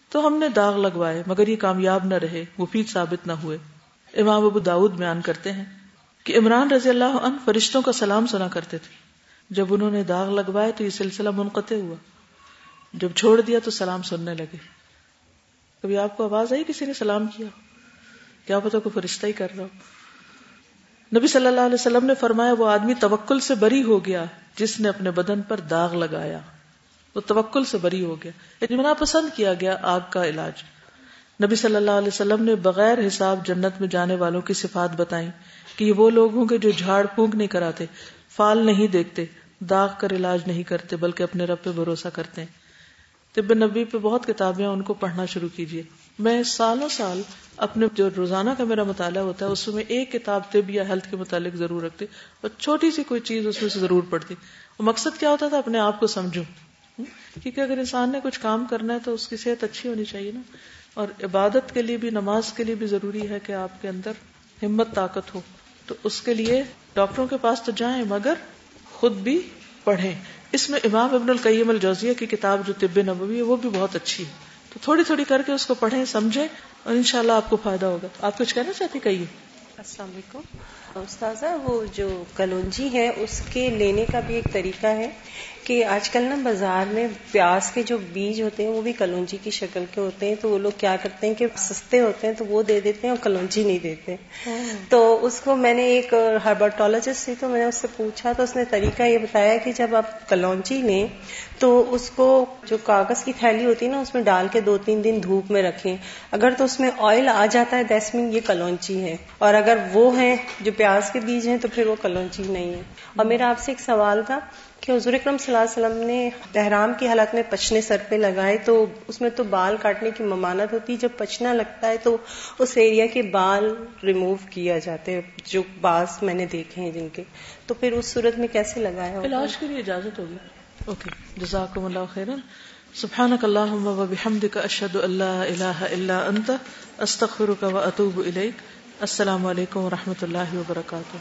تو ہم نے داغ لگوائے، مگر یہ کامیاب نہ رہے، مفید ثابت نہ ہوئے۔ امام ابو داود بیان کرتے ہیں کہ عمران رضی اللہ عنہ فرشتوں کا سلام سنا کرتے تھے۔ جب انہوں نے داغ لگوائے تو یہ سلسلہ منقطع ہوا۔ جب چھوڑ دیا تو سلام سننے لگے۔ کبھی آپ کو آواز آئی کسی نے سلام کیا؟ کیا پتا کوئی فرشتہ ہی کر رہا ہو۔ نبی صلی اللہ علیہ وسلم نے فرمایا، وہ آدمی توکل سے بری ہو گیا جس نے اپنے بدن پر داغ لگایا۔ وہ توکل سے بری ہو گیا۔ یعنی پسند کیا گیا آگ کا علاج۔ نبی صلی اللہ علیہ وسلم نے بغیر حساب جنت میں جانے والوں کی صفات بتائی کہ یہ وہ لوگ ہوں گے جو جھاڑ پھونک نہیں کراتے، فال نہیں دیکھتے، داغ کر علاج نہیں کرتے، بلکہ اپنے رب پہ بھروسہ کرتے ہیں۔ طب نبی پہ بہت کتابیں ان کو پڑھنا شروع کیجیے میں سالوں سال اپنے جو روزانہ کا میرا مطالعہ ہوتا ہے، اس میں ایک کتاب طب یا ہیلتھ کے متعلق ضرور رکھتی۔ اور چھوٹی سی کوئی چیز اس میں سے ضرور پڑتی وہ مقصد کیا ہوتا تھا؟ اپنے آپ کو سمجھوں۔ کیونکہ اگر انسان نے کچھ کام کرنا ہے تو اس کی صحت اچھی ہونی چاہیے نا۔ اور عبادت کے لیے بھی، نماز کے لیے بھی ضروری ہے کہ آپ کے اندر ہمت، طاقت ہو۔ تو اس کے لیے ڈاکٹروں کے پاس تو جائیں، مگر خود بھی پڑھیں۔ اس میں امام ابن القیم الجوزیہ کی کتاب جو طب نبوی ہے، وہ بھی بہت اچھی ہے۔ تو تھوڑی تھوڑی کر کے اس کو پڑھیں، سمجھیں اور انشاءاللہ آپ کو فائدہ ہوگا۔ آپ کچھ کہنا چاہتی کہیے۔ السلام علیکم۔ استاذہ، وہ جو کلونجی ہے، اس کے لینے کا بھی ایک طریقہ ہے۔ کہ آج کل نا بازار میں پیاز کے جو بیج ہوتے ہیں وہ بھی کلونجی کی شکل کے ہوتے ہیں تو وہ لوگ کیا کرتے ہیں کہ سستے ہوتے ہیں تو وہ دے دیتے ہیں اور کلونجی نہیں دیتے۔ تو اس کو میں نے ایک ہربرٹولوجسٹ تھی تو میں نے اس سے پوچھا تو اس نے طریقہ یہ بتایا کہ جب آپ کلونجی لیں تو اس کو جو کاغذ کی تھیلی ہوتی ہے نا اس میں ڈال کے دو تین دن دھوپ میں رکھیں۔ اگر تو اس میں آئل آ جاتا ہے دیس مین یہ کلونچی ہے۔ اور اگر وہ ہے جو پیاز کے بیج ہیں تو پھر وہ کلونچی نہیں ہے۔ اور میرا آپ سے ایک سوال تھا کہ حضور اکرم صلی اللہ علیہ وسلم نے احرام کی حالت میں پچنے سر پہ لگائے تو اس میں تو بال کاٹنے کی ممانت ہوتی۔ جب پچنا لگتا ہے تو اس ایریا کے بال ریموو کیا جاتے ہیں، جو بعض میں نے دیکھے ہیں جن کے۔ تو پھر اس صورت میں کیسے لگایا علاج کے لیے اجازت ہوگی۔ اوکے، جزاکم اللہ خیرن۔ سبحانک اللہم و بحمدک، اشہد اللہ الہ الا انت، استغفرک و اتوب الیک۔ السلام علیکم و رحمۃ اللہ وبرکاتہ۔